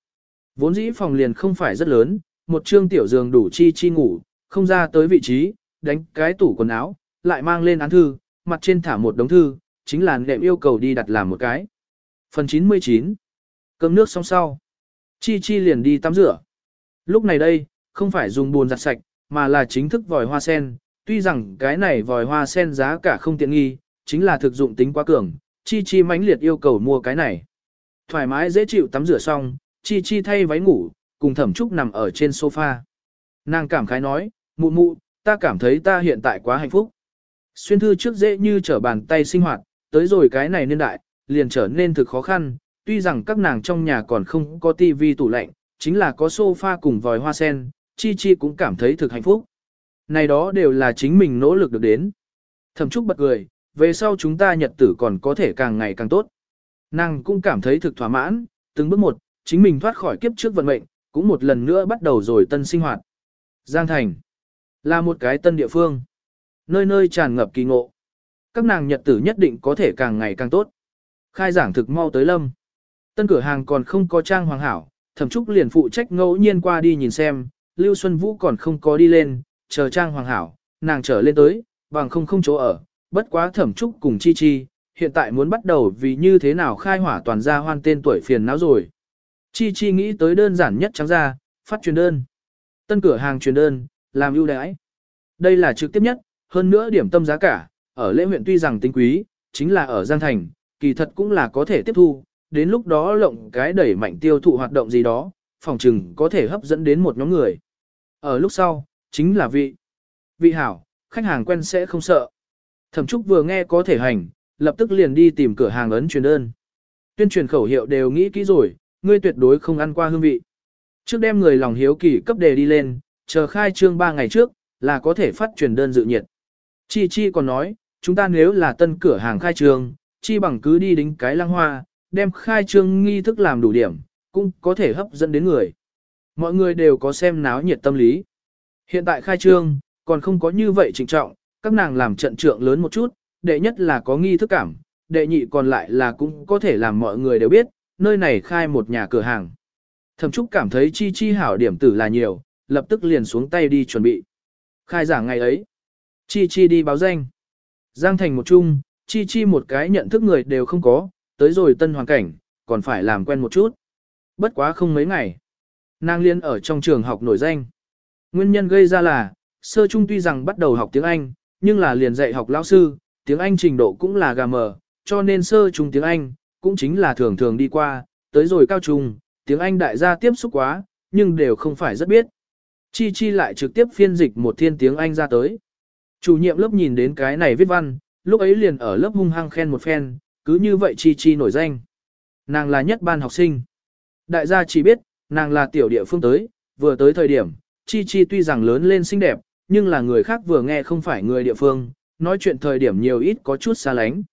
S1: Vốn dĩ phòng liền không phải rất lớn, một trương tiểu giường đủ chi chi ngủ, không ra tới vị trí, đánh cái tủ quần áo, lại mang lên án thư, mặt trên thả một đống thư, chính là nệm yêu cầu đi đặt làm một cái. Phần 99 Cơm nước xong sau. Chi chi liền đi tắm rửa. Lúc này đây, không phải dùng bồn giặt sạch, mà là chính thức vòi hoa sen. Tuy rằng cái này vòi hoa sen giá cả không tiện nghi, chính là thực dụng tính quá cường, chi chi mãnh liệt yêu cầu mua cái này. Thoải mái dễ chịu tắm rửa xong, chi chi thay váy ngủ, cùng thẩm trúc nằm ở trên sofa. Nàng cảm khái nói, mụ mụ, ta cảm thấy ta hiện tại quá hạnh phúc. Xuyên thư trước dễ như trở bàn tay sinh hoạt, tới rồi cái này niên đại, liền trở nên thực khó khăn, tuy rằng các nàng trong nhà còn không có tivi tủ lạnh, chính là có sofa cùng vòi hoa sen, chi chi cũng cảm thấy thực hạnh phúc. Này đó đều là chính mình nỗ lực được đến. Thẩm trúc bật cười, về sau chúng ta nhật tử còn có thể càng ngày càng tốt. Nàng cũng cảm thấy thực thỏa mãn, từng bước một, chính mình thoát khỏi kiếp trước vận mệnh, cũng một lần nữa bắt đầu rồi tân sinh hoạt. Giang Thành là một cái tân địa phương, nơi nơi tràn ngập kỳ ngộ. Các nàng nhật tử nhất định có thể càng ngày càng tốt. Khai giảng thực mau tới lâm. Tân cửa hàng còn không có trang hoàng hảo, thẩm trúc liền phụ trách ngẫu nhiên qua đi nhìn xem, Lưu Xuân Vũ còn không có đi lên, chờ trang hoàng hảo, nàng trở lên tới, bằng không không chỗ ở, bất quá thẩm trúc cùng chi chi, hiện tại muốn bắt đầu vì như thế nào khai hỏa toàn gia hoan tên tuổi phiền não rồi. Chi chi nghĩ tới đơn giản nhất trắng ra, phát truyền đơn. Tân cửa hàng truyền đơn, làm ưu đãi. Đây là trực tiếp nhất, hơn nữa điểm tâm giá cả, ở lễ huyện tuy rằng tính quý, chính là ở Giang Thành, kỳ thật cũng là có thể tiếp thu, đến lúc đó lộng cái đẩy mạnh tiêu thụ hoạt động gì đó, phòng trừng có thể hấp dẫn đến một nhóm người. Ở lúc sau, chính là vị. Vị hảo, khách hàng quen sẽ không sợ. Thẩm Trúc vừa nghe có thể hành, lập tức liền đi tìm cửa hàng ấn truyền đơn. Tuyên truyền khẩu hiệu đều nghĩ kỹ rồi, ngươi tuyệt đối không ăn qua hương vị. Trước đem người lòng hiếu kỳ cấp đề đi lên, chờ khai trương 3 ngày trước, là có thể phát truyền đơn dự nhiệt. Chi Chi còn nói, chúng ta nếu là tân cửa hàng khai trương, Chi bằng cứ đi đính cái lăng hoa, đem khai trương nghi thức làm đủ điểm, cũng có thể hấp dẫn đến người. Mọi người đều có xem náo nhiệt tâm lý. Hiện tại khai trương, còn không có như vậy trịnh trọng, các nàng làm trận trượng lớn một chút, đệ nhất là có nghi thức cảm, đệ nhị còn lại là cũng có thể làm mọi người đều biết, nơi này khai một nhà cửa hàng. Thẩm Trúc cảm thấy chi chi hảo điểm tử là nhiều, lập tức liền xuống tay đi chuẩn bị. Khai giảng ngày ấy, chi chi đi báo danh. Giang thành một chung, chi chi một cái nhận thức người đều không có, tới rồi tân hoàn cảnh, còn phải làm quen một chút. Bất quá không mấy ngày. Nàng liên ở trong trường học nổi danh. Nguyên nhân gây ra là, sơ trung tuy rằng bắt đầu học tiếng Anh, nhưng là liền dạy học lão sư, tiếng Anh trình độ cũng là gà mờ, cho nên sơ trung tiếng Anh, cũng chính là thường thường đi qua, tới rồi cao trung, tiếng Anh đại gia tiếp xúc quá, nhưng đều không phải rất biết. Chi Chi lại trực tiếp phiên dịch một thiên tiếng Anh ra tới. Chủ nhiệm lớp nhìn đến cái này viết văn, lúc ấy liền ở lớp hung hăng khen một phen, cứ như vậy Chi Chi nổi danh. Nàng là nhất ban học sinh. Đại gia chỉ biết, nàng là tiểu địa phương tới, vừa tới thời điểm, Chi Chi tuy rằng lớn lên xinh đẹp, nhưng là người khác vừa nghe không phải người địa phương, nói chuyện thời điểm nhiều ít có chút xa lánh.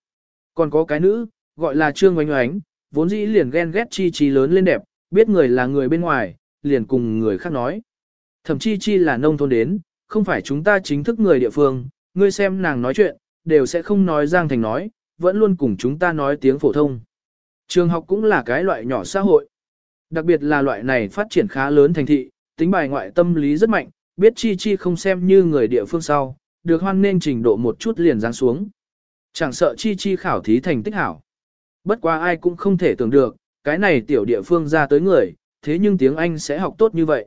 S1: Còn có cái nữ, gọi là Trương Oánh Oánh, vốn dĩ liền ghen ghét Chi Chi lớn lên đẹp, biết người là người bên ngoài, liền cùng người khác nói. Thậm chi chi là nông thôn đến, không phải chúng ta chính thức người địa phương, ngươi xem nàng nói chuyện, đều sẽ không nói Giang Thành nói, vẫn luôn cùng chúng ta nói tiếng phổ thông. Trường học cũng là cái loại nhỏ xã hội. Đặc biệt là loại này phát triển khá lớn thành thị, tính bài ngoại tâm lý rất mạnh, biết chi chi không xem như người địa phương sau, được hoan nên trình độ một chút liền giáng xuống. Chẳng sợ chi chi khảo thí thành tích hảo. Bất quá ai cũng không thể tưởng được, cái này tiểu địa phương ra tới người, thế nhưng tiếng Anh sẽ học tốt như vậy.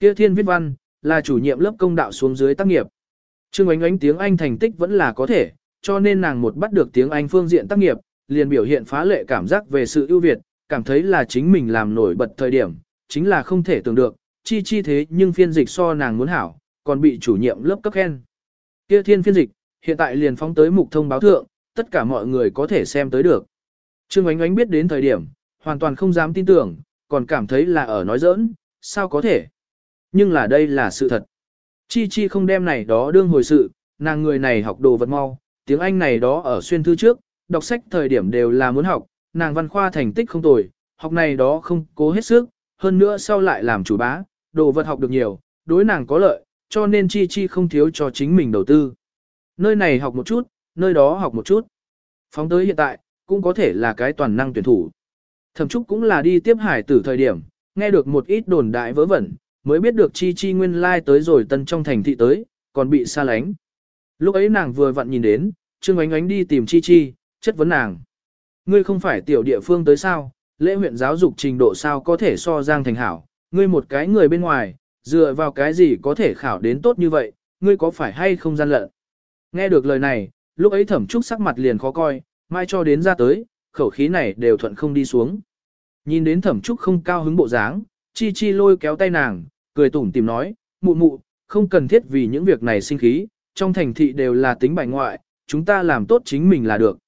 S1: Kia thiên viết văn, là chủ nhiệm lớp công đạo xuống dưới tác nghiệp. Trương ánh ánh tiếng Anh thành tích vẫn là có thể, cho nên nàng một bắt được tiếng Anh phương diện tác nghiệp, liền biểu hiện phá lệ cảm giác về sự ưu việt, cảm thấy là chính mình làm nổi bật thời điểm, chính là không thể tưởng được, chi chi thế nhưng phiên dịch so nàng muốn hảo, còn bị chủ nhiệm lớp cấp khen. Kia thiên phiên dịch, hiện tại liền phóng tới mục thông báo thượng, tất cả mọi người có thể xem tới được. Trương ánh ánh biết đến thời điểm, hoàn toàn không dám tin tưởng, còn cảm thấy là ở nói giỡn, sao có thể. Nhưng là đây là sự thật. Chi Chi không đem này đó đương hồi sự, nàng người này học đồ vật mau, tiếng Anh này đó ở xuyên thư trước, đọc sách thời điểm đều là muốn học, nàng văn khoa thành tích không tồi, học này đó không cố hết sức, hơn nữa sau lại làm chủ bá, đồ vật học được nhiều, đối nàng có lợi, cho nên Chi Chi không thiếu cho chính mình đầu tư. Nơi này học một chút, nơi đó học một chút. Phóng tới hiện tại, cũng có thể là cái toàn năng tuyển thủ. Thẩm Trúc cũng là đi tiếp hải tử thời điểm, nghe được một ít đồn đại vớ vẩn, mới biết được chi chi nguyên lai tới rồi tân trong thành thị tới, còn bị xa lánh. Lúc ấy nàng vừa vặn nhìn đến, Trương Ánh Ánh đi tìm chi chi, chất vấn nàng. Ngươi không phải tiểu địa phương tới sao, lễ huyện giáo dục trình độ sao có thể so giang thành hảo, ngươi một cái người bên ngoài, dựa vào cái gì có thể khảo đến tốt như vậy, ngươi có phải hay không gian lận. Nghe được lời này, lúc ấy thẩm trúc sắc mặt liền khó coi, mai cho đến ra tới, khẩu khí này đều thuận không đi xuống. Nhìn đến thẩm trúc không cao hứng bộ dáng, chi chi lôi kéo tay nàng, cười tủm tìm nói, mụ mụ, không cần thiết vì những việc này sinh khí, trong thành thị đều là tính bài ngoại, chúng ta làm tốt chính mình là được.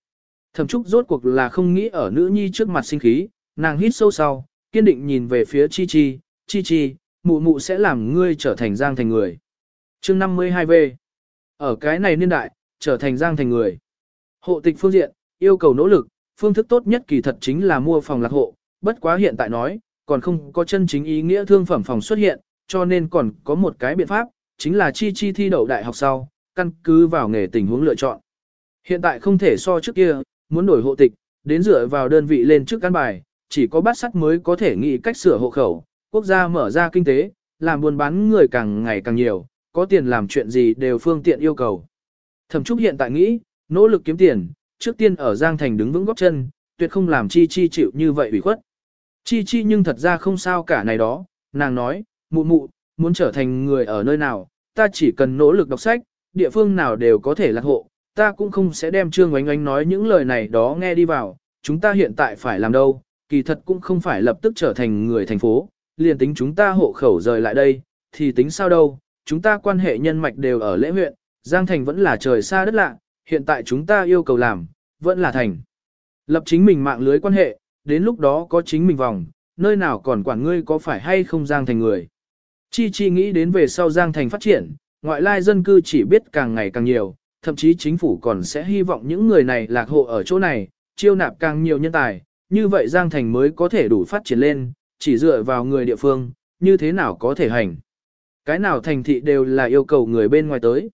S1: Thẩm trúc rốt cuộc là không nghĩ ở nữ nhi trước mặt sinh khí, nàng hít sâu sau, kiên định nhìn về phía chi chi, chi chi, mụ mụ sẽ làm ngươi trở thành giang thành người. chương 52V Ở cái này niên đại, trở thành giang thành người. Hộ tịch phương diện, yêu cầu nỗ lực, phương thức tốt nhất kỳ thật chính là mua phòng lạc hộ, bất quá hiện tại nói, còn không có chân chính ý nghĩa thương phẩm phòng xuất hiện, cho nên còn có một cái biện pháp, chính là chi chi thi đậu đại học sau, căn cứ vào nghề tình huống lựa chọn. Hiện tại không thể so trước kia, muốn đổi hộ tịch, đến dựa vào đơn vị lên trước căn bài, chỉ có bát sắt mới có thể nghĩ cách sửa hộ khẩu, quốc gia mở ra kinh tế, làm buôn bán người càng ngày càng nhiều, có tiền làm chuyện gì đều phương tiện yêu cầu. Thẩm Trúc hiện tại nghĩ, nỗ lực kiếm tiền, trước tiên ở Giang Thành đứng vững gốc chân, tuyệt không làm chi chi chịu như vậy ủy khuất. Chi chi nhưng thật ra không sao cả này đó, nàng nói, mụ mụ, muốn trở thành người ở nơi nào, ta chỉ cần nỗ lực đọc sách, địa phương nào đều có thể lạc hộ, ta cũng không sẽ đem Trương Oánh Oánh nói những lời này đó nghe đi vào, chúng ta hiện tại phải làm đâu, kỳ thật cũng không phải lập tức trở thành người thành phố, liền tính chúng ta hộ khẩu rời lại đây, thì tính sao đâu, chúng ta quan hệ nhân mạch đều ở lễ huyện, Giang Thành vẫn là trời xa đất lạ, hiện tại chúng ta yêu cầu làm, vẫn là thành. Lập chính mình mạng lưới quan hệ, đến lúc đó có chính mình vòng, nơi nào còn quản ngươi có phải hay không Giang Thành người. Chi Chi nghĩ đến về sau Giang Thành phát triển, ngoại lai dân cư chỉ biết càng ngày càng nhiều, thậm chí chính phủ còn sẽ hy vọng những người này lạc hộ ở chỗ này, chiêu nạp càng nhiều nhân tài, như vậy Giang Thành mới có thể đủ phát triển lên, chỉ dựa vào người địa phương, như thế nào có thể hành. Cái nào thành thị đều là yêu cầu người bên ngoài tới.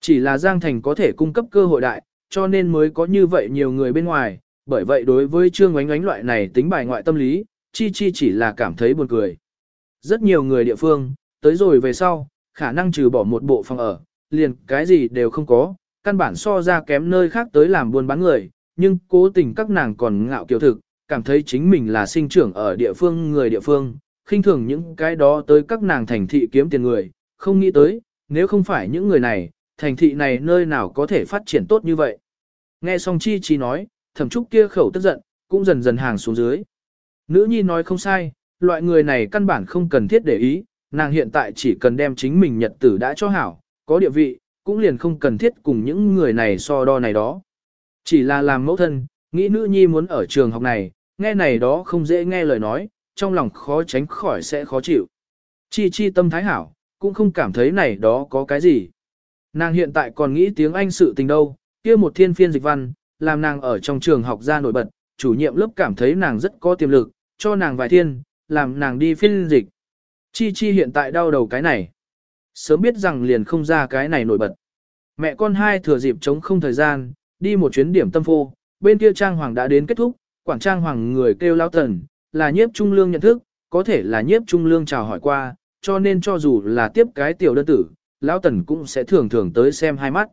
S1: Chỉ là Giang Thành có thể cung cấp cơ hội đại, cho nên mới có như vậy nhiều người bên ngoài, bởi vậy đối với Trương Ngoánh Ngoánh loại này tính bài ngoại tâm lý, Chi Chi chỉ là cảm thấy buồn cười. Rất nhiều người địa phương, tới rồi về sau, khả năng trừ bỏ một bộ phòng ở, liền cái gì đều không có, căn bản so ra kém nơi khác tới làm buôn bán người, nhưng cố tình các nàng còn ngạo kiều thực, cảm thấy chính mình là sinh trưởng ở địa phương người địa phương, khinh thường những cái đó tới các nàng thành thị kiếm tiền người, không nghĩ tới, nếu không phải những người này, thành thị này nơi nào có thể phát triển tốt như vậy. Nghe xong Chi Chi nói, thẩm trúc kia khẩu tức giận, cũng dần dần hàng xuống dưới. Nữ nhi nói không sai, loại người này căn bản không cần thiết để ý, nàng hiện tại chỉ cần đem chính mình nhật tử đã cho hảo, có địa vị, cũng liền không cần thiết cùng những người này so đo này đó. Chỉ là làm mẫu thân, nghĩ nữ nhi muốn ở trường học này, nghe này đó không dễ nghe lời nói, trong lòng khó tránh khỏi sẽ khó chịu. Chi chi tâm thái hảo, cũng không cảm thấy này đó có cái gì. Nàng hiện tại còn nghĩ tiếng Anh sự tình đâu, kia một thiên phiên dịch văn, làm nàng ở trong trường học ra nổi bật, chủ nhiệm lớp cảm thấy nàng rất có tiềm lực, cho nàng vài thiên, làm nàng đi phiên dịch. Chi chi hiện tại đau đầu cái này. Sớm biết rằng liền không ra cái này nổi bật. Mẹ con hai thừa dịp chống không thời gian, đi một chuyến điểm tâm phô, bên kia trang hoàng đã đến kết thúc, quảng trang hoàng người kêu lao tần, là nhiếp trung lương nhận thức, có thể là nhiếp trung lương chào hỏi qua, cho nên cho dù là tiếp cái tiểu đơn tử, lão tần cũng sẽ thường thường tới xem hai mắt.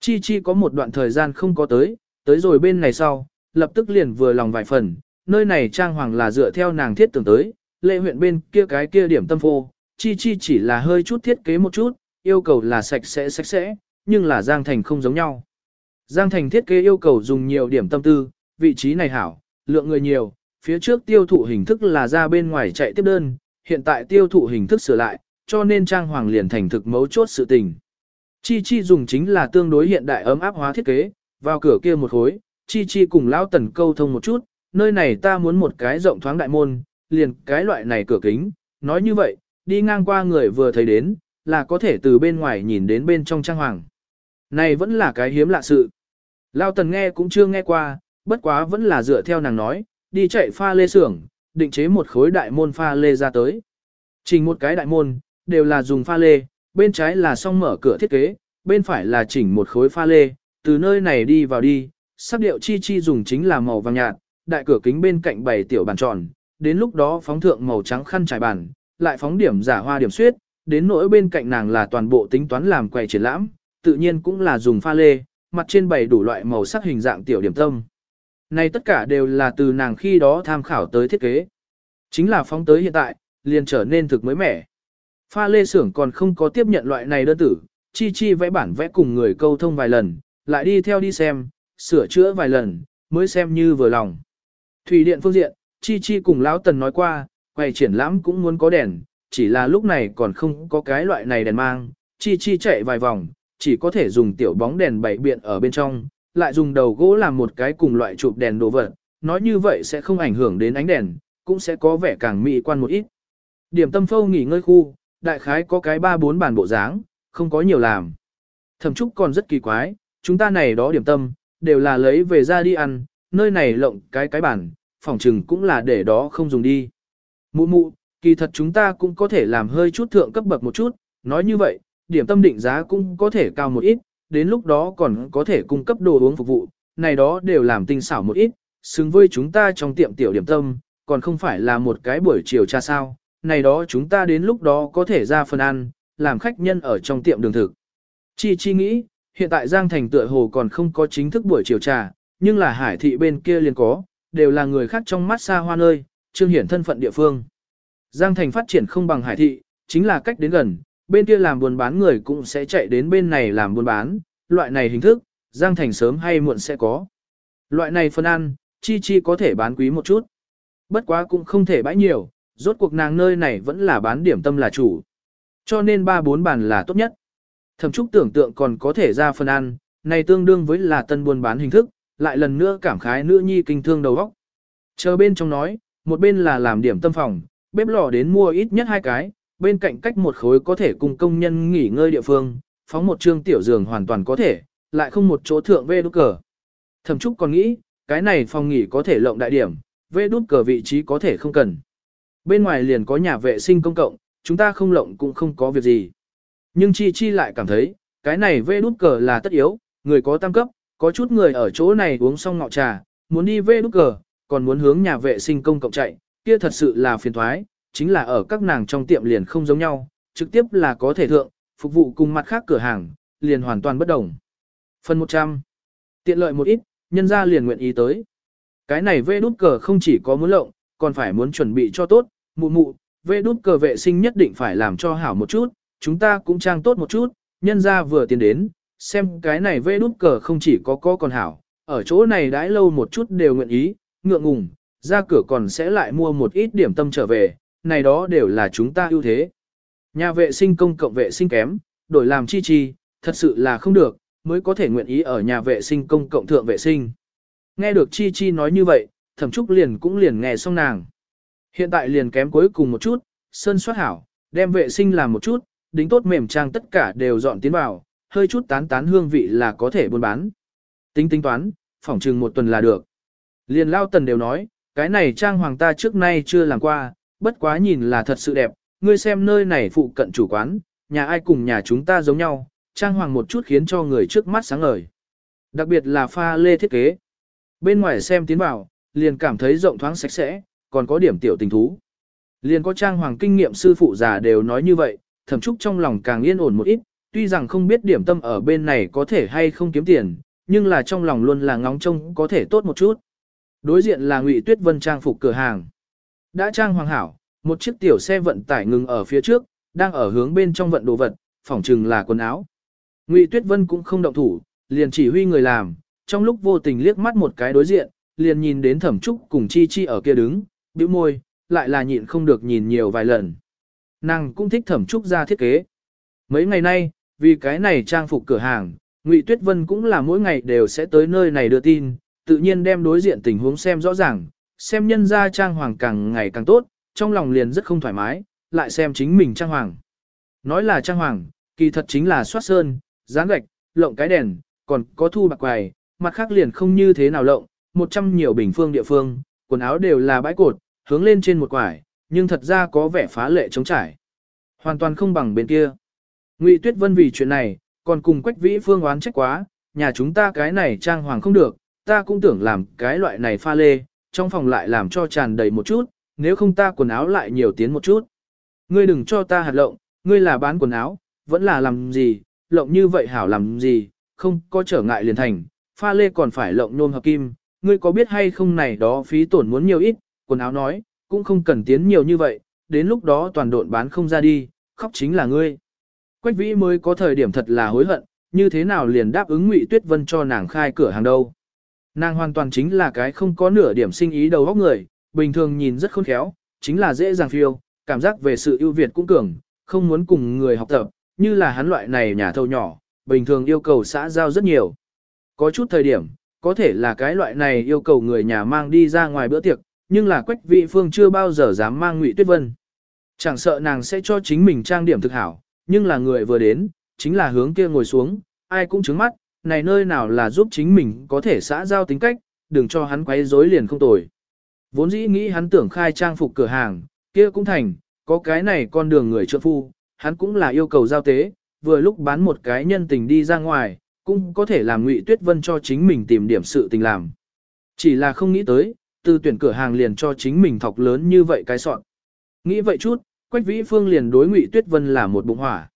S1: Chi Chi có một đoạn thời gian không có tới, tới rồi bên này sau, lập tức liền vừa lòng vài phần, nơi này trang hoàng là dựa theo nàng thiết tưởng tới, lệ huyện bên kia cái kia điểm tâm phô, Chi Chi chỉ là hơi chút thiết kế một chút, yêu cầu là sạch sẽ sạch sẽ, nhưng là Giang Thành không giống nhau. Giang Thành thiết kế yêu cầu dùng nhiều điểm tâm tư, vị trí này hảo, lượng người nhiều, phía trước tiêu thụ hình thức là ra bên ngoài chạy tiếp đơn, hiện tại tiêu thụ hình thức sửa lại, cho nên trang hoàng liền thành thực mấu chốt sự tình. Chi Chi dùng chính là tương đối hiện đại ấm áp hóa thiết kế, vào cửa kia một khối, Chi Chi cùng lão tần câu thông một chút, nơi này ta muốn một cái rộng thoáng đại môn, liền cái loại này cửa kính, nói như vậy, đi ngang qua người vừa thấy đến, là có thể từ bên ngoài nhìn đến bên trong trang hoàng. Này vẫn là cái hiếm lạ sự. Lao tần nghe cũng chưa nghe qua, bất quá vẫn là dựa theo nàng nói, đi chạy pha lê xưởng, định chế một khối đại môn pha lê ra tới. Chỉnh một cái đại môn, đều là dùng pha lê, bên trái là song mở cửa thiết kế, bên phải là chỉnh một khối pha lê, từ nơi này đi vào đi, sắc điệu chi chi dùng chính là màu vàng nhạt, đại cửa kính bên cạnh bày tiểu bàn tròn, đến lúc đó phóng thượng màu trắng khăn trải bàn, lại phóng điểm giả hoa điểm suyết, đến nỗi bên cạnh nàng là toàn bộ tính toán làm quầy triển lãm, tự nhiên cũng là dùng pha lê, mặt trên bày đủ loại màu sắc hình dạng tiểu điểm tâm. Này tất cả đều là từ nàng khi đó tham khảo tới thiết kế. Chính là phóng tới hiện tại, liền trở nên thực mới mẻ. Pha lê xưởng còn không có tiếp nhận loại này đơn tử, chi chi vẽ bản vẽ cùng người câu thông vài lần, lại đi theo đi xem, sửa chữa vài lần, mới xem như vừa lòng. Thủy điện phương diện, chi chi cùng lão tần nói qua, quầy triển lãm cũng muốn có đèn, chỉ là lúc này còn không có cái loại này đèn mang, chi chi chạy vài vòng, chỉ có thể dùng tiểu bóng đèn bảy biện ở bên trong, lại dùng đầu gỗ làm một cái cùng loại chụp đèn đồ vật, nói như vậy sẽ không ảnh hưởng đến ánh đèn, cũng sẽ có vẻ càng mỹ quan một ít. Điểm tâm phâu nghỉ ngơi khu, đại khái có cái ba bốn bàn bộ dáng, không có nhiều làm. Thẩm trúc còn rất kỳ quái, chúng ta này đó điểm tâm, đều là lấy về ra đi ăn, nơi này lộng cái cái bản, phòng trừng cũng là để đó không dùng đi. Mụ mụ, kỳ thật chúng ta cũng có thể làm hơi chút thượng cấp bậc một chút, nói như vậy, điểm tâm định giá cũng có thể cao một ít, đến lúc đó còn có thể cung cấp đồ uống phục vụ, này đó đều làm tinh xảo một ít, xứng với chúng ta trong tiệm tiểu điểm tâm, còn không phải là một cái buổi chiều cha sao, này đó chúng ta đến lúc đó có thể ra phần ăn, làm khách nhân ở trong tiệm đường thực. Chi Chi nghĩ, hiện tại Giang Thành tựa hồ còn không có chính thức buổi chiều trà, nhưng là hải thị bên kia liền có, đều là người khác trong mắt xa hoa nơi, trương hiển thân phận địa phương. Giang Thành phát triển không bằng hải thị, chính là cách đến gần, bên kia làm buôn bán người cũng sẽ chạy đến bên này làm buôn bán, loại này hình thức, Giang Thành sớm hay muộn sẽ có. Loại này phân ăn, chi chi có thể bán quý một chút. Bất quá cũng không thể bãi nhiều, rốt cuộc nàng nơi này vẫn là bán điểm tâm là chủ. Cho nên ba bốn bàn là tốt nhất. Thẩm trúc tưởng tượng còn có thể ra phân ăn, này tương đương với là tân buôn bán hình thức, lại lần nữa cảm khái nữ nhi kinh thương đầu óc. Chờ bên trong nói, một bên là làm điểm tâm phòng, bếp lò đến mua ít nhất hai cái, bên cạnh cách một khối có thể cùng công nhân nghỉ ngơi địa phương, phóng một trương tiểu giường hoàn toàn có thể, lại không một chỗ thượng vê đút cờ. Thẩm Trúc còn nghĩ, cái này phòng nghỉ có thể lộng đại điểm, vê đút cờ vị trí có thể không cần. Bên ngoài liền có nhà vệ sinh công cộng, chúng ta không lộng cũng không có việc gì. Nhưng Chi Chi lại cảm thấy, cái này vê đút cờ là tất yếu, người có tam cấp, có chút người ở chỗ này uống xong ngọ trà, muốn đi về đút cờ, còn muốn hướng nhà vệ sinh công cộng chạy, kia thật sự là phiền thoái, chính là ở các nàng trong tiệm liền không giống nhau, trực tiếp là có thể thượng, phục vụ cùng mặt khác cửa hàng, liền hoàn toàn bất đồng. Phần 100. Tiện lợi một ít, nhân ra liền nguyện ý tới. Cái này vê đút cờ không chỉ có muốn lộng, còn phải muốn chuẩn bị cho tốt, mụ mụ, vê đút cờ vệ sinh nhất định phải làm cho hảo một chút, chúng ta cũng trang tốt một chút, nhân ra vừa tiến đến, xem cái này vê đút cờ không chỉ có có còn hảo, ở chỗ này đãi lâu một chút đều nguyện ý, ngượng ngùng, ra cửa còn sẽ lại mua một ít điểm tâm trở về, này đó đều là chúng ta ưu thế. Nhà vệ sinh công cộng vệ sinh kém, đổi làm chi chi, thật sự là không được, mới có thể nguyện ý ở nhà vệ sinh công cộng thượng vệ sinh. Nghe được chi chi nói như vậy, thẩm trúc liền cũng liền nghe xong nàng. Hiện tại liền kém cuối cùng một chút, sơn soát hảo, đem vệ sinh làm một chút, đính tốt mềm trang tất cả đều dọn tiến vào, hơi chút tán tán hương vị là có thể buôn bán. Tính tính toán, phỏng chừng một tuần là được. Liền lao tần đều nói, cái này trang hoàng ta trước nay chưa làm qua, bất quá nhìn là thật sự đẹp, ngươi xem nơi này phụ cận chủ quán, nhà ai cùng nhà chúng ta giống nhau, trang hoàng một chút khiến cho người trước mắt sáng ngời. Đặc biệt là pha lê thiết kế. Bên ngoài xem tiến vào, liền cảm thấy rộng thoáng sạch sẽ, còn có điểm tiểu tình thú. Liền có trang hoàng kinh nghiệm sư phụ già đều nói như vậy, thậm chúc trong lòng càng yên ổn một ít, tuy rằng không biết điểm tâm ở bên này có thể hay không kiếm tiền, nhưng là trong lòng luôn là ngóng trông có thể tốt một chút. Đối diện là Ngụy Tuyết Vân trang phục cửa hàng. Đã trang hoàng hảo, một chiếc tiểu xe vận tải ngừng ở phía trước, đang ở hướng bên trong vận đồ vật, phỏng chừng là quần áo. Ngụy Tuyết Vân cũng không động thủ, liền chỉ huy người làm, trong lúc vô tình liếc mắt một cái đối diện, liền nhìn đến Thẩm Trúc cùng Chi Chi ở kia đứng, bĩu môi, lại là nhịn không được nhìn nhiều vài lần. Nàng cũng thích Thẩm Trúc ra thiết kế. Mấy ngày nay, vì cái này trang phục cửa hàng, Ngụy Tuyết Vân cũng là mỗi ngày đều sẽ tới nơi này đưa tin, tự nhiên đem đối diện tình huống xem rõ ràng, xem nhân ra trang hoàng càng ngày càng tốt, trong lòng liền rất không thoải mái, lại xem chính mình trang hoàng. Nói là trang hoàng, kỳ thật chính là soát sơn, dán gạch, lộng cái đèn, còn có thu bạc quài, mặt khác liền không như thế nào lộng, một trăm nhiều bình phương địa phương, quần áo đều là bãi cột, hướng lên trên một quải, nhưng thật ra có vẻ phá lệ chống trải. Hoàn toàn không bằng bên kia. Ngụy Tuyết Vân vì chuyện này, còn cùng Quách Vĩ Phương oán trách quá, nhà chúng ta cái này trang hoàng không được, ta cũng tưởng làm cái loại này pha lê, trong phòng lại làm cho tràn đầy một chút, nếu không ta quần áo lại nhiều tiến một chút. Ngươi đừng cho ta hạt lộng, ngươi là bán quần áo, vẫn là làm gì, lộng như vậy hảo làm gì, không có trở ngại liền thành, pha lê còn phải lộng nôm hợp kim, ngươi có biết hay không này đó phí tổn muốn nhiều ít, quần áo nói, cũng không cần tiến nhiều như vậy, đến lúc đó toàn độn bán không ra đi, khóc chính là ngươi. Quách vĩ mới có thời điểm thật là hối hận, như thế nào liền đáp ứng Ngụy Tuyết Vân cho nàng khai cửa hàng đâu. Nàng hoàn toàn chính là cái không có nửa điểm sinh ý đầu óc người, bình thường nhìn rất khôn khéo, chính là dễ dàng phiêu, cảm giác về sự ưu việt cũng cường, không muốn cùng người học tập, như là hắn loại này nhà thầu nhỏ, bình thường yêu cầu xã giao rất nhiều. Có chút thời điểm, có thể là cái loại này yêu cầu người nhà mang đi ra ngoài bữa tiệc, nhưng là quách vị phương chưa bao giờ dám mang ngụy tuyết vân. Chẳng sợ nàng sẽ cho chính mình trang điểm thực hảo, nhưng là người vừa đến, chính là hướng kia ngồi xuống, ai cũng trứng mắt, này nơi nào là giúp chính mình có thể xã giao tính cách, đừng cho hắn quấy rối liền không tồi. Vốn dĩ nghĩ hắn tưởng khai trang phục cửa hàng, kia cũng thành, có cái này con đường người trợ phu, hắn cũng là yêu cầu giao tế, vừa lúc bán một cái nhân tình đi ra ngoài, cũng có thể làm Ngụy Tuyết Vân cho chính mình tìm điểm sự tình làm. Chỉ là không nghĩ tới, từ tuyển cửa hàng liền cho chính mình thọc lớn như vậy cái soạn. Nghĩ vậy chút, Quách Vĩ Phương liền đối Ngụy Tuyết Vân là một bụng hỏa.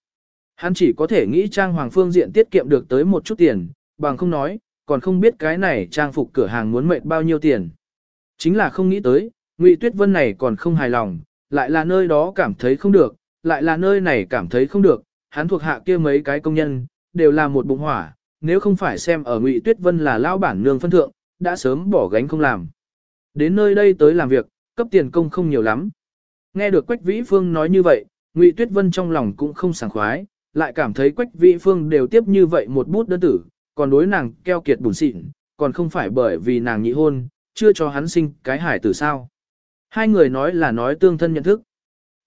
S1: Hắn chỉ có thể nghĩ trang hoàng phương diện tiết kiệm được tới một chút tiền, bằng không nói, còn không biết cái này trang phục cửa hàng muốn mệt bao nhiêu tiền. Chính là không nghĩ tới, Ngụy Tuyết Vân này còn không hài lòng, lại là nơi đó cảm thấy không được, lại là nơi này cảm thấy không được, hắn thuộc hạ kia mấy cái công nhân, đều là một bụng hỏa, nếu không phải xem ở Ngụy Tuyết Vân là lao bản nương phân thượng, đã sớm bỏ gánh không làm. Đến nơi đây tới làm việc, cấp tiền công không nhiều lắm. Nghe được Quách Vĩ Phương nói như vậy, Ngụy Tuyết Vân trong lòng cũng không sảng khoái, lại cảm thấy Quách Vĩ Phương đều tiếp như vậy một bút đơn tử, còn đối nàng keo kiệt bùn xịn, còn không phải bởi vì nàng nhị hôn, chưa cho hắn sinh cái hải tử sao. Hai người nói là nói tương thân nhận thức.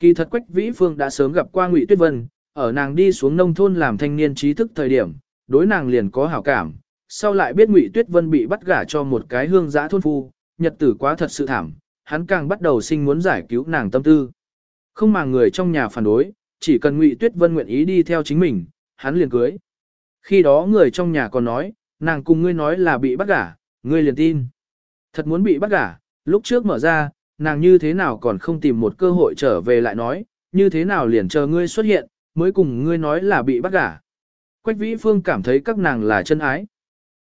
S1: Kỳ thật Quách Vĩ Phương đã sớm gặp qua Ngụy Tuyết Vân, ở nàng đi xuống nông thôn làm thanh niên trí thức thời điểm, đối nàng liền có hảo cảm, sau lại biết Ngụy Tuyết Vân bị bắt gả cho một cái hương giã thôn phu, nhật tử quá thật sự thảm, hắn càng bắt đầu sinh muốn giải cứu nàng tâm tư. Không mà người trong nhà phản đối, chỉ cần Ngụy Tuyết Vân nguyện ý đi theo chính mình, hắn liền cưới. Khi đó người trong nhà còn nói, nàng cùng ngươi nói là bị bắt gả, ngươi liền tin. Thật muốn bị bắt gả, lúc trước mở ra, nàng như thế nào còn không tìm một cơ hội trở về lại nói, như thế nào liền chờ ngươi xuất hiện, mới cùng ngươi nói là bị bắt gả. Quách Vĩ Phương cảm thấy các nàng là chân ái.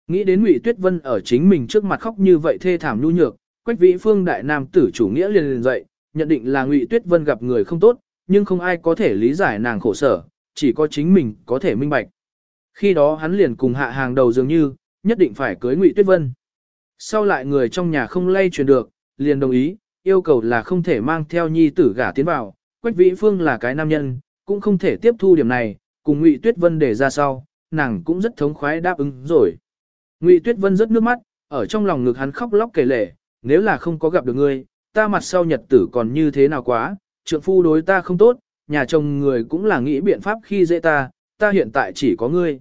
S1: Nghĩ đến Ngụy Tuyết Vân ở chính mình trước mặt khóc như vậy thê thảm nhu nhược, Quách Vĩ Phương đại nam tử chủ nghĩa liền liền dậy, nhận định là Ngụy Tuyết Vân gặp người không tốt, nhưng không ai có thể lý giải nàng khổ sở, chỉ có chính mình có thể minh bạch. Khi đó hắn liền cùng hạ hàng đầu dường như, nhất định phải cưới Ngụy Tuyết Vân. Sau lại người trong nhà không lay truyền được, liền đồng ý, yêu cầu là không thể mang theo nhi tử gả tiến vào, Quách Vĩ Phương là cái nam nhân, cũng không thể tiếp thu điểm này, cùng Ngụy Tuyết Vân để ra sau, nàng cũng rất thống khoái đáp ứng rồi. Ngụy Tuyết Vân rất nước mắt, ở trong lòng ngực hắn khóc lóc kể lể, nếu là không có gặp được ngươi, ta mặt sau nhật tử còn như thế nào quá, trượng phu đối ta không tốt, nhà chồng người cũng là nghĩ biện pháp khi dễ ta, ta hiện tại chỉ có ngươi.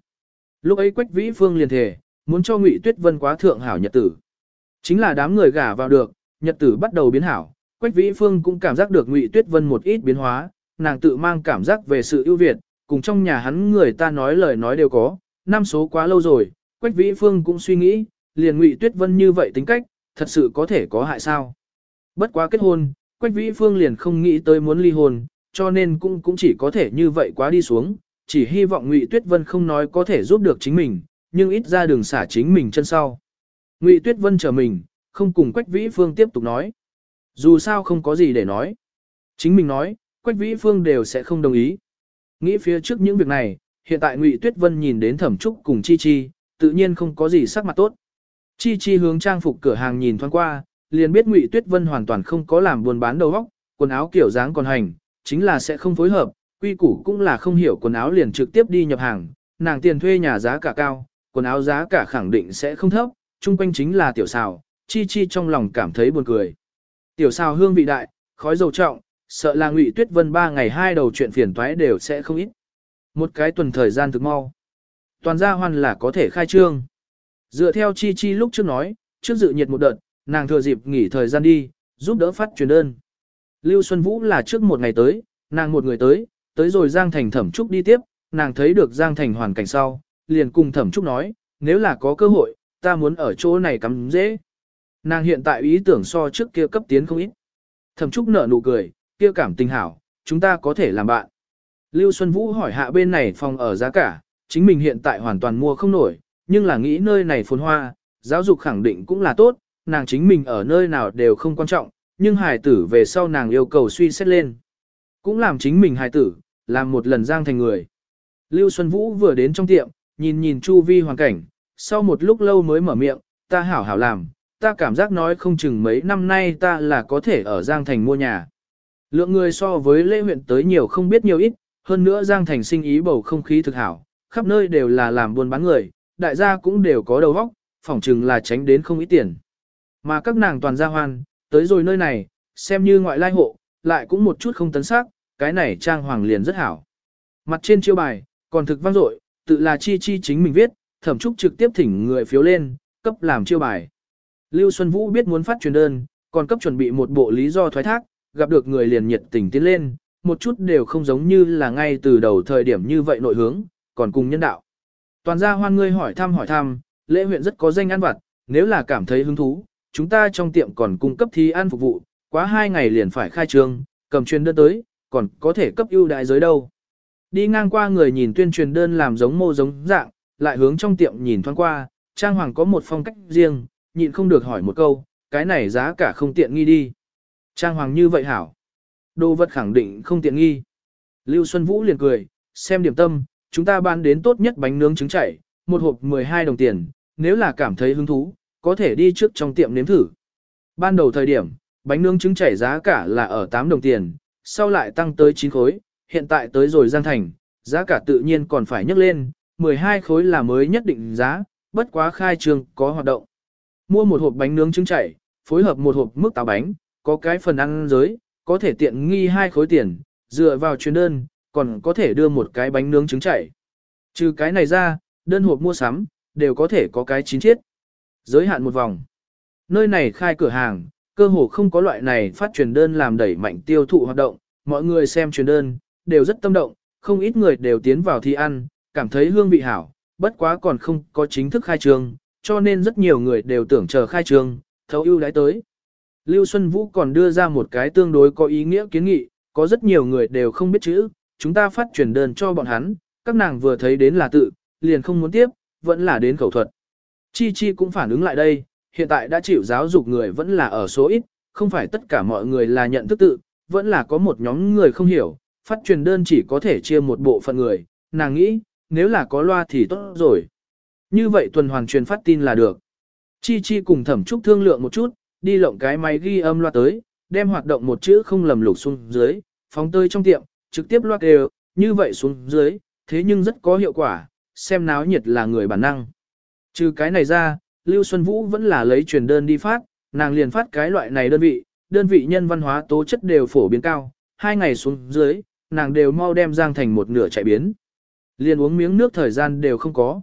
S1: Lúc ấy Quách Vĩ Phương liền thề, muốn cho Ngụy Tuyết Vân quá thượng hảo nhật tử. Chính là đám người gả vào được, nhật tử bắt đầu biến hảo, Quách Vĩ Phương cũng cảm giác được Ngụy Tuyết Vân một ít biến hóa, nàng tự mang cảm giác về sự ưu việt, cùng trong nhà hắn người ta nói lời nói đều có, năm số quá lâu rồi, Quách Vĩ Phương cũng suy nghĩ, liền Ngụy Tuyết Vân như vậy tính cách, thật sự có thể có hại sao? Bất quá kết hôn, Quách Vĩ Phương liền không nghĩ tới muốn ly hôn, cho nên cũng cũng chỉ có thể như vậy quá đi xuống, chỉ hy vọng Ngụy Tuyết Vân không nói có thể giúp được chính mình, nhưng ít ra đường xả chính mình chân sau. Ngụy Tuyết Vân chờ mình, không cùng Quách Vĩ Phương tiếp tục nói. Dù sao không có gì để nói. Chính mình nói, Quách Vĩ Phương đều sẽ không đồng ý. Nghĩ phía trước những việc này, hiện tại Ngụy Tuyết Vân nhìn đến Thẩm Trúc cùng Chi Chi, tự nhiên không có gì sắc mặt tốt. Chi Chi hướng trang phục cửa hàng nhìn thoáng qua, liền biết Ngụy Tuyết Vân hoàn toàn không có làm buôn bán đầu óc, quần áo kiểu dáng còn hành, chính là sẽ không phối hợp, quy củ cũng là không hiểu quần áo liền trực tiếp đi nhập hàng, nàng tiền thuê nhà giá cả cao, quần áo giá cả khẳng định sẽ không thấp, chung quanh chính là tiểu xào, Chi Chi trong lòng cảm thấy buồn cười. Tiểu xào hương vị đại, khói dầu trọng, sợ là Ngụy Tuyết Vân ba ngày hai đầu chuyện phiền toái đều sẽ không ít. Một cái tuần thời gian thực mau. Toàn gia hoan là có thể khai trương. Dựa theo Chi Chi lúc trước nói, trước dự nhiệt một đợt, nàng thừa dịp nghỉ thời gian đi, giúp đỡ phát truyền đơn. Lưu Xuân Vũ là trước một ngày tới, nàng một người tới, tới rồi Giang Thành Thẩm Trúc đi tiếp, nàng thấy được Giang Thành hoàn cảnh sau, liền cùng Thẩm Trúc nói, nếu là có cơ hội, ta muốn ở chỗ này cắm dễ. Nàng hiện tại ý tưởng so trước kia cấp tiến không ít. Thẩm Trúc nở nụ cười, kia cảm tình hảo, chúng ta có thể làm bạn. Lưu Xuân Vũ hỏi hạ bên này phòng ở giá cả, chính mình hiện tại hoàn toàn mua không nổi, nhưng là nghĩ nơi này phồn hoa, giáo dục khẳng định cũng là tốt, nàng chính mình ở nơi nào đều không quan trọng, nhưng hài tử về sau nàng yêu cầu suy xét lên. Cũng làm chính mình hài tử, làm một lần giang thành người. Lưu Xuân Vũ vừa đến trong tiệm, nhìn nhìn chu vi hoàn cảnh, sau một lúc lâu mới mở miệng, ta hảo hảo làm, ta cảm giác nói không chừng mấy năm nay ta là có thể ở Giang Thành mua nhà. Lượng người so với lễ huyện tới nhiều không biết nhiều ít, hơn nữa Giang Thành sinh ý bầu không khí thực hảo, khắp nơi đều là làm buôn bán người, đại gia cũng đều có đầu óc, phỏng chừng là tránh đến không ít tiền. Mà các nàng toàn gia hoan, tới rồi nơi này, xem như ngoại lai hộ, lại cũng một chút không tấn sắc, cái này trang hoàng liền rất hảo. Mặt trên chiêu bài, còn thực vang dội, tự là chi chi chính mình viết, thẩm trúc trực tiếp thỉnh người phiếu lên, cấp làm chiêu bài. Lưu Xuân Vũ biết muốn phát truyền đơn, còn cấp chuẩn bị một bộ lý do thoái thác, gặp được người liền nhiệt tình tiến lên, một chút đều không giống như là ngay từ đầu thời điểm như vậy nội hướng, còn cùng nhân đạo. Toàn gia hoan ngươi hỏi thăm hỏi thăm, lễ huyện rất có danh ăn vặt, nếu là cảm thấy hứng thú, chúng ta trong tiệm còn cung cấp thí ăn phục vụ, quá hai ngày liền phải khai trương, cầm truyền đơn tới, còn có thể cấp ưu đại giới đâu. Đi ngang qua người nhìn tuyên truyền đơn làm giống mô giống dạng, lại hướng trong tiệm nhìn thoáng qua, trang hoàng có một phong cách riêng, nhịn không được hỏi một câu, cái này giá cả không tiện nghi đi. Trang hoàng như vậy hảo. Đồ vật khẳng định không tiện nghi. Lưu Xuân Vũ liền cười, xem điểm tâm, chúng ta bán đến tốt nhất bánh nướng trứng chảy, một hộp 12 đồng tiền, nếu là cảm thấy hứng thú, có thể đi trước trong tiệm nếm thử. Ban đầu thời điểm, bánh nướng trứng chảy giá cả là ở 8 đồng tiền, sau lại tăng tới 9 khối, hiện tại tới rồi Giang Thành, giá cả tự nhiên còn phải nhấc lên, 12 khối là mới nhất định giá, bất quá khai trương có hoạt động. Mua một hộp bánh nướng trứng chảy, phối hợp một hộp mức táo bánh, có cái phần ăn giới, có thể tiện nghi hai khối tiền, dựa vào chuyến đơn, còn có thể đưa một cái bánh nướng trứng chảy. Trừ cái này ra, đơn hộp mua sắm, đều có thể có cái chín chiết. Giới hạn một vòng. Nơi này khai cửa hàng, cơ hồ không có loại này phát truyền đơn làm đẩy mạnh tiêu thụ hoạt động, mọi người xem truyền đơn, đều rất tâm động, không ít người đều tiến vào thi ăn, cảm thấy hương vị hảo, bất quá còn không có chính thức khai trương, cho nên rất nhiều người đều tưởng chờ khai trương, thấu ưu đãi tới. Lưu Xuân Vũ còn đưa ra một cái tương đối có ý nghĩa kiến nghị, có rất nhiều người đều không biết chữ, chúng ta phát truyền đơn cho bọn hắn, các nàng vừa thấy đến là tự, liền không muốn tiếp, vẫn là đến khẩu thuật. Chi Chi cũng phản ứng lại đây, hiện tại đã chịu giáo dục người vẫn là ở số ít, không phải tất cả mọi người là nhận thức tự, vẫn là có một nhóm người không hiểu, phát truyền đơn chỉ có thể chia một bộ phận người, nàng nghĩ, nếu là có loa thì tốt rồi. Như vậy tuần hoàn truyền phát tin là được. Chi Chi cùng thẩm trúc thương lượng một chút, đi lộng cái máy ghi âm loa tới, đem hoạt động một chữ không lầm lục xuống dưới, phóng tơi trong tiệm, trực tiếp loa đều, như vậy xuống dưới, thế nhưng rất có hiệu quả, xem náo nhiệt là người bản năng. Trừ cái này ra, Lưu Xuân Vũ vẫn là lấy truyền đơn đi phát, nàng liền phát cái loại này đơn vị, đơn vị nhân văn hóa tố chất đều phổ biến cao, hai ngày xuống dưới, nàng đều mau đem giang thành một nửa chạy biến. Liền uống miếng nước thời gian đều không có.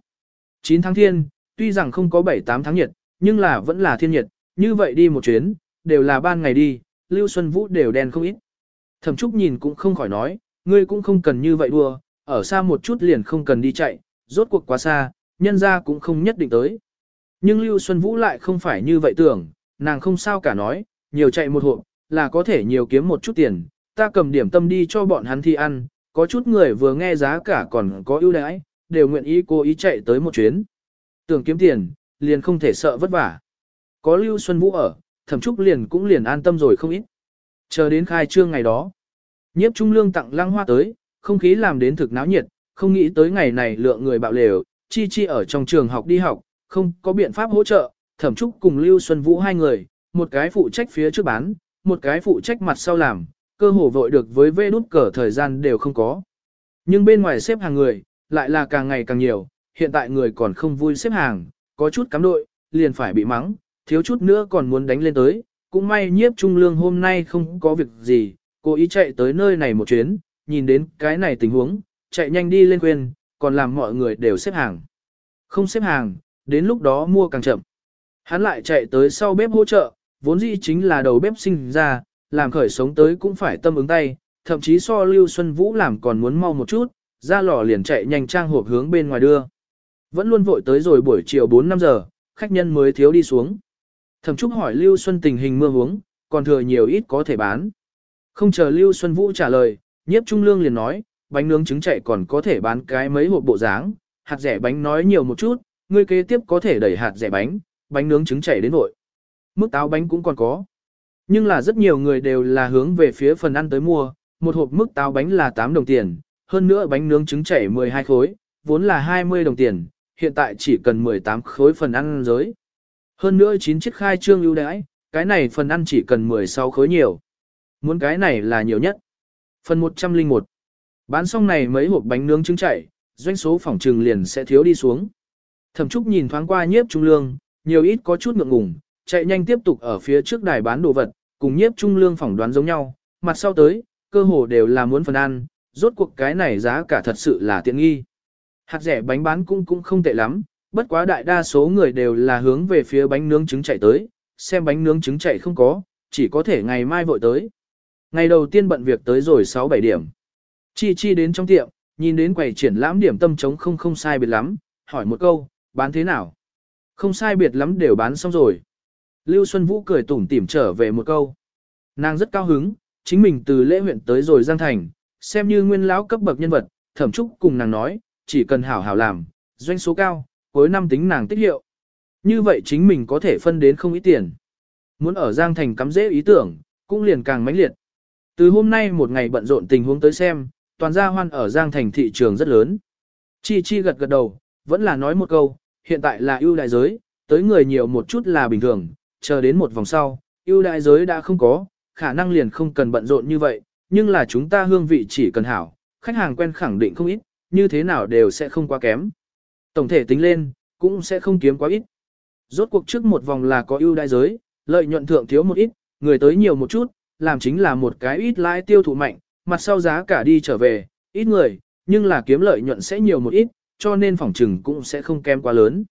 S1: 9 tháng thiên, tuy rằng không có 7-8 tháng nhiệt, nhưng là vẫn là thiên nhiệt, như vậy đi một chuyến, đều là ban ngày đi, Lưu Xuân Vũ đều đen không ít. Thẩm Trúc nhìn cũng không khỏi nói, ngươi cũng không cần như vậy đua, ở xa một chút liền không cần đi chạy, rốt cuộc quá xa, nhân ra cũng không nhất định tới. Nhưng Lưu Xuân Vũ lại không phải như vậy tưởng, nàng không sao cả nói, nhiều chạy một hộp, là có thể nhiều kiếm một chút tiền, ta cầm điểm tâm đi cho bọn hắn thi ăn, có chút người vừa nghe giá cả còn có ưu đãi, đều nguyện ý cố ý chạy tới một chuyến. Tưởng kiếm tiền, liền không thể sợ vất vả. Có Lưu Xuân Vũ ở, thẩm trúc liền cũng liền an tâm rồi không ít. Chờ đến khai trương ngày đó. Nhiếp trung lương tặng lăng hoa tới, không khí làm đến thực náo nhiệt, không nghĩ tới ngày này lượng người bạo lều, chi chi ở trong trường học đi học, không có biện pháp hỗ trợ, thẩm trúc cùng Lưu Xuân Vũ hai người, một cái phụ trách phía trước bán, một cái phụ trách mặt sau làm, cơ hồ vội được với vê nút cờ thời gian đều không có. Nhưng bên ngoài xếp hàng người, lại là càng ngày càng nhiều, hiện tại người còn không vui xếp hàng, có chút cắm đội, liền phải bị mắng, thiếu chút nữa còn muốn đánh lên tới, cũng may nhiếp trung lương hôm nay không có việc gì, cố ý chạy tới nơi này một chuyến, nhìn đến cái này tình huống, chạy nhanh đi lên quên, còn làm mọi người đều xếp hàng. Không xếp hàng, đến lúc đó mua càng chậm. Hắn lại chạy tới sau bếp hỗ trợ, vốn dĩ chính là đầu bếp sinh ra, làm khởi sống tới cũng phải tâm ứng tay, thậm chí so Lưu Xuân Vũ làm còn muốn mau một chút, ra lò liền chạy nhanh trang hộp hướng bên ngoài đưa. Vẫn luôn vội tới rồi buổi chiều 4-5 giờ, khách nhân mới thiếu đi xuống. Thẩm Trúc hỏi Lưu Xuân tình hình mưa huống, còn thừa nhiều ít có thể bán. Không chờ Lưu Xuân Vũ trả lời, nhiếp trung lương liền nói, bánh nướng trứng chạy còn có thể bán cái mấy hộp bộ dáng, hạt rẻ bánh nói nhiều một chút, ngươi kế tiếp có thể đẩy hạt rẻ bánh, bánh nướng trứng chạy đến vội. Mức táo bánh cũng còn có. Nhưng là rất nhiều người đều là hướng về phía phần ăn tới mua, một hộp mức táo bánh là 8 đồng tiền, hơn nữa bánh nướng trứng chảy 12 khối, vốn là 20 đồng tiền, hiện tại chỉ cần 18 khối phần ăn giới. Hơn nữa chín chiếc khai trương ưu đãi, cái này phần ăn chỉ cần 16 khối nhiều. Muốn cái này là nhiều nhất. Phần 101. Bán xong này mấy hộp bánh nướng trứng chảy, doanh số phòng trừng liền sẽ thiếu đi xuống. Thẩm Trúc nhìn thoáng qua nhiếp trung lương, nhiều ít có chút ngượng ngùng, chạy nhanh tiếp tục ở phía trước đài bán đồ vật, cùng nhiếp trung lương phỏng đoán giống nhau, mặt sau tới, cơ hồ đều là muốn phần ăn, rốt cuộc cái này giá cả thật sự là tiện nghi. Hạt rẻ bánh bán cũng cũng không tệ lắm, bất quá đại đa số người đều là hướng về phía bánh nướng trứng chạy tới, xem bánh nướng trứng chạy không có, chỉ có thể ngày mai vội tới. Ngày đầu tiên bận việc tới rồi 6-7 điểm. Chi chi đến trong tiệm, nhìn đến quầy triển lãm điểm tâm trống không không sai biệt lắm, hỏi một câu, bán thế nào? Không sai biệt lắm đều bán xong rồi. Lưu Xuân Vũ cười tủm tỉm trở về một câu. Nàng rất cao hứng, chính mình từ lễ huyện tới rồi Giang Thành, xem như nguyên lão cấp bậc nhân vật, thẩm trúc cùng nàng nói, chỉ cần hảo hảo làm, doanh số cao, cuối năm tính nàng tiết hiệu. Như vậy chính mình có thể phân đến không ít tiền. Muốn ở Giang Thành cắm dễ ý tưởng, cũng liền càng mãnh liệt. Từ hôm nay một ngày bận rộn tình huống tới xem, toàn gia hoan ở Giang Thành thị trường rất lớn. Chi Chi gật gật đầu, vẫn là nói một câu, hiện tại là ưu đại giới, tới người nhiều một chút là bình thường, chờ đến một vòng sau, ưu đại giới đã không có, khả năng liền không cần bận rộn như vậy, nhưng là chúng ta hương vị chỉ cần hảo, khách hàng quen khẳng định không ít, như thế nào đều sẽ không quá kém. Tổng thể tính lên, cũng sẽ không kiếm quá ít. Rốt cuộc trước một vòng là có ưu đại giới, lợi nhuận thượng thiếu một ít, người tới nhiều một chút, làm chính là một cái ít lãi tiêu thụ mạnh, mặt sau giá cả đi trở về, ít người, nhưng là kiếm lợi nhuận sẽ nhiều một ít, cho nên phòng trừng cũng sẽ không kém quá lớn.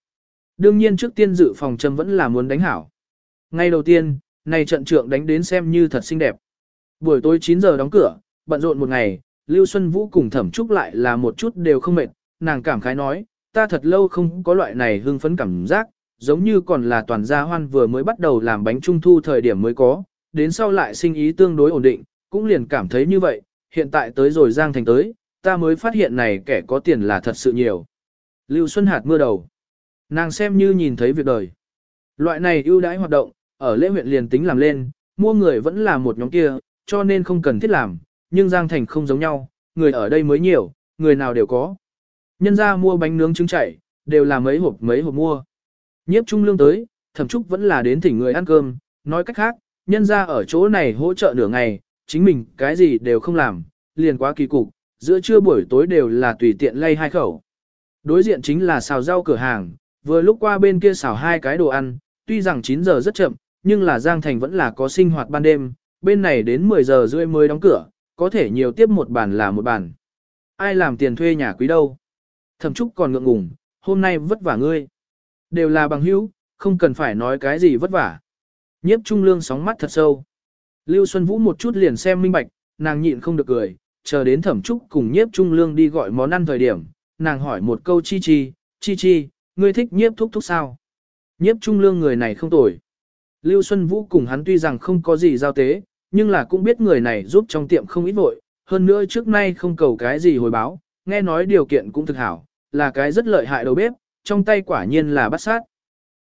S1: Đương nhiên trước tiên dự phòng châm vẫn là muốn đánh hảo. Ngay đầu tiên, này trận trượng đánh đến xem như thật xinh đẹp. Buổi tối 9 giờ đóng cửa, bận rộn một ngày, Lưu Xuân Vũ cùng Thẩm Trúc lại là một chút đều không mệt, nàng cảm khái nói, ta thật lâu không có loại này hưng phấn cảm giác, giống như còn là toàn gia hoan vừa mới bắt đầu làm bánh trung thu thời điểm mới có, đến sau lại sinh ý tương đối ổn định, cũng liền cảm thấy như vậy, hiện tại tới rồi Giang Thành tới, ta mới phát hiện này kẻ có tiền là thật sự nhiều. Lưu Xuân Hạt mưa đầu. Nàng xem như nhìn thấy việc đời. Loại này ưu đãi hoạt động, ở lễ huyện liền tính làm lên, mua người vẫn là một nhóm kia, cho nên không cần thiết làm, nhưng Giang Thành không giống nhau, người ở đây mới nhiều, người nào đều có. Nhân ra mua bánh nướng trứng chảy, đều là mấy hộp mấy hộp mua. Nhiếp trung lương tới, thẩm trúc vẫn là đến thỉnh người ăn cơm, nói cách khác, nhân ra ở chỗ này hỗ trợ nửa ngày, chính mình cái gì đều không làm, liền quá kỳ cục, giữa trưa buổi tối đều là tùy tiện lay hai khẩu. Đối diện chính là xào rau cửa hàng, vừa lúc qua bên kia xào hai cái đồ ăn, tuy rằng 9 giờ rất chậm, nhưng là Giang Thành vẫn là có sinh hoạt ban đêm, bên này đến 10 giờ rưỡi mới đóng cửa, có thể nhiều tiếp một bàn là một bàn. Ai làm tiền thuê nhà quý đâu? Thẩm Trúc còn ngượng ngùng, hôm nay vất vả ngươi. Đều là bằng hữu, không cần phải nói cái gì vất vả. Nhiếp Trung Lương sóng mắt thật sâu. Lưu Xuân Vũ một chút liền xem minh bạch, nàng nhịn không được cười, chờ đến Thẩm Trúc cùng Nhiếp Trung Lương đi gọi món ăn thời điểm, nàng hỏi một câu chi chi, chi chi, ngươi thích Nhiếp thúc thúc sao? Nhiếp Trung Lương người này không tồi. Lưu Xuân Vũ cùng hắn tuy rằng không có gì giao tế, nhưng là cũng biết người này giúp trong tiệm không ít vội, hơn nữa trước nay không cầu cái gì hồi báo, nghe nói điều kiện cũng thực hảo, là cái rất lợi hại đầu bếp, trong tay quả nhiên là bắt sát.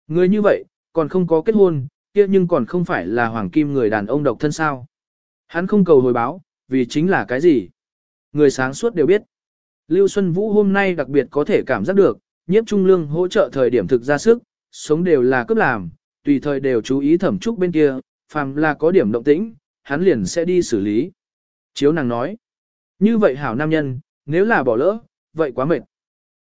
S1: Người như vậy, còn không có kết hôn, kia nhưng còn không phải là hoàng kim người đàn ông độc thân sao. Hắn không cầu hồi báo, vì chính là cái gì? Người sáng suốt đều biết. Lưu Xuân Vũ hôm nay đặc biệt có thể cảm giác được, nhiếp trung lương hỗ trợ thời điểm thực ra sức, sống đều là cấp làm, tùy thời đều chú ý thẩm trúc bên kia, phàm là có điểm động tĩnh, hắn liền sẽ đi xử lý. Chiếu nàng nói, như vậy hảo nam nhân, nếu là bỏ lỡ, vậy quá mệt.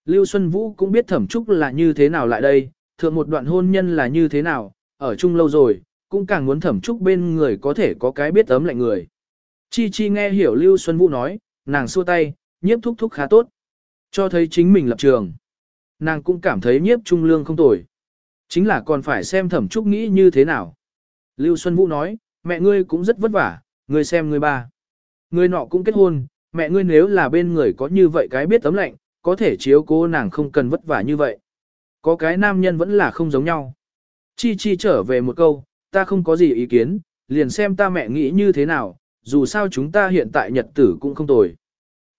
S1: Lưu Xuân Vũ cũng biết thẩm trúc là như thế nào lại đây, thượng một đoạn hôn nhân là như thế nào, ở chung lâu rồi, cũng càng muốn thẩm trúc bên người có thể có cái biết ấm lạnh người. Chi Chi nghe hiểu Lưu Xuân Vũ nói, nàng xua tay, nhiếp thúc thúc khá tốt. Cho thấy chính mình lập trường. Nàng cũng cảm thấy nhiếp trung lương không tồi. Chính là còn phải xem thẩm trúc nghĩ như thế nào. Lưu Xuân Vũ nói, mẹ ngươi cũng rất vất vả, ngươi xem ngươi ba. Ngươi nọ cũng kết hôn, mẹ ngươi nếu là bên người có như vậy cái biết tấm lạnh, có thể chiếu cố nàng không cần vất vả như vậy. Có cái nam nhân vẫn là không giống nhau. Chi chi trở về một câu, ta không có gì ý kiến, liền xem ta mẹ nghĩ như thế nào, dù sao chúng ta hiện tại nhật tử cũng không tồi.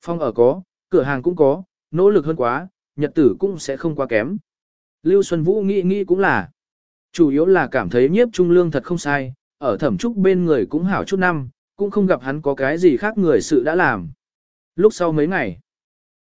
S1: Phong ở có, cửa hàng cũng có, nỗ lực hơn quá, nhật tử cũng sẽ không quá kém. Lưu Xuân Vũ nghĩ nghĩ cũng là. Chủ yếu là cảm thấy nhiếp trung lương thật không sai, ở thẩm trúc bên người cũng hảo chút năm, cũng không gặp hắn có cái gì khác người sự đã làm. Lúc sau mấy ngày,